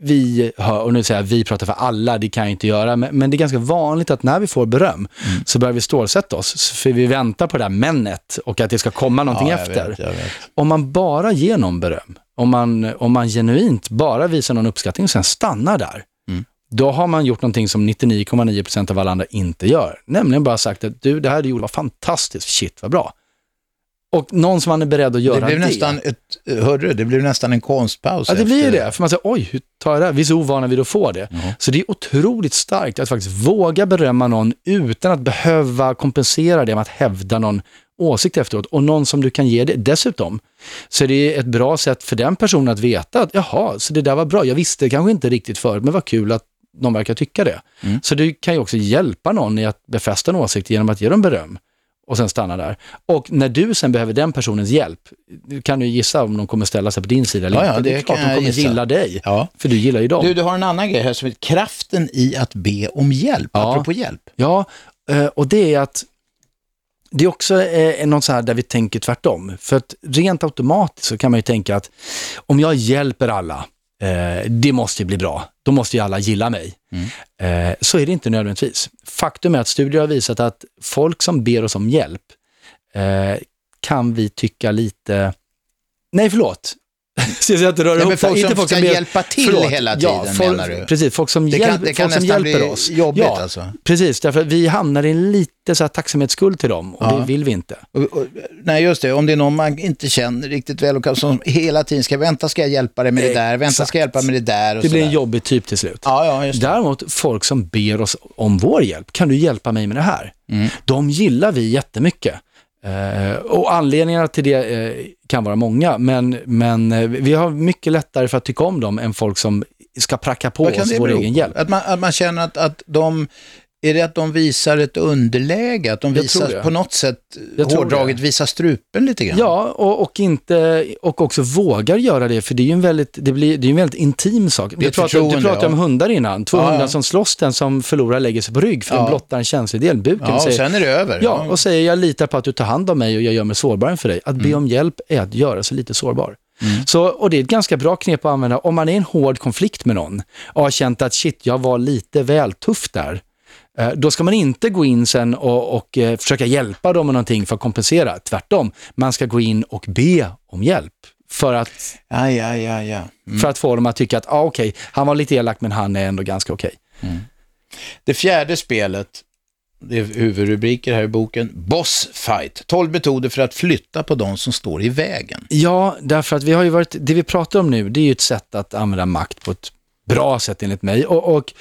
vi hör, och nu säger jag vi pratar för alla, det kan jag inte göra, men, men det är ganska vanligt att när vi får beröm Mm. så börjar vi stålsätta oss, för vi väntar på det där männet och att det ska komma någonting Ja, efter. vet, vet. Om man bara ger någon beröm, om man, om man genuint bara visar någon uppskattning och sen stannar där, Mm. då har man gjort någonting som 99,9% av alla andra inte gör. Nämligen bara sagt att du, det här du gjorde var fantastiskt, shit vad bra. Och någon som man är beredd att göra Det blev det. nästan ett, hörde du, det blev nästan en konstpaus. Ja, det blir efter- det. För man säger, oj, hur tar jag det här? Vi är så ovana vid att få det. Så det är otroligt starkt att faktiskt våga berömma någon utan att behöva kompensera det med att hävda någon åsikt efteråt. Och någon som du kan ge det. Dessutom så är det ett bra sätt för den personen att veta att, jaha, så det där var bra. Jag visste kanske inte riktigt förut, men vad kul att någon verkar tycka det. Så du kan ju också hjälpa någon i att befästa en åsikt genom att ge dem beröm och sen stanna där. Och när du sen behöver den personens hjälp, kan du gissa om de kommer ställa sig på din sida eller Ja, ja, inte. Det är det klart kan de kommer gissa. gilla dig, Ja. för du gillar ju dem. Du, du har en annan grej här som heter kraften i att be om hjälp, Ja. apropå hjälp. Ja, eh, och det är att det är också eh, något så här där vi tänker tvärtom. För att rent automatiskt så kan man ju tänka att om jag hjälper alla, eh, det måste ju bli bra. Då måste ju alla gilla mig. Eh, så är det inte nödvändigtvis. Faktum är att studier har visat att folk som ber oss om hjälp eh, kan vi tycka lite... Nej, förlåt. Så jag inte rör Nej, folk Inte som ska hjälpa till hela ja, tiden, folk, menar du? Precis, folk som, Det kan- hjälp, det kan folk som hjälper bli oss. jobbigt, ja, alltså. Precis, därför att vi hamnar i en lite så här tacksamhetsskuld till dem och Ja. det vill vi inte. Och, och, nej, just det. Om det är någon man inte känner riktigt väl och som hela tiden ska vänta, ska jag hjälpa dig med det där, vänta, ska jag hjälpa med det där och Det blir en jobbig typ till slut. Ja, ja, just det. Däremot folk som ber oss om vår hjälp, kan du hjälpa mig med det här? Mm. De gillar vi jättemycket. Eh, och anledningarna till det eh, kan vara många, men, men eh, vi har mycket lättare för att tycka om dem än folk som ska pracka på oss vår bero egen hjälp. Att man, att man känner att, att de, är det att de visar ett underläge? Att de Jag visar på något sätt, Jag hårdraget, visar strupen lite grann? Ja, och, och, inte, och också vågar göra det, för det är ju en väldigt, det blir, det är en väldigt intim sak. Du ett pratade, du pratade om ja. hundar innan, två Ja, hundar som slåss, den som förlorar lägger sig på rygg, för Ja. den blottar en känslig del, buken. Ja, och säger, sen är det över. Ja, och säger jag litar på att du tar hand om mig och jag gör mig sårbar för dig. Att Mm. be om hjälp är att göra sig lite sårbar. Så, och det är ett ganska bra knep att använda om man är i en hård konflikt med någon och har känt att shit, jag var lite väl tuff där. Eh, Då ska man inte gå in sen och, och eh, försöka hjälpa dem med någonting för att kompensera. Tvärtom, man ska gå in och be om hjälp. För att, Ja, ja, ja, ja. för att få dem att tycka att, ah, okej, han var lite elak men han är ändå ganska okej. Det fjärde spelet, det är huvudrubriker här i boken, Boss Fight. 12 metoder för att flytta på de som står i vägen. Ja, därför att vi har ju varit, det vi pratar om nu, det är ju ett sätt att använda makt på ett bra sätt enligt mig. Och, och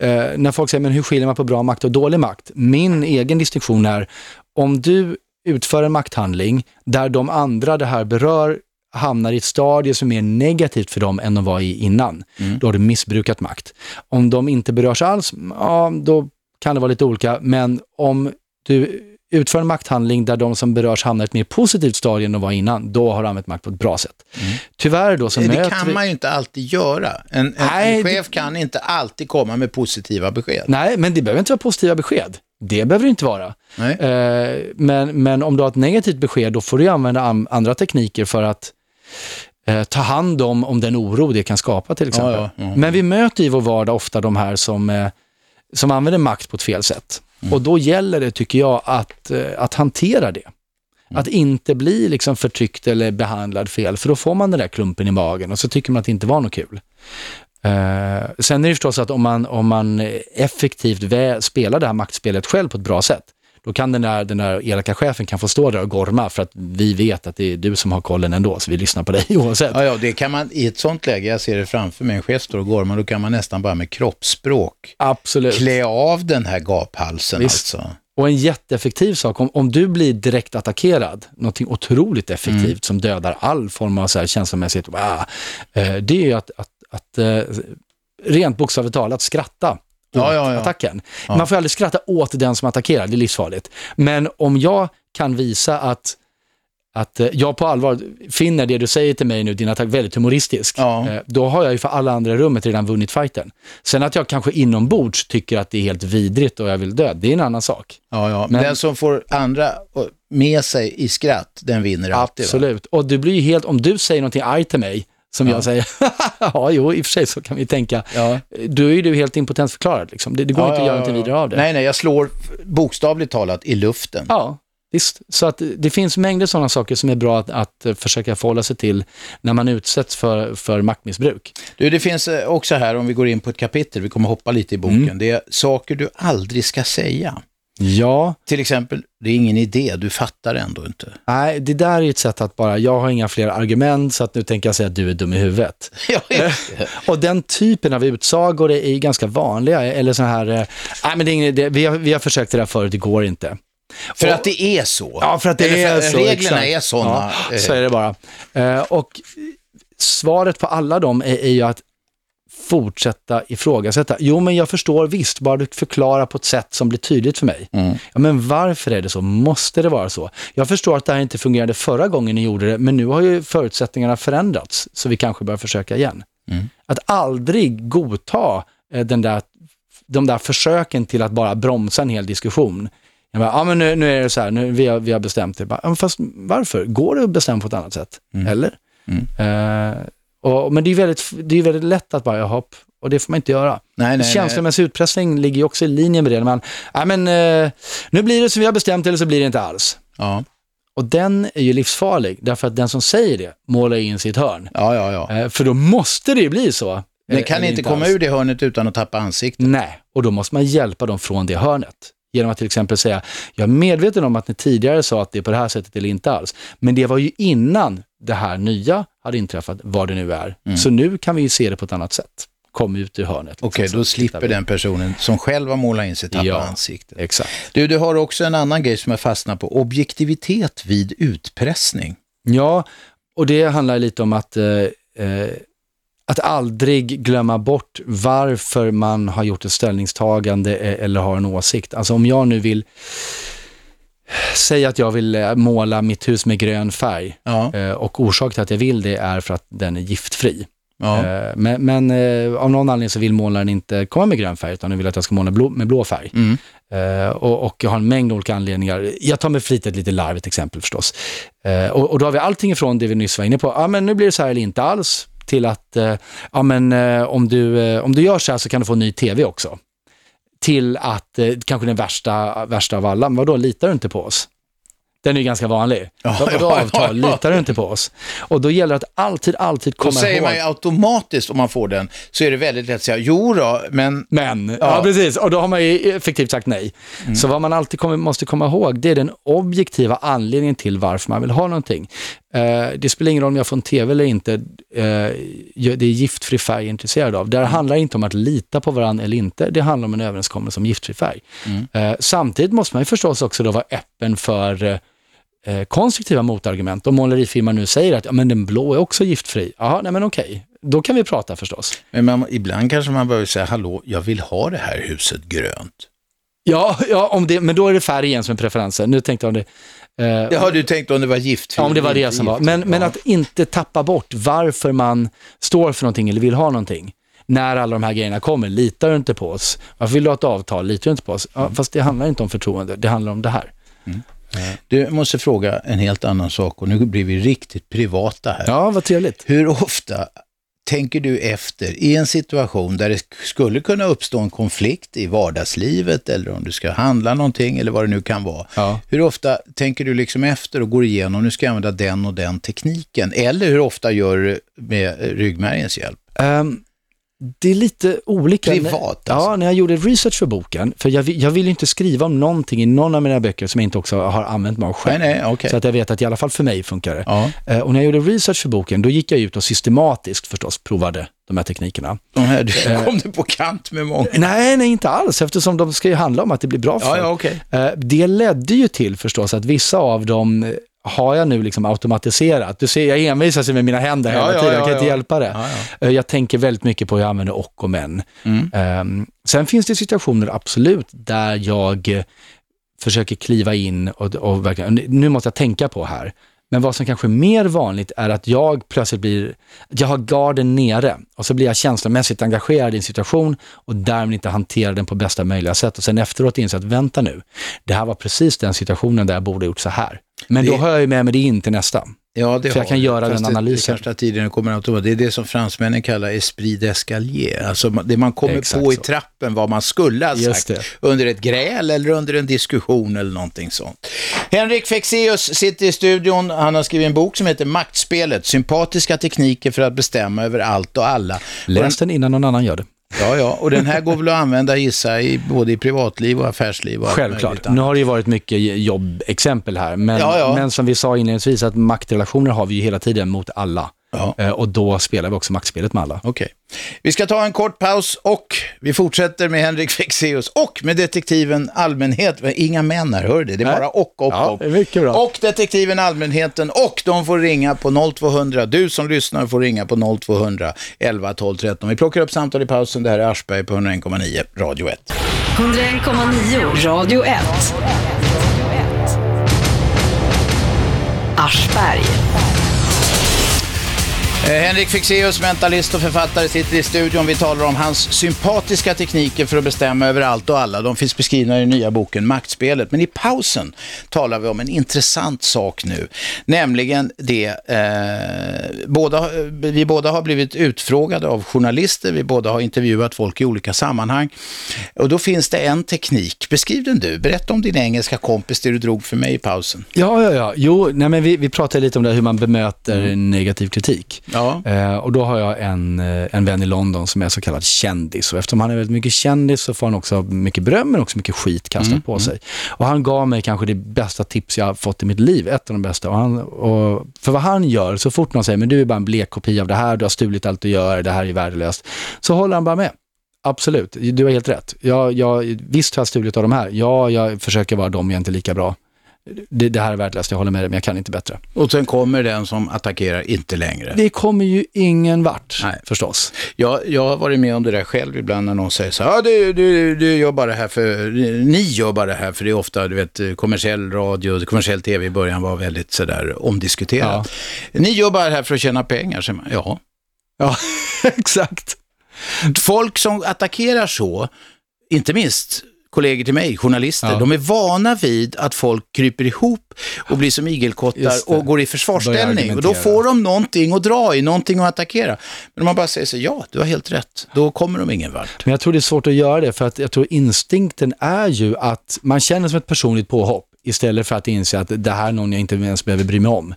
eh, när folk säger, men hur skiljer man på bra makt och dålig makt? Min egen distinktion är, om du utför en makthandling där de andra det här berör hamnar i ett stadie som är mer negativt för dem än de var i innan, då har du missbrukat makt. Om de inte berörs alls, ja, då kan det vara lite olika, men om du utför en makthandling där de som berörs hamnar i ett mer positivt stadie än de var innan, då har du använt makt på ett bra sätt. Tyvärr då så det möter kan vi... man ju inte alltid göra. En, en, Nej, en det- chef kan inte alltid komma med positiva besked. Nej, men det behöver inte vara positiva besked. Det behöver det inte vara. Eh, men, men om du har ett negativt besked, då får du använda andra tekniker för att eh, ta hand om, om den oro det kan skapa till exempel. Ja, ja, ja. Men vi möter i vår vardag ofta de här som, eh, som använder makt på ett fel sätt. Mm. Och då gäller det, tycker jag, att, eh, att hantera det. Mm. Att inte bli liksom förtryckt eller behandlad fel, för då får man den där klumpen i magen och så tycker man att det inte var något kul. Eh, sen är det förstås att om man, om man effektivt spelar det här maktspelet själv på ett bra sätt, då kan den där, den där elaka chefen kan få stå där och gorma för att vi vet att det är du som har kollen ändå, så vi lyssnar på dig oavsett. Ja, ja, det kan man i ett sånt läge, jag ser det framför mig, en chef står och gormar, då kan man nästan bara med kroppsspråk Absolut. klä av den här gaphalsen Visst. alltså. Och en jätteeffektiv sak, om, om du blir direkt attackerad, någonting otroligt effektivt Mm. som dödar all form av så här känslomässigt, wow, eh, det är ju att, att, att eh, rent bokstavligt talat skratta Ja, ja, ja. attacken. Man får aldrig skratta åt den som attackerar, det är livsfarligt. Men om jag kan visa att att eh, jag på allvar finner det du säger till mig nu, din attack, väldigt humoristisk. Ja. Eh, Då har jag ju för alla andra i rummet redan vunnit fighten. Sen att jag kanske inombords tycker att det är helt vidrigt och jag vill dö, det är en annan sak. Ja, ja. Men, den som får andra med sig i skratt, den vinner alltid. Va? Absolut. Och du blir ju helt, om du säger någonting argt till mig, som jag säger, ja, jo, i och för sig så kan vi tänka, Ja. då är ju du helt impotensförklarad. Liksom. Det, det går Ja, inte att ja, göra ja, någonting ja. vidare av det. Nej, nej, jag slår bokstavligt talat i luften. Ja, visst. Så att det finns mängder sådana saker som är bra att, att eh, försöka förhålla sig till när man utsätts för, för maktmissbruk. Du, det finns eh, också här, om vi går in på ett kapitel, vi kommer hoppa lite i boken, Mm. det är saker du aldrig ska säga. Ja, Till exempel, det är ingen idé, du fattar ändå inte. nej, det där är ett sätt att bara, jag har inga fler argument så att nu tänker jag säga att du är dum i huvudet. Ja, det. Och den typen av utsagor är ganska vanliga, eller så här, eh, nej men det är ingen idé, vi har, vi har försökt det där förut, det går inte. För Och- att det är så. Ja, för att det Eller är för- så. Reglerna exakt. är sådana. Ja, så är det bara. Eh, och svaret på alla dem är, är ju att fortsätta ifrågasätta. Jo, men jag förstår visst, bara du förklarar på ett sätt som blir tydligt för mig. Mm. Ja, men varför är det så? Måste det vara så? Jag förstår att det här inte fungerade förra gången ni gjorde det, men nu har ju förutsättningarna förändrats, så vi kanske bör försöka igen. Mm. Att aldrig godta eh, den där, de där försöken till att bara bromsa en hel diskussion. Jag bara, ja men nu, nu är det så här, nu, vi, har, vi har bestämt det. Bara, "Ja, men fast varför? Går det att bestämma på ett annat sätt? Eller? Eh, och, men det är väldigt, det är väldigt lätt att bara, ja, hopp, och det får man inte göra. Nej, nej, Känslomässig utpressning ligger ju också i linje med det. När man, ja men eh, nu blir det som vi har bestämt eller så blir det inte alls. Ja, Och den är ju livsfarlig, därför att den som säger det målar in sitt hörn. ja, ja. ja. Eh, för då måste det ju bli så. Den Eh, kan inte komma alls. ur det hörnet utan att tappa ansiktet. Nej, och då måste man hjälpa dem från det hörnet. Genom att till exempel säga, jag är medveten om att ni tidigare sa att det är på det här sättet eller inte alls. Men det var ju innan det här nya hade inträffat, vad det nu är. Mm. Så nu kan vi ju se det på ett annat sätt. Kom ut ur hörnet. Okej, liksom, då så slipper den personen som själv har målat in sig tappa Ja. ansiktet. Exakt. Du, du har också en annan grej som jag fastnar på. Objektivitet vid utpressning. Ja, och det handlar lite om att, eh, eh, att aldrig glömma bort varför man har gjort ett ställningstagande eh, eller har en åsikt. Alltså om jag nu vill säga att jag vill eh, måla mitt hus med grön färg Ja, eh, och orsaken till att jag vill det är för att den är giftfri. ja. Eh, Men, men av någon anledning så vill målaren inte komma med grön färg utan den vill att jag ska måla blå, med blå färg. Mm. Och, och jag har en mängd olika anledningar. Jag tar med flit ett lite larvigt exempel förstås. Och, och då har vi allting ifrån det vi nyss var inne på, ja men nu blir det så här eller inte alls, till att ja, men, om, du, om du gör så här så kan du få en ny tv också. Till att eh, kanske den värsta, värsta av alla, men vadå, litar du inte på oss? Den är ju ganska vanlig. Ja, Vadå ja, avtal, ja, litar du inte på oss? Och då gäller det att alltid, alltid Då komma säger ihåg. man ju automatiskt om man får den, så är det väldigt lätt att säga, jo då, men Men, ja. Precis, och då har man ju effektivt sagt nej. Så vad man alltid kommer, måste komma ihåg, det är den objektiva anledningen till varför man vill ha någonting. Eh, det spelar ingen roll om jag får en tv eller inte, jag- det är giftfri färg jag är intresserad av. Det här handlar inte om att lita på varandra eller inte, det handlar om en överenskommelse om giftfri färg. Eh, samtidigt måste man ju förstås också då vara öppen för eh, konstruktiva motargument. Om målerifirman nu säger att ja, men den blå är också giftfri, ja, nej men okej, då kan vi prata förstås. Men man, ibland kanske man behöver säga, hallå, jag vill ha det här huset grönt. Ja, ja om det, men då är det färgen som är preferensen. Nu tänkte jag om det... Eh, Det har du tänkt om det var giftfritt? ja, om det var det som var. Men, men Ja. att inte tappa bort varför man står för någonting eller vill ha någonting. När alla de här grejerna kommer, litar du inte på oss? Varför vill du ha ett avtal? Litar du inte på oss? Ja. Fast det handlar inte om förtroende, det handlar om det här. Du måste fråga en helt annan sak och nu blir vi riktigt privata här. Ja, vad trevligt. Hur ofta tänker du efter i en situation där det skulle kunna uppstå en konflikt i vardagslivet eller om du ska handla någonting eller vad det nu kan vara. Ja. Hur ofta tänker du liksom efter och går igenom, nu ska jag använda den och den tekniken? Eller hur ofta gör du med ryggmärgens hjälp? Ehm, det är lite olika. Privat, Ja, alltså. när jag gjorde research för boken, för jag, jag vill ju inte skriva om någonting i någon av mina böcker som jag inte också har använt mig av själv. Nej, nej, okej. Så att jag vet att i alla fall för mig funkar det. Ja. Eh, Och när jag gjorde research för boken, då gick jag ut och systematiskt förstås provade de här teknikerna. De här, du kom du på kant med många. Nej, nej, inte alls, eftersom de ska ju handla om att det blir bra för Ja, ja, okej. Eh, Det ledde ju till förstås att vissa av dem eh, har jag nu liksom automatiserat. Du ser, jag envisas med mina händer Ja, hela ja, tiden, ja, jag kan inte ja. hjälpa det. Ja, Jag tänker väldigt mycket på hur jag använder och och men. Mm. Ehm, sen finns det situationer, absolut, där jag eh, försöker kliva in och, och verkligen, nu måste jag tänka på här. Men vad som kanske är mer vanligt är att jag plötsligt blir, jag har garden nere och så blir jag känslomässigt engagerad i en situation och därmed inte hanterar den på bästa möjliga sätt. Och sen efteråt inser att vänta nu, det här var precis den situationen där jag borde ha gjort så här. Men Det- då har jag ju med mig det in till nästa. Ja, det För jag kan göra den analysen. Det tiden kommer automatiskt. Det är det som fransmännen kallar esprit d'escalier. Alltså det man kommer Exakt på i så. trappen vad man skulle ha sagt under ett gräl eller under en diskussion eller någonting sånt. Henrik Fexeus sitter i studion. Han har skrivit en bok som heter Maktspelet. Sympatiska tekniker för att bestämma över allt och alla. Läs den innan någon annan gör det. Ja, ja, och den här går väl att använda gissa i både i privatliv och affärsliv och Självklart. Nu har det ju varit mycket jobbexempel här, men, Ja, ja. men som vi sa inledningsvis att maktrelationer har vi ju hela tiden mot alla. Eh, Och då spelar vi också maktspelet med alla. Okej. Vi ska ta en kort paus och vi fortsätter med Henrik Fexeus och med detektiven Allmänhet. Inga män här, hör du det? Det är Nej. bara och, och, Ja, och. mycket bra. Och detektiven Allmänheten och de får ringa på 0200. Du som lyssnar får ringa på 0200 11 12 13. Vi plockar upp samtal i pausen. Det här är Aschberg på 101,9 Radio 1. 101,9 Radio 1. Aschberg. Eh, Henrik Fexeus, mentalist och författare, sitter i studion. Vi talar om hans sympatiska tekniker för att bestämma över allt och alla. De finns beskrivna i den nya boken Maktspelet. Men i pausen talar vi om en intressant sak nu. Nämligen det, eh, båda, vi båda har blivit utfrågade av journalister. Vi båda har intervjuat folk i olika sammanhang. Och då finns det en teknik. Beskriv den du. Berätta om din engelska kompis, det du drog för mig i pausen. Ja, ja, ja. Jo, nej, men vi, vi pratade lite om det, hur man bemöter negativ kritik. Ja. Eh, och då har jag en, eh, en vän i London som är så kallad kändis. Och eftersom han är väldigt mycket kändis så får han också mycket beröm men också mycket skit kastat Mm, på sig. Och han gav mig kanske det bästa tips jag har fått i mitt liv, ett av de bästa. Och han, och för vad han gör, så fort någon säger, men du är bara en blek kopia av det här, du har stulit allt du gör, det här är värdelöst. Så håller han bara med. Absolut, du har helt rätt. Jag, jag, visst har jag stulit av de här. Ja, jag försöker vara dem, jag är inte lika bra. Det, det här är värdelöst, jag håller med dig, men jag kan inte bättre. Och sen kommer den som attackerar inte längre. Det kommer ju ingen vart, förstås. Jag, jag har varit med om det där själv ibland när någon säger så här, ah, du, du, du gör bara det här för, ni gör bara det här för det är ofta, du vet, kommersiell radio, kommersiell tv i början var väldigt sådär omdiskuterat. Ni gör bara det här för att tjäna pengar, säger man. Ja. Ja, exakt. Folk som attackerar så, inte minst kollegor till mig, journalister, Ja. de är vana vid att folk kryper ihop och blir som igelkottar och går i försvarsställning. Och då får de någonting att dra i, någonting att attackera. Men om man bara säger så, ja, du har helt rätt, då kommer de ingen vart. Men jag tror det är svårt att göra det, för att jag tror instinkten är ju att man känner som ett personligt påhopp, istället för att inse att det här är någon jag inte ens behöver bry mig om.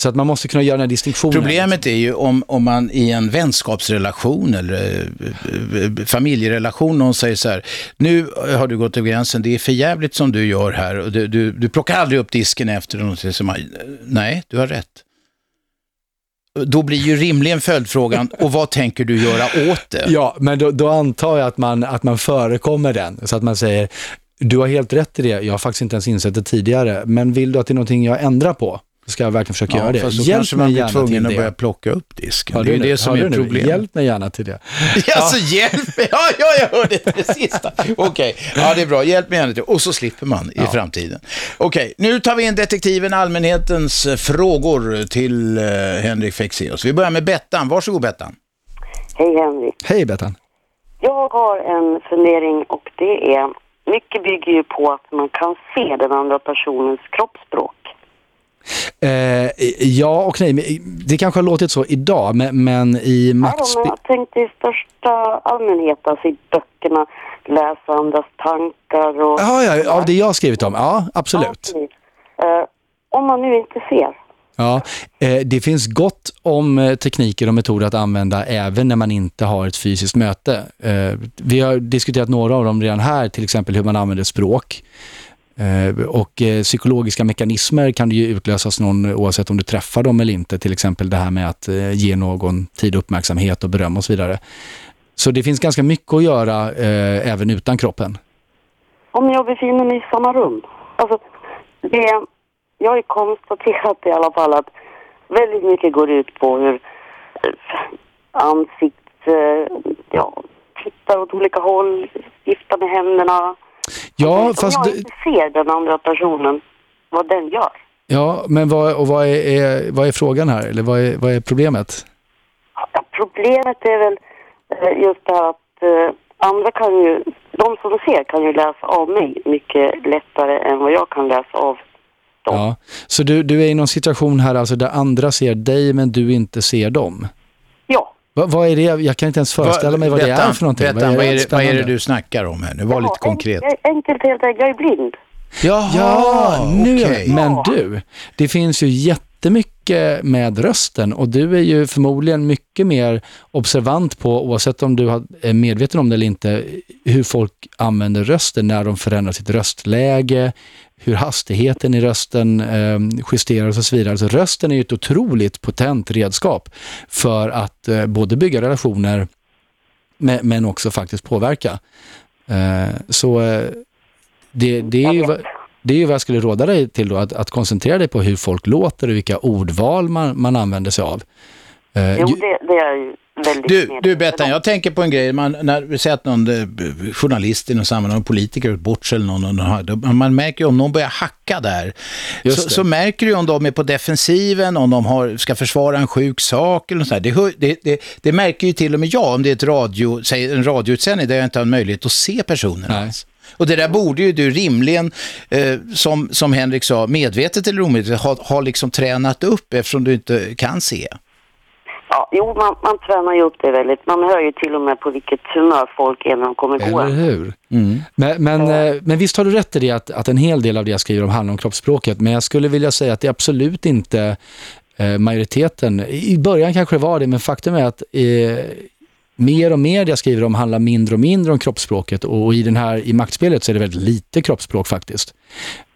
Så att man måste kunna göra den här distinktionen. Problemet är ju om, om man i en vänskapsrelation eller eh, eh, familjerelation, någon säger så här, nu har du gått över gränsen, det är för jävligt som du gör här och du, du, du plockar aldrig upp disken efter någonting som nej, du har rätt. Då blir ju rimligen följdfrågan, och vad tänker du göra åt det? Ja, men då, då antar jag att man, att man förekommer den, så att man säger, du har helt rätt i det, jag har faktiskt inte ens insett det tidigare, men vill du att det är någonting jag ändrar på, ska jag verkligen försöka Ja, göra det. fast då Hjälp kanske mig man blir gärna tvungen till att det. börja plocka upp disken. Hör det är ju det som är problemet. Hjälp mig gärna till det. Alltså hjälp mig, ja, ja jag hörde det sista. Okej, ja det är bra, hjälp mig gärna till. Och så slipper man i framtiden. Okej, nu tar vi in detektiven allmänhetens eh, frågor till eh, Henrik Fexeus. Vi börjar med Bettan, varsågod Bettan. Hej Henrik. Hej Bettan. Jag har en fundering och det är, mycket bygger ju på att man kan se den andra personens kroppsspråk. Eh, ja och nej, det kanske har låtit så idag, men, men i Ja, Max... men jag tänkte i största allmänhet, alltså i böckerna, läsa andras tankar och... Ja, ja, av det jag har skrivit om, ja absolut. Eh, om man nu inte ser. Ja, eh, det finns gott om eh, tekniker och metoder att använda även när man inte har ett fysiskt möte. Eh, vi har diskuterat några av dem redan här, till exempel hur man använder språk. Eh, och eh, psykologiska mekanismer kan det ju utlösas någon oavsett om du träffar dem eller inte. Till exempel det här med att eh, ge någon tid och uppmärksamhet och beröm och så vidare. Så det finns ganska mycket att göra eh, även utan kroppen. Om jag befinner mig i samma rum. Alltså, det, jag har ju konstaterat i alla fall att väldigt mycket går ut på hur ansikt, ja, tittar åt olika håll, viftar med händerna. Ja, Om fast... jag det- inte ser den andra personen, vad den gör. Ja, men vad, och vad, är, är, vad är frågan här? Eller vad är, vad är problemet? Problemet är väl eh, just det här att eh, andra kan ju, de som ser kan ju läsa av mig mycket lättare än vad jag kan läsa av. Ja. Så du, du är i någon situation här alltså där andra ser dig men du inte ser dem? Ja. Vad, är det? Jag kan inte ens föreställa mig vad det är för någonting. Bettan, vad, är det, vad är det spännande? du snackar om här nu? Var lite konkret. Enkelt helt enkelt, jag är blind. Jaha, Ja, nu okej. Men du, det finns ju jättemycket med rösten och du är ju förmodligen mycket mer observant på, oavsett om du är medveten om det eller inte, hur folk använder rösten när de förändrar sitt röstläge, hur hastigheten i rösten eh, justeras och så vidare. Så rösten är ju ett otroligt potent redskap för att eh, både bygga relationer men, men också faktiskt påverka. Eh, så eh, det, det, är ju, det är ju vad jag skulle råda dig till då, att, att koncentrera dig på hur folk låter och vilka ordval man, man använder sig av. Eh, Jo, det, det är ju väldigt Du, du Bettan, jag tänker på en grej. Man, när vi säger att någon eh, journalist i någon sammanhang, politiker bort sig eller någon, någon, man märker ju om någon börjar hacka där, Just så, så märker du om de är på defensiven, om de har, ska försvara en sjuk sak eller något sånt det, det, det, det märker ju till och med jag om det är ett radio, säg en radioutsändning där jag inte har en möjlighet att se personen alls. Och det där borde ju du rimligen, eh, som, som Henrik sa, medvetet eller omedvetet, ha, ha liksom tränat upp eftersom du inte kan se. Ja, jo, man, man tränar ju upp det väldigt. Man hör ju till och med på vilket humör folk är när de kommer Eller gående. hur? Men, men, eh, men visst har du rätt i det att, att en hel del av det jag skriver om handlar om kroppsspråket, men jag skulle vilja säga att det är absolut inte eh, majoriteten. I början kanske det var det, men faktum är att eh, mer och mer det jag skriver om handlar mindre och mindre om kroppsspråket och i, den här, i maktspelet så är det väldigt lite kroppsspråk faktiskt.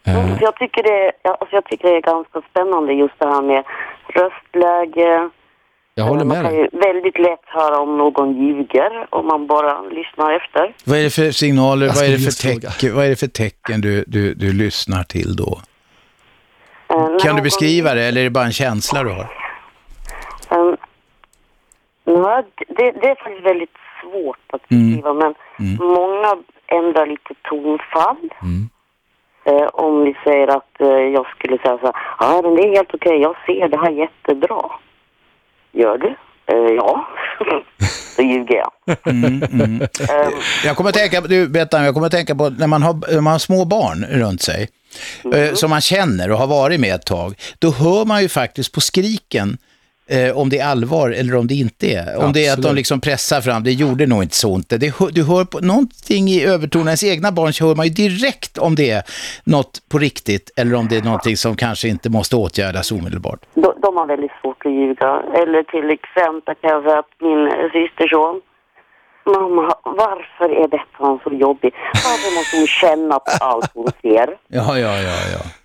Eh, Mm, så jag, tycker det, ja, alltså jag tycker det är ganska spännande just det här med röstläge. Jag håller man med kan dig. ju väldigt lätt höra om någon ljuger om man bara lyssnar efter. Vad är det för signaler, vad är det för, tecken, vad är det för tecken du, du, du lyssnar till då? När Kan du någon- beskriva det eller är det bara en känsla du har? Nej, det, det är faktiskt väldigt svårt att Mm. beskriva, men många ändrar lite tonfall. Mm. Eh, om vi säger att eh, jag skulle säga så här, ja men det är helt okej, jag ser det här jättebra. Gör du? Eh, ja, då ljuger jag. Mm, mm. Ehm, Jag kommer att tänka, du Bettan, jag kommer att tänka på när man har, när man har små barn runt sig, eh, som man känner och har varit med ett tag, då hör man ju faktiskt på skriken eh, om det är allvar eller om det inte är. Om det är att de Absolut. liksom pressar fram, det gjorde nog inte så ont. Det, du hör på någonting i övertonen, ens egna barn så hör man ju direkt om det är något på riktigt eller om det är någonting som kanske inte måste åtgärdas omedelbart. de, de har väldigt svårt att ljuga. Eller till exempel kan jag säga att min systerson Mamma, varför är Bettan så jobbig? Varför måste hon känna på allt hon ser? Ja, ja, ja, ja.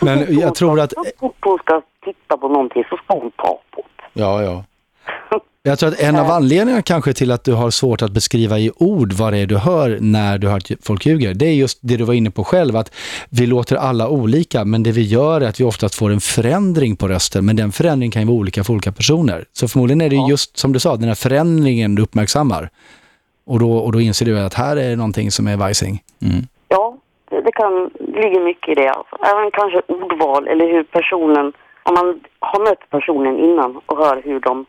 Men jag tror att Så hon ska titta på någonting så ska hon ta på det. Ja, ja. Jag tror att en av anledningarna kanske till att du har svårt att beskriva i ord vad det är du hör när du hör att folk ljuger, det är just det du var inne på själv, att vi låter alla olika, men det vi gör är att vi oftast får en förändring på rösten, men den förändringen kan ju vara olika för olika personer. Så förmodligen är det just som du sa, den här förändringen du uppmärksammar. Och då, och då inser du att här är någonting som är vajsing. Det kan ligga mycket i det. Alltså. Även kanske ordval eller hur personen, om man har mött personen innan och hör hur de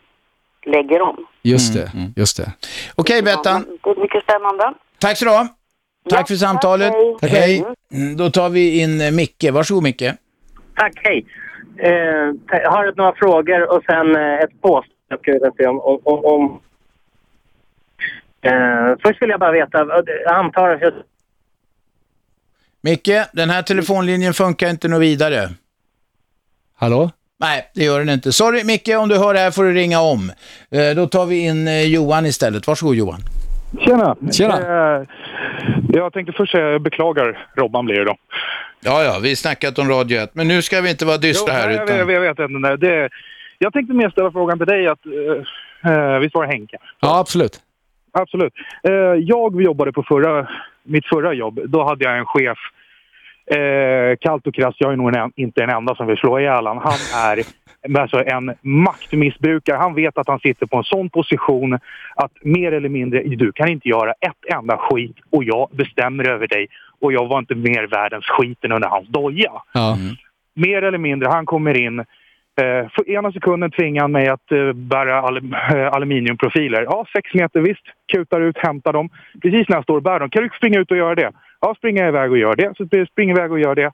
lägger om. Just det, just det. Okej Bettan, Det är mycket spännande. tack så du ha. Tack för samtalet. hej. Hej. Mm, Då tar vi in eh, Micke. Varsågod Micke. Tack, hej. Eh, jag har några frågor och sen eh, ett påstående jag skulle vilja se om... om, om, om. Eh, först vill jag bara veta, jag antar att jag Micke, den här telefonlinjen funkar inte något vidare. Hallå? Nej, det gör den inte. Sorry Micke, om du hör det här får du ringa om. Eh, Då tar vi in eh, Johan istället. Varsågod Johan. Tjena! Tjena. Eh, jag tänkte först säga jag beklagar Robban blir det då. Ja, ja, vi snackat om Radio 1, men nu ska vi inte vara dystra här. Jag, Utan... jag, jag vet inte. Det, jag tänkte mer ställa frågan till dig att, eh, eh, visst var det Henke? Ja, absolut. Absolut. Eh, jag jobbade på förra, mitt förra jobb. Då hade jag en chef, eh, kallt och krasst, jag är nog en, inte den enda som vill slå ihjäl honom. Han är alltså en maktmissbrukare. Han vet att han sitter på en sån position att mer eller mindre, du kan inte göra ett enda skit och jag bestämmer över dig och jag var inte mer världens skiten under hans doja. Ja. mer eller mindre, han kommer in. Eh, för ena sekunden tvingar han mig att eh, bära al eh, aluminiumprofiler. Ja, sex meter visst. Kutar ut, hämtar dem. Precis när jag står och bär dem. Kan du springa ut och göra det? Ja, springer jag iväg och gör det. Så springer jag iväg och gör det.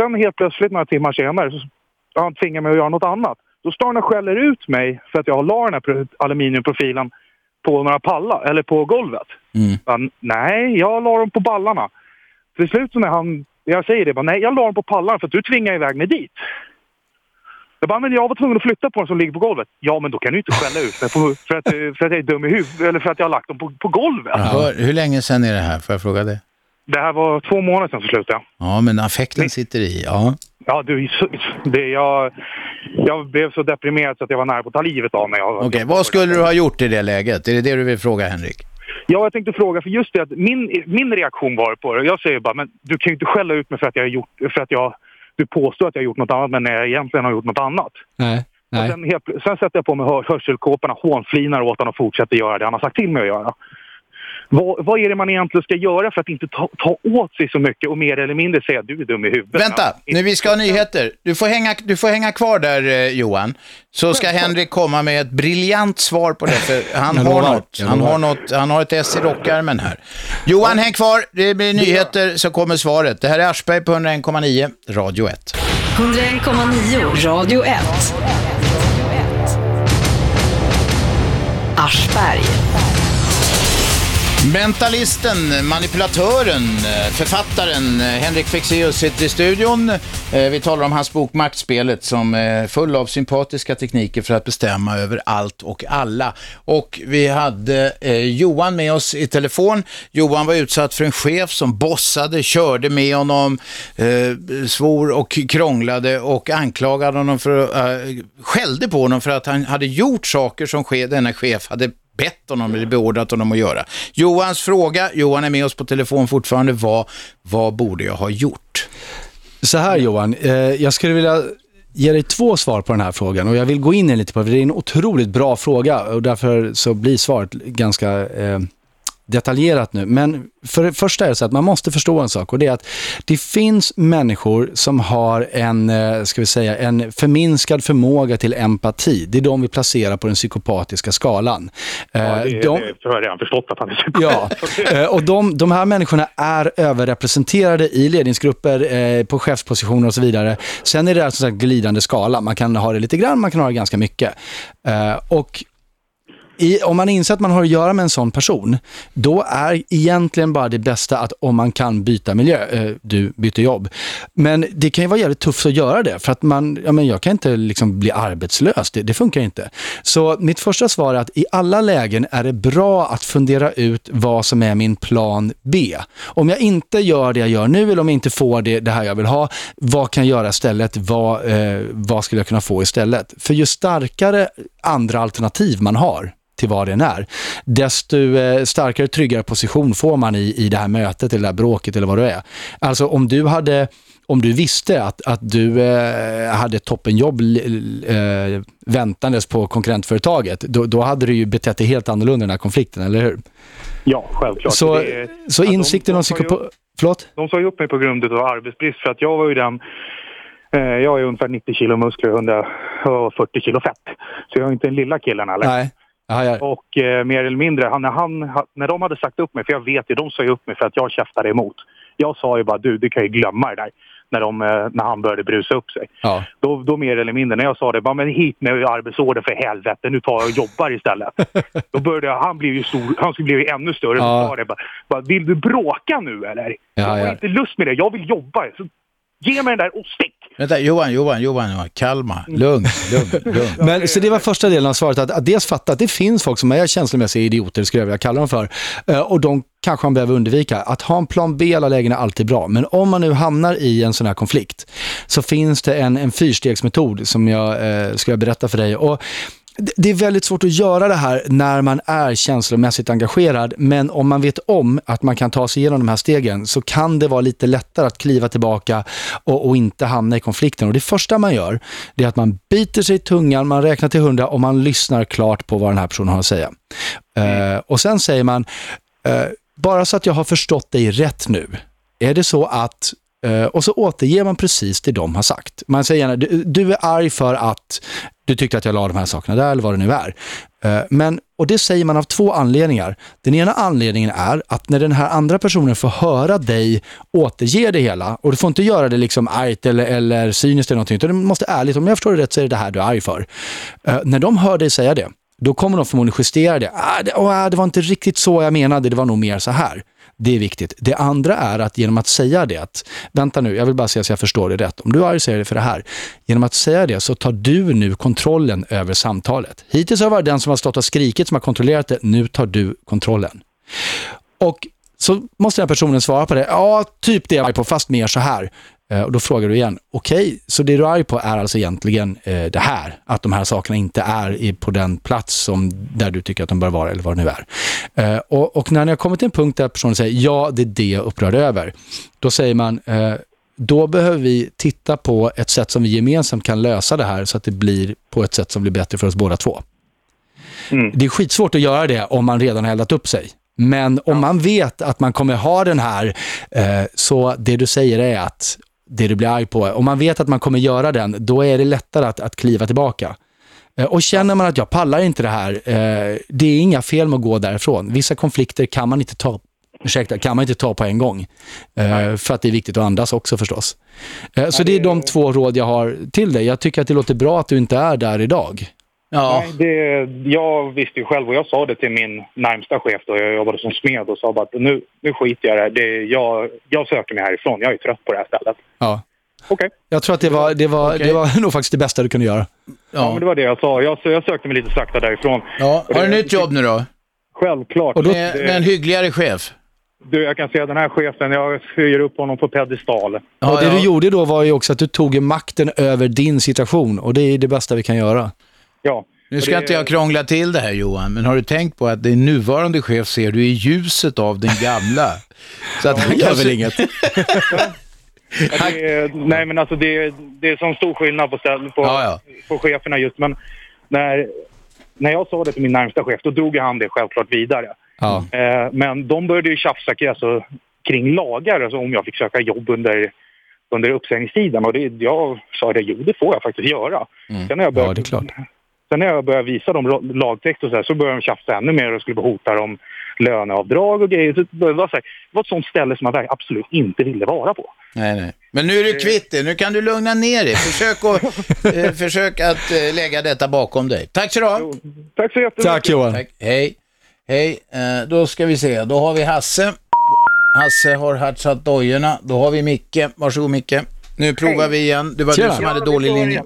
Sen helt plötsligt några timmar senare så han tvingar mig att göra något annat. Då står han och skäller ut mig för att jag la den här pro- aluminiumprofilen på några pallar, eller på golvet. Men, nej, jag la dem på ballarna. Till slut när han, jag säger det bara, nej jag la dem på pallarna för att du tvingar iväg mig dit. Jag bara, men jag var tvungen att flytta på den som ligger på golvet. Ja, men då kan du inte skälla ut mig för, för, att, för att jag är dum i huvudet, eller för att jag har lagt dem på, på golvet. Hör, hur länge sedan är det här? Får jag fråga det? Det här var två månader sedan så slutade jag. Ja, men affekten sitter i. Ja. Ja, du, det, jag, jag blev så deprimerad så att jag var nära på att ta livet av mig. Okej, vad skulle du ha gjort i det läget? Är det det du vill fråga Henrik? Ja, jag tänkte fråga, för just det att min, min reaktion var på det. Jag säger bara, men du kan ju inte skälla ut mig för att jag har gjort, för att jag, du påstår att jag har gjort något annat, men när jag egentligen har gjort något annat. Nej. Nej. sen, helt, sen sätter jag på mig hör, hörselkåporna, hånflinar åt honom och fortsätter göra det han har sagt till mig att göra. Vad, vad är det man egentligen ska göra för att inte ta, ta åt sig så mycket och mer eller mindre säga du är dum i huvudet? Vänta, nu vi ska ha nyheter. Du får hänga, du får hänga kvar där eh, Johan. Så ska Henrik komma med ett briljant svar på det. För han har något. Han har, något, han har ett S i rockärmen här. Johan, häng kvar. Det blir nyheter så kommer svaret. Det här är Aschberg på 101,9, Radio 1. 101,9 Radio 1. Aschberg. Mentalisten, manipulatören, författaren Henrik Fexeus sitter i studion. Eh, vi talar om hans bok Maktspelet som är full av sympatiska tekniker för att bestämma över allt och alla. Och vi hade eh, Johan med oss i telefon. Johan var utsatt för en chef som bossade, körde med honom, eh, svor och krånglade och anklagade honom för, skällde på honom för att han hade gjort saker som denna chef hade bett honom eller beordrat honom att göra. Johans fråga, Johan är med oss på telefon fortfarande, var vad borde jag ha gjort? Så här Johan, eh, jag skulle vilja ge dig två svar på den här frågan och jag vill gå in lite på det, för det är en otroligt bra fråga och därför så blir svaret ganska eh, detaljerat nu. Men för det första är det så att man måste förstå en sak och det är att det finns människor som har en, eh, ska vi säga, en förminskad förmåga till empati. Det är de vi placerar på den psykopatiska skalan. Ja, Eh, det, de, det har jag redan förstått att han är Ja, eh, och de, de här människorna är överrepresenterade i ledningsgrupper, på chefspositioner och så vidare. Sen är det alltså en glidande skala. Man kan ha det lite grann, man kan ha det ganska mycket. Och i, om man inser att man har att göra med en sån person, då är egentligen bara det bästa att om man kan byta miljö, eh, du byter jobb. Men det kan ju vara jävligt tufft att göra det, för att man, ja men jag kan inte liksom bli arbetslös, det, det funkar inte. Så mitt första svar är att i alla lägen är det bra att fundera ut vad som är min plan B. Om jag inte gör det jag gör nu, eller om jag inte får det, det här jag vill ha, vad kan jag göra istället? Vad, eh, vad skulle jag kunna få istället? För ju starkare andra alternativ man har, till vad den är, desto eh, starkare, tryggare position får man i, i det här mötet eller det här bråket eller vad det är. Alltså om du hade om du visste att, att du eh, hade ett toppenjobb eh, väntandes på konkurrentföretaget, då, då hade du ju betett dig helt annorlunda i den här konflikten, eller hur? Ja, självklart. Så, Det så Ja, insikten om psykopat... Förlåt? De sa ju upp mig på grund av arbetsbrist för att jag var ju den... Eh, jag är ungefär 90 kilo muskler och 140 kilo fett. Så jag är inte den lilla killen heller. Nej. Ja, ja. Och eh, mer eller mindre, han, när, han, ha- när de hade sagt upp mig, för jag vet ju, de sa ju upp mig för att jag käftade emot. Jag sa ju bara du, du kan ju glömma det där. När, de, eh, när han började brusa upp sig. Ja. Då, då mer eller mindre, när jag sa det, bara men hit med arbetsorder för helvete, nu tar jag och jobbar istället. då började jag, han blev ju stor, han skulle bli ännu större. Ja. Det bara, bara, vill du bråka nu eller? jag har ja. inte lust med det, jag vill jobba. Så, ge mig den där och stick! Vänta, Johan, Johan, Johan, Johan. Kalma. Lugn, lugn, lugn. Men, så det var första delen av svaret, att, att dels fatta att det finns folk som är känslomässiga idioter, skulle jag vilja kalla dem för. Eh, och de kanske man behöver undvika. Att ha en plan B i alla lägen är alltid bra. Men om man nu hamnar i en sån här konflikt, så finns det en, en fyrstegsmetod som jag eh, ska berätta för dig. Och det- är väldigt svårt att göra det här när man är känslomässigt engagerad, men om man vet om att man kan ta sig igenom de här stegen så kan det vara lite lättare att kliva tillbaka och, och inte hamna i konflikten. Och det första man gör, är att man biter sig i tungan, man räknar till hundra och man lyssnar klart på vad den här personen har att säga. Eh, och sen säger man, eh, bara så att jag har förstått dig rätt nu, är det så att Eh, och så återger man precis det de har sagt. Man säger gärna, du, du är arg för att du tyckte att jag la de här sakerna där, eller vad det nu är. Eh, men, och det säger man av två anledningar. Den ena anledningen är att när den här andra personen får höra dig återge det hela, och du får inte göra det liksom argt eller, eller cyniskt eller någonting, utan du måste ärligt, om jag förstår det rätt så är det det här du är arg för. Eh, när de hör dig säga det, då kommer de förmodligen justera det. Ah, det, oh, det var inte riktigt så jag menade, det var nog mer så här. Det är viktigt. Det andra är att genom att säga det, att vänta nu, jag vill bara se så jag förstår det rätt. Om du är arg säger det för det här. Genom att säga det så tar du nu kontrollen över samtalet. Hittills har det varit den som har stått och skrikit som har kontrollerat det. Nu tar du kontrollen. Och så måste den personen svara på det. Ja, typ det jag är på, fast mer så här. Eh, och då frågar du igen, okej, okay, så det du är arg på är alltså egentligen eh, det här, att de här sakerna inte är i, på den plats som, där du tycker att de bör vara eller vad det nu är. Eh, och, och, när ni har kommit till en punkt där personen säger, ja, det är det jag upprörd över, då säger man, eh, då behöver vi titta på ett sätt som vi gemensamt kan lösa det här så att det blir på ett sätt som blir bättre för oss båda två. Mm. Det är skitsvårt att göra det om man redan har eldat upp sig. Men om man vet att man kommer ha den här, eh, så det du säger är att det du blir arg på. Om man vet att man kommer göra den, då är det lättare att, att kliva tillbaka. Eh, och känner man att jag pallar inte det här, eh, det är inga fel med att gå därifrån. Vissa konflikter kan man inte ta, ursäkta, kan man inte ta på en gång. Eh, för att det är viktigt att andas också förstås. Så det är de två råd jag har till dig. Jag tycker att det låter bra att du inte är där idag. Ja. Nej, det, jag visste ju själv och jag sa det till min närmsta chef då jag jobbade som smed och sa bara att nu, nu skiter jag i det, det jag, jag söker mig härifrån, jag är trött på det här stället. Ja. Okej. Okay. Jag tror att det var, det, var, okay. det var nog faktiskt det bästa du kunde göra. Ja, ja men det var det jag sa. Jag, jag sökte mig lite sakta därifrån. Ja. Har du ett nytt jobb nu då? Självklart. Och då, med, med en hyggligare chef? Du, jag kan säga den här chefen, jag höjer upp honom på pedestal. Ja, och det ja. du gjorde då var ju också att du tog makten över din situation och det är det bästa vi kan göra. Ja. Nu ska det... inte jag krångla till det här Johan, men har du tänkt på att din nuvarande chef ser du i ljuset av den gamla? Så att han gör väl inget. är, nej men alltså det, det är sån stor skillnad på, ställ, på, ja, ja. på cheferna just. Men när, när jag sa det till min närmsta chef, då drog han det självklart vidare. Ja. Eh, men de började ju tjafsa alltså, kring lagar, alltså om jag fick söka jobb under, under uppsägningstiden. Och det, jag sa det, jo det får jag faktiskt göra. Mm. Sen när jag började, ja, det är klart. Sen när jag började visa dem lagtext och så, här, så började de tjafsa ännu mer och skulle hota dem löneavdrag och grejer. Så det, var så här, det var ett sånt ställe som man absolut inte ville vara på. Nej, nej. Men nu är du kvitt det. Nu kan du lugna ner dig. Försök, att, eh, försök att eh, lägga detta bakom dig. Tack så du ha. Tack så jättemycket. Tack Johan. Tack. Hej. Hej. Eh, då ska vi se. Då har vi Hasse. Hasse har hartsat dojorna. Då har vi Micke. Varsågod Micke. Nu provar Hej. vi igen. Det var Tjena. du som hade dålig linje.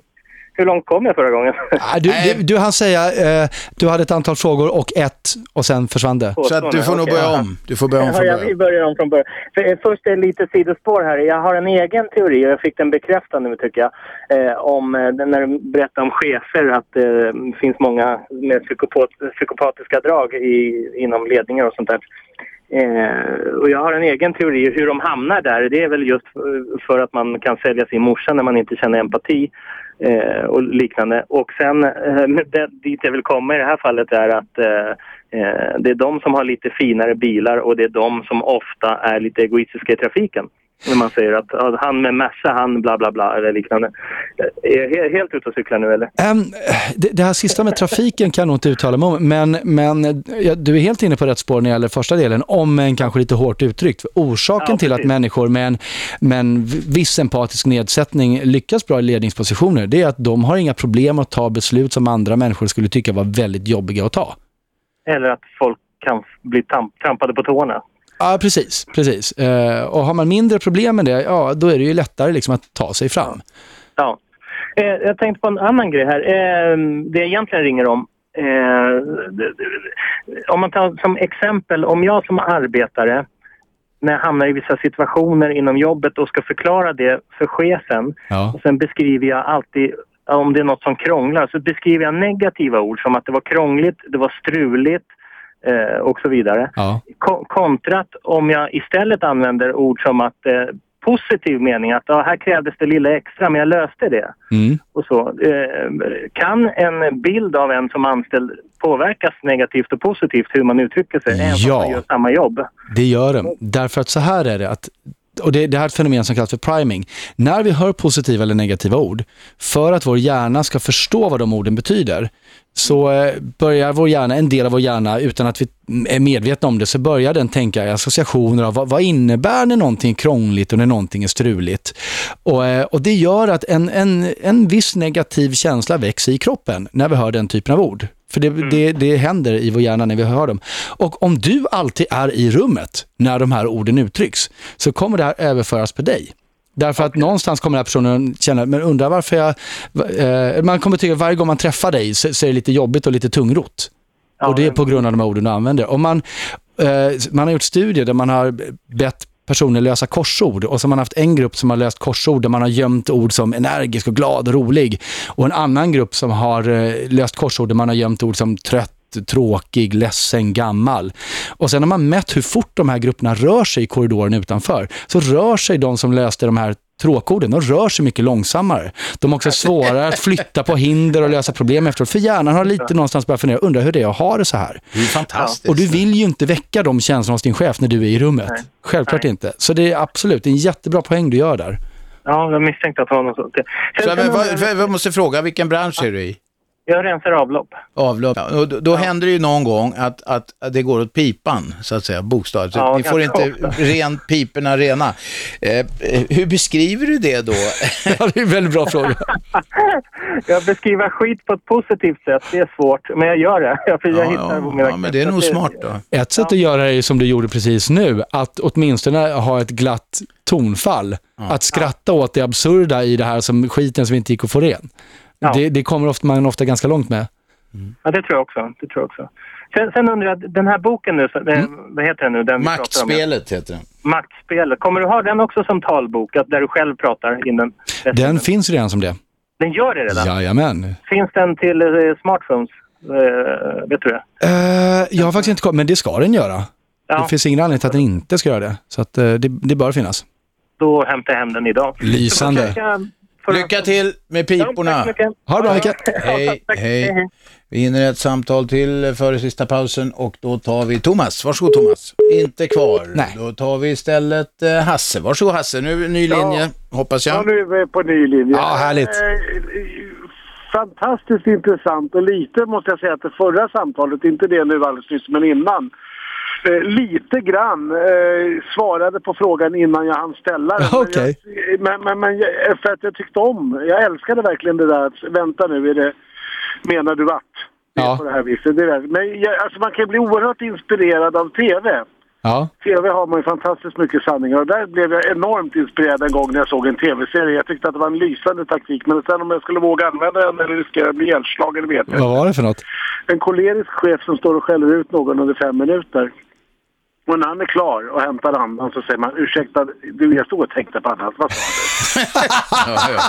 Hur långt kom jag förra gången? Ah, du, du, du hann säga, eh, du hade ett antal frågor och ett och sen försvann det. Så att du får nog börja om. Du får börja om från början. Ja, vi börjar om från början. För, eh, först är lite sidospår här. Jag har en egen teori och jag fick den bekräftad nu tycker jag. Eh, om, eh, när du berättade om chefer, att det eh, finns många med psykopat, psykopatiska drag i, inom ledningar och sånt där. Eh, och jag har en egen teori hur de hamnar där. Det är väl just för att man kan sälja sin morsa när man inte känner empati eh, och liknande. Och sen, eh, det, dit jag vill komma i det här fallet är att eh, eh, det är de som har lite finare bilar och det är de som ofta är lite egoistiska i trafiken. När man säger att han med Merca, han bla bla bla eller liknande. Är jag helt ute och cyklar nu eller? Um, det, det, här sista med trafiken kan jag nog inte uttala mig om, men, men du är helt inne på rätt spår när det gäller första delen, om en kanske lite hårt uttryckt. Orsaken ja, till att människor med en, med en viss empatisk nedsättning lyckas bra i ledningspositioner, det är att de har inga problem att ta beslut som andra människor skulle tycka var väldigt jobbiga att ta. Eller att folk kan bli trampade på tårna. Ja, precis. precis. Eh, och har man mindre problem med det, ja, då är det ju lättare liksom att ta sig fram. Ja. Eh, jag tänkte på en annan grej här. Eh, det jag egentligen ringer om. Eh, om man tar som exempel, om jag som arbetare när jag hamnar i vissa situationer inom jobbet och ska förklara det för chefen. Ja. Och sen beskriver jag alltid, om det är något som krånglar, så beskriver jag negativa ord som att det var krångligt, det var struligt, eh, och så vidare. Ja. Ko kontrat om jag istället använder ord som att eh, positiv mening, att ja, här krävdes det lilla extra men jag löste det. Mm. Och så. Eh, kan en bild av en som anställd påverkas negativt och positivt hur man uttrycker sig, även ja. om man gör samma jobb? det gör den. Därför att så här är det att och det, det här är ett fenomen som kallas för priming. När vi hör positiva eller negativa ord, för att vår hjärna ska förstå vad de orden betyder, så eh, börjar vår hjärna, en del av vår hjärna, utan att vi är medvetna om det, så börjar den tänka i associationer av vad, vad innebär när någonting är krångligt och när någonting är struligt. Och, eh, och det gör att en, en, en viss negativ känsla växer i kroppen när vi hör den typen av ord. För det, det, det händer i vår hjärna när vi hör dem. Och om du alltid är i rummet när de här orden uttrycks, så kommer det här överföras på dig. Därför att någonstans kommer den här personen känna, men undrar varför jag... Eh, man kommer tycka att varje gång man träffar dig så, så är det lite jobbigt och lite tungrot. och det är på grund av de här orden du använder. Om man, eh, man har gjort studier där man har bett personer lösa korsord och så har man haft en grupp som har löst korsord där man har gömt ord som energisk och glad och rolig och en annan grupp som har eh, löst korsord där man har gömt ord som trött tråkig, ledsen, gammal. Och sen har man mätt hur fort de här grupperna rör sig i korridoren utanför. Så rör sig de som löste de här tråkorden, de rör sig mycket långsammare. De är också svårare att flytta på hinder och lösa problem efteråt. För hjärnan har lite någonstans börjat fundera, undrar hur det är att ha det så här. Det är fantastiskt. Och du vill ju inte väcka de känslorna hos din chef när du är i rummet. Nej. Självklart inte. Så det är absolut en jättebra poäng du gör där. Ja, jag misstänkte att det var något sånt. Sen- Så, men, vad- jag måste fråga, vilken bransch är du i? Jag rensar avlopp. Avlopp. Ja, Och då, då händer det ju någon gång att, att, att det går åt pipan, så att säga, bokstavligt. Ja, Ni får inte ofta. rent piporna rena. Eh, eh, hur beskriver du det då? ja, det är en väldigt bra fråga. Jag beskriver skit på ett positivt sätt, det är svårt, men jag gör det. Jag, jag hittar på mina ja, men det är nog smart då. Ett sätt att göra det är som du gjorde precis nu, att åtminstone ha ett glatt tonfall. Att skratta åt det absurda i det här som skiten som inte gick att få ren. Det, det kommer ofta, man ofta ganska långt med. Ja, det tror jag också. Det tror jag också. Sen, sen undrar jag, den här boken nu, det, Mm. vad heter den nu? Den vi pratar om? Maktspelet heter den. Maktspelet. Kommer du ha den också som talbok, att där du själv pratar innan? Den finns redan som det. Den gör det redan? Jajamän. Finns den till eh, smartphones? Eh, vet du det? Uh, jag har faktiskt inte kommit, men det ska den göra. Ja. Det finns ingen anledning till att den inte ska göra det. Så att, eh, det, det bör finnas. Då hämtar jag hem den idag. Lysande. Lycka till med piporna. Ja. Ha det bra Micke. Hej, hej. Vi hinner ett samtal till före sista pausen och då tar vi Thomas. Varsågod Thomas. Inte kvar. Nej. Då tar vi istället eh, Hasse. Varsågod Hasse. Nu ny linje, hoppas Ja, jag. nu är vi på ny linje. Ja, härligt. Eh, Fantastiskt intressant och lite måste jag säga att det förra samtalet, inte det nu alldeles nyss men innan, lite grann eh, svarade på frågan innan jag hann ställa den. Men jag- Men, men, men för att jag tyckte om, jag älskade verkligen det där att vänta nu, är det, menar du att? Ja. på det här viset. Det är, men jag, alltså man kan bli oerhört inspirerad av TV. Ja. TV har man ju fantastiskt mycket sanningar och där blev jag enormt inspirerad en gång när jag såg en TV-serie. Jag tyckte att det var en lysande taktik men sen om jag skulle våga använda den eller riskera att bli ihjälslagen vet jag Vad var det för något? En kolerisk chef som står och skäller ut någon under fem minuter. Och när han är klar och hämtar andan så säger man ursäkta, du jag stod och tänkte på annat, vad sa du? Ja, ja.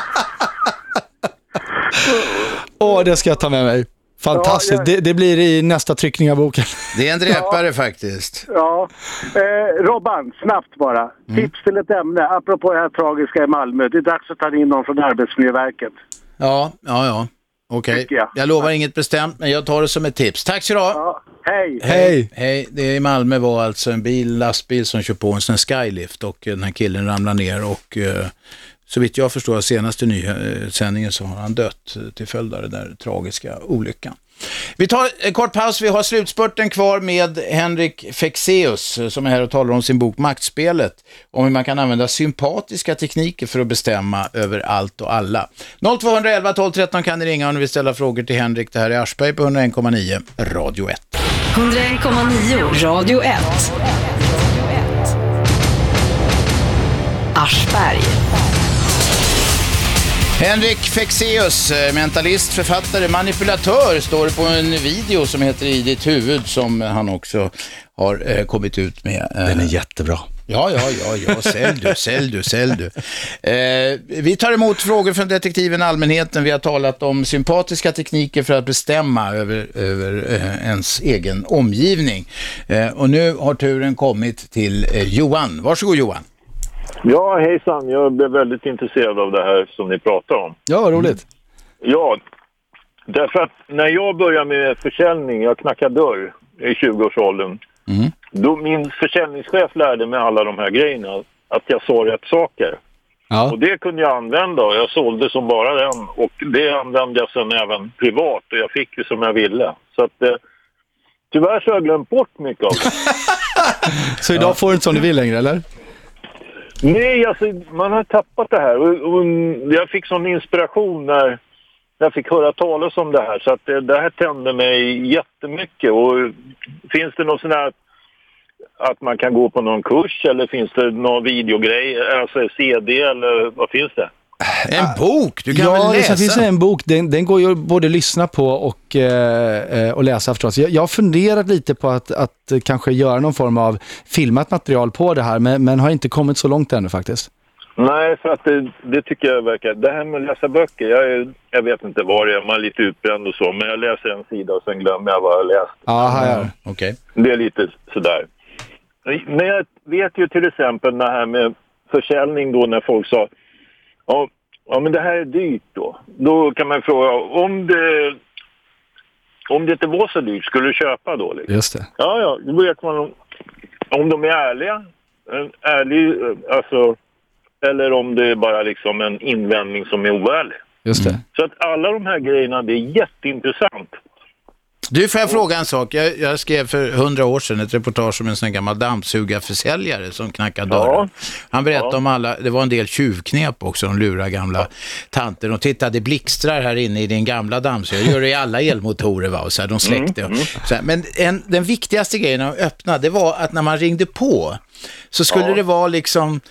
Åh, det ska jag ta med mig. Fantastiskt. Ja, jag- Det, det blir i nästa tryckning av boken. Det är en dräpare faktiskt. Ja, eh, Robban, snabbt bara. Tips till ett ämne, apropå det här tragiska i Malmö. Det är dags att ta in någon från Arbetsmiljöverket. Ja, ja, ja. Okej. Jag. Jag lovar inget bestämt, men jag tar det som ett tips. Tack så du ha. Ja, hej! Hej! Hej, det i Malmö var alltså en bil, lastbil som kör på en sån skylift och eh, den här killen ramlar ner och eh, så vitt jag förstår av senaste nyhetssändningen så har han dött till följd av den där tragiska olyckan. Vi tar en kort paus, vi har slutspurten kvar med Henrik Fexeus eh, som är här och talar om sin bok Maktspelet, om hur man kan använda sympatiska tekniker för att bestämma över allt och alla. 0211 12 13 kan ni ringa om ni vill ställa frågor till Henrik. Det här är Aschberg på 101,9 Radio 1. 101,9 Radio 1. Aschberg. Henrik Fexeus, eh, mentalist, författare, manipulatör, står på en video som heter I ditt huvud som han också har eh, kommit ut med. Eh, Den är jättebra. Ja, ja, ja, ja, sälj du, sälj du, sälj du. Eh, vi tar emot frågor från detektiven Allmänheten. Vi har talat om sympatiska tekniker för att bestämma över, över eh, ens egen omgivning. Eh, och nu har turen kommit till Johan. Varsågod Johan. Ja, hejsan. Jag blev väldigt intresserad av det här som ni pratar om. Ja, roligt. Ja, därför att när jag började med försäljning, jag knackade dörr i 20-årsåldern. Då min försäljningschef lärde mig alla de här grejerna. att jag sa rätt saker. Och det kunde jag använda och jag sålde som bara den. Och det använde jag sen även privat och jag fick ju som jag ville. Så att eh, tyvärr så har jag glömt bort mycket av det. Så idag får du inte som du vill längre, eller? Nej, alltså man har tappat det här. Och, och jag fick sån inspiration när jag fick höra talas om det här. Så att det, det här tände mig jättemycket. Och finns det någon sån här att man kan gå på någon kurs eller finns det någon videogrej, alltså CD eller vad finns det? En bok, du kan ja, väl det läsa? finns en bok, den, den går ju både att lyssna på och, eh, eh, och läsa förstås. Jag, jag har funderat lite på att, att kanske göra någon form av filmat material på det här, men, men har inte kommit så långt ännu faktiskt. Nej, för att det, det tycker jag verkar... Det här med att läsa böcker, jag, är, jag vet inte var det är, man är lite utbränd och så, men jag läser en sida och sen glömmer jag vad jag läst. Aha, ja. Okej. Det är lite sådär. Men jag vet ju till exempel det här med försäljning då när folk sa ja, ja men det här är dyrt då. Då kan man fråga om det, om det inte var så dyrt, skulle du köpa då? Liksom? Just det. Ja, ja, då vet man om, om de är ärliga. En ärlig, eh, alltså, eller om det är bara liksom en invändning som är oärlig. Just det. Så att alla de här grejerna, det är jätteintressant. Du, får jag fråga en sak? Jag, jag skrev för hundra år sedan ett reportage om en sån här gammal dammsugarförsäljare som knackade dörren. Han berättade om alla, det var en del tjuvknep också, de lurar gamla tanter. De tittade, blixtrar här inne i din gamla dammsugare, gör det i alla elmotorer va, och så här, de släckte. Mm, mm. Så här, men en, den viktigaste grejen att öppna, det var att när man ringde på, så skulle Ja. det vara liksom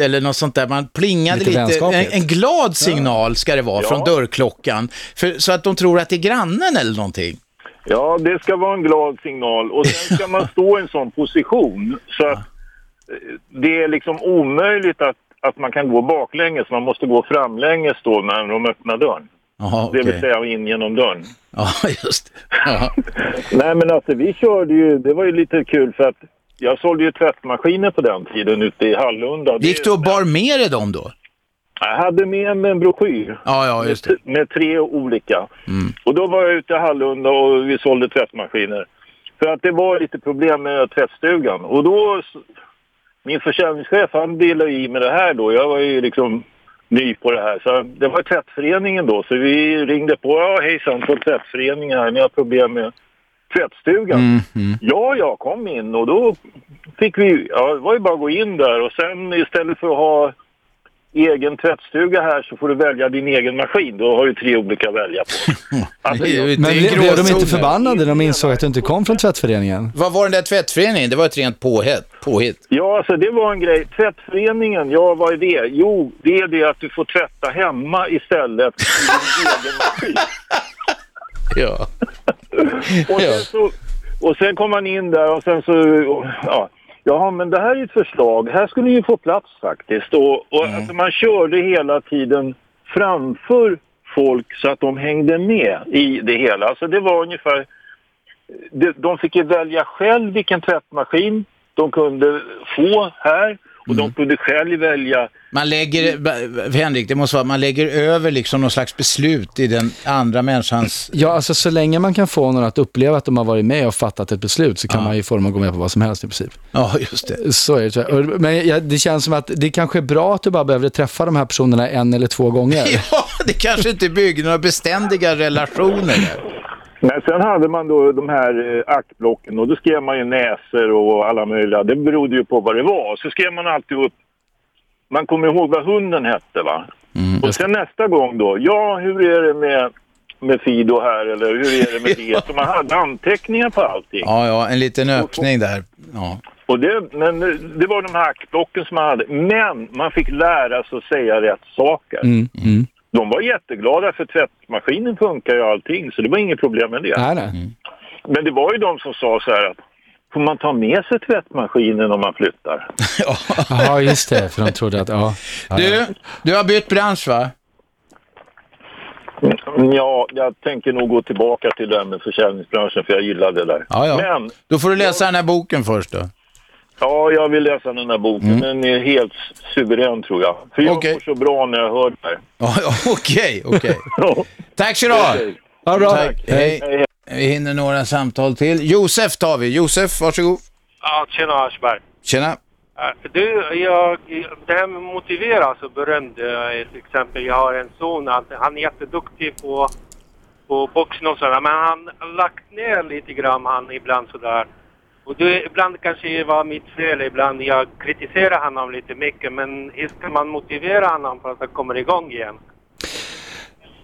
eller något sånt där. Man plingade Lite lite, en, en glad signal ska det vara Ja. från dörrklockan. För, så att de tror att det är grannen eller någonting. Ja, det ska vara en glad signal och sen ska man stå i en sån position så att det är liksom omöjligt att, att man kan gå baklänges. Man måste gå framlänges då när de öppnar dörren. Jaha, Det vill säga in genom dörren. Ja, just det. Nej men alltså vi körde ju, det var ju lite kul för att jag sålde ju tvättmaskiner på den tiden ute i Hallunda. Gick du och bar med dig dem då? Jag hade med mig en broschyr. Ja, ja, just det. Med tre olika. Mm. Och då var jag ute i Hallunda och vi sålde tvättmaskiner. För att det var lite problem med tvättstugan. Och då, min försäljningschef han delade i med det här då. Jag var ju liksom ny på det här. Så det var tvättföreningen då. Så vi ringde på. Ja, hejsan på tvättföreningen här. Ni har problem med tvättstugan. Mm, mm. Ja, jag kom in och då fick vi, ja det var ju bara att gå in där och sen istället för att ha egen tvättstuga här så får du välja din egen maskin. Då har du tre olika att välja på. Alltså, jag- Men blev, blev de inte förbannade när de insåg att du inte kom från tvättföreningen? Vad var den där tvättföreningen? Det var ett rent påhitt. påhitt. Ja, alltså det var en grej. Tvättföreningen, ja vad är det? Jo, det är det att du får tvätta hemma istället i din egen maskin. Ja. Och sen, så, och sen kom man in där och sen så, ja. Jaha, men det här är ett förslag. Här skulle ju få plats faktiskt. Och, och alltså, man körde hela tiden framför folk så att de hängde med i det hela. Alltså det var ungefär... De, de fick ju välja själv vilken tvättmaskin de kunde få här. Och de kunde själv välja Man lägger, Henrik, det måste vara, man lägger över liksom någon slags beslut i den andra människans... Ja, alltså så länge man kan få någon att uppleva att de har varit med och fattat ett beslut så kan man ju få dem att gå med på vad som helst i princip. Ja, just det. Så är det. Men ja, det känns som att det kanske är bra att du bara behöver träffa de här personerna en eller två gånger. Ja, det kanske inte bygger några beständiga relationer. Men sen hade man då de här eh, aktblocken och då skrev man ju näsor och alla möjliga. Det berodde ju på vad det var. Så skrev man alltid upp, man kommer ihåg vad hunden hette va? och sen nästa gång då, ja hur är det med, med Fido här eller hur är det med det? Så man hade anteckningar på allting. Ja, ja, en liten öppning där. Ja. Och det, men det var de här aktblocken som man hade. Men man fick lära sig att säga rätt saker. Mm, mm. De var jätteglada för tvättmaskinen funkar ju allting så det var inget problem med det. Nej, nej. Men det var ju de som sa så här att får man ta med sig tvättmaskinen om man flyttar? Ja, just det, för de trodde att, ja. Du, du har bytt bransch va? Ja, jag tänker nog gå tillbaka till det här med försäljningsbranschen för jag gillar det där. Ja, ja. Men, Då får du läsa den här boken först då. ja, jag vill läsa den här boken. Den är helt suverän tror jag. För jag Okej. mår så bra när jag hör det här. Okej, okej. Tack så du ha. Ja, bra. Tack. Hej. Vi hinner några samtal till. Josef tar vi. Josef, varsågod. Ja, tjena Aschberg. Tjena. Du, jag, det här med motivera, alltså berömd. eh, Till exempel, jag har en son, han, han är jätteduktig på, på boxning och sådär. Men han har lagt ner lite grann han ibland sådär. Och det, ibland kanske det var mitt fel, ibland jag kritiserar honom lite mycket. Men hur ska man motivera honom för att han kommer igång igen?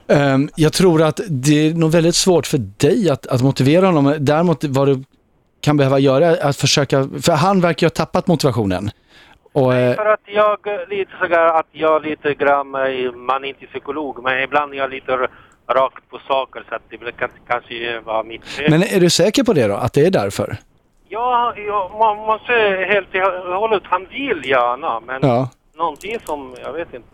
Ehm, jag tror att det är nog väldigt svårt för dig att, att motivera honom. Däremot vad du kan behöva göra är att försöka, för han verkar ju ha tappat motivationen. Och, eh, För att jag lite sådär att jag lite grann, eh, man är inte psykolog, men ibland är jag lite rakt på saker så att det kan- kanske var mitt fel. men är du säker på det då, att det är därför? Ja, ja man måste helt och hållet, han vill gärna, men Ja. någonting som, jag vet inte.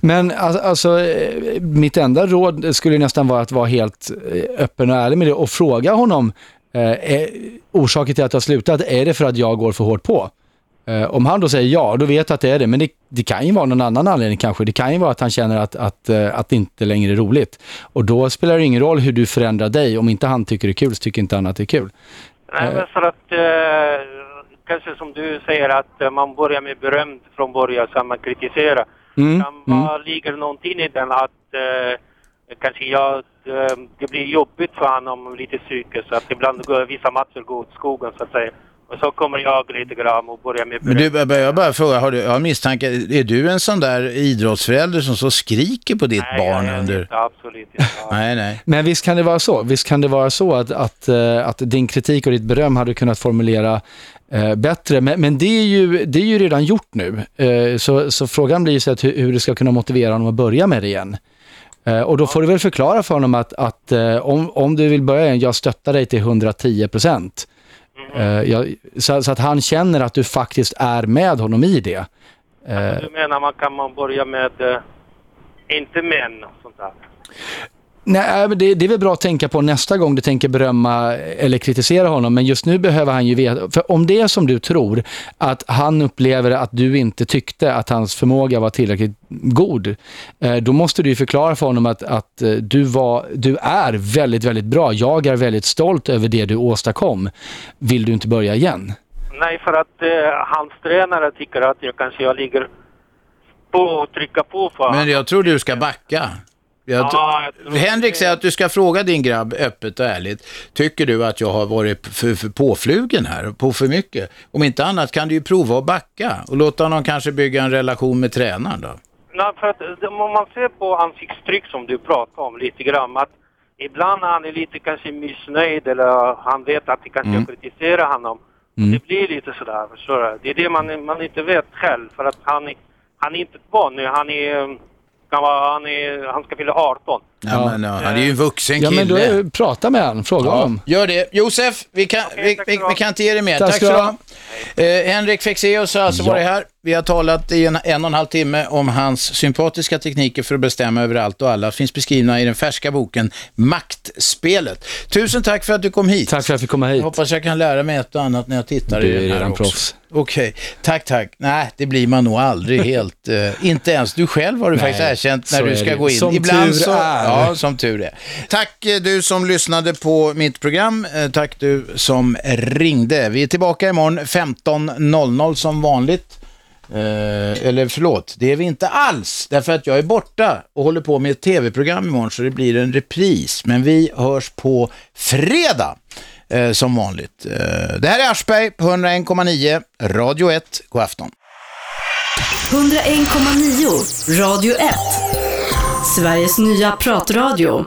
Men alltså, eh, mitt enda råd skulle nästan vara att vara helt eh, öppen och ärlig med det och fråga honom eh, är, orsaken till att jag har slutat, är det för att jag går för hårt på? Eh, om han då säger ja, då vet jag att det är det. Men det, det kan ju vara någon annan anledning kanske. Det kan ju vara att han känner att, att, eh, att det inte längre är roligt. Och då spelar det ingen roll hur du förändrar dig. Om inte han tycker det är kul så tycker inte han att det är kul. Nej, men för att eh, kanske som du säger att eh, man börjar med beröm från början, så man kritiserar. Mm, kan vara, ligger någonting i den att eh, kanske jag, eh, det blir jobbigt för honom lite psykiskt att ibland går vissa matcher går åt skogen så att säga. Och så kommer jag lite grann och börjar med Men du, jag bara fråga, har du har misstankar, är du en sån där idrottsförälder som så skriker på ditt barn under... Absolut inte. Nej, nej. Men visst kan det vara så. Visst kan det vara så att, att, eh, att din kritik och ditt beröm hade kunnat formulera eh, bättre. Men, men det, är ju, det är ju redan gjort nu. Eh, så, så frågan blir ju så att hur, hur du ska kunna motivera honom att börja med det igen. Eh, och då får du väl förklara för honom att, att eh, om, om du vill börja igen, jag stöttar dig till 110 procent. Eh, så, så att han känner att du faktiskt är med honom i det. Eh, Du menar man kan man börja med, eh, inte män och sånt där? Nej, men det, det är väl bra att tänka på nästa gång du tänker berömma eller kritisera honom. Men just nu behöver han ju veta, för om det är som du tror, att han upplever att du inte tyckte att hans förmåga var tillräckligt god, eh, då måste du ju förklara för honom att, att eh, du, var, du är väldigt, väldigt bra. Jag är väldigt stolt över det du åstadkom. Vill du inte börja igen? Nej, för att eh, hans tränare tycker att jag kanske jag ligger på och trycka på för Men jag tror du ska backa. Jag Ja, t- Henrik säger att du ska fråga din grabb öppet och ärligt. Tycker du att jag har varit för, för påflugen här, på för mycket? Om inte annat kan du ju prova att backa och låta honom kanske bygga en relation med tränaren då. Nej, för att om man ser på ansiktstryck som du pratar om lite grann, att ibland han är lite kanske missnöjd eller han vet att det kanske Mm. jag kritiserar honom. Mm. Det blir lite sådär, förstår du? Det är det man, man inte vet själv, för att han, han är inte barn nu, han är, han, var, han, är, han ska fylla 18. Ja, men, ja, han är ju en vuxen Ja, kille. men då är, prata med honom, fråga honom. Gör det. Josef, vi kan, vi, vi, vi kan inte ge dig mer. Tack Tack, så du du ha. Eh, Henrik Fexeus har alltså Ja. varit här. Vi har talat i en, en och en halv timme om hans sympatiska tekniker för att bestämma över allt och alla. Finns beskrivna i den färska boken Maktspelet. Tusen tack för att du kom hit. Tack för att fick komma hit. Jag hoppas jag kan lära mig ett och annat när jag tittar Du i är den här redan också. proffs. Okej, tack tack. Nej, det blir man nog aldrig helt. eh, inte ens du själv har du Nej, faktiskt erkänt när du är ska det. gå in. Som tur så, är. Ja, som tur är. Tack eh, du som lyssnade på mitt program. Eh, Tack du som ringde. Vi är tillbaka imorgon 15.00 som vanligt. Eh, eller förlåt, det är vi inte alls. Därför att jag är borta och håller på med ett tv-program imorgon så det blir en repris. Men vi hörs på fredag eh, som vanligt. Eh, det här är Aschberg på 101,9 Radio 1. God afton. 101,9 Radio 1. Sveriges nya pratradio.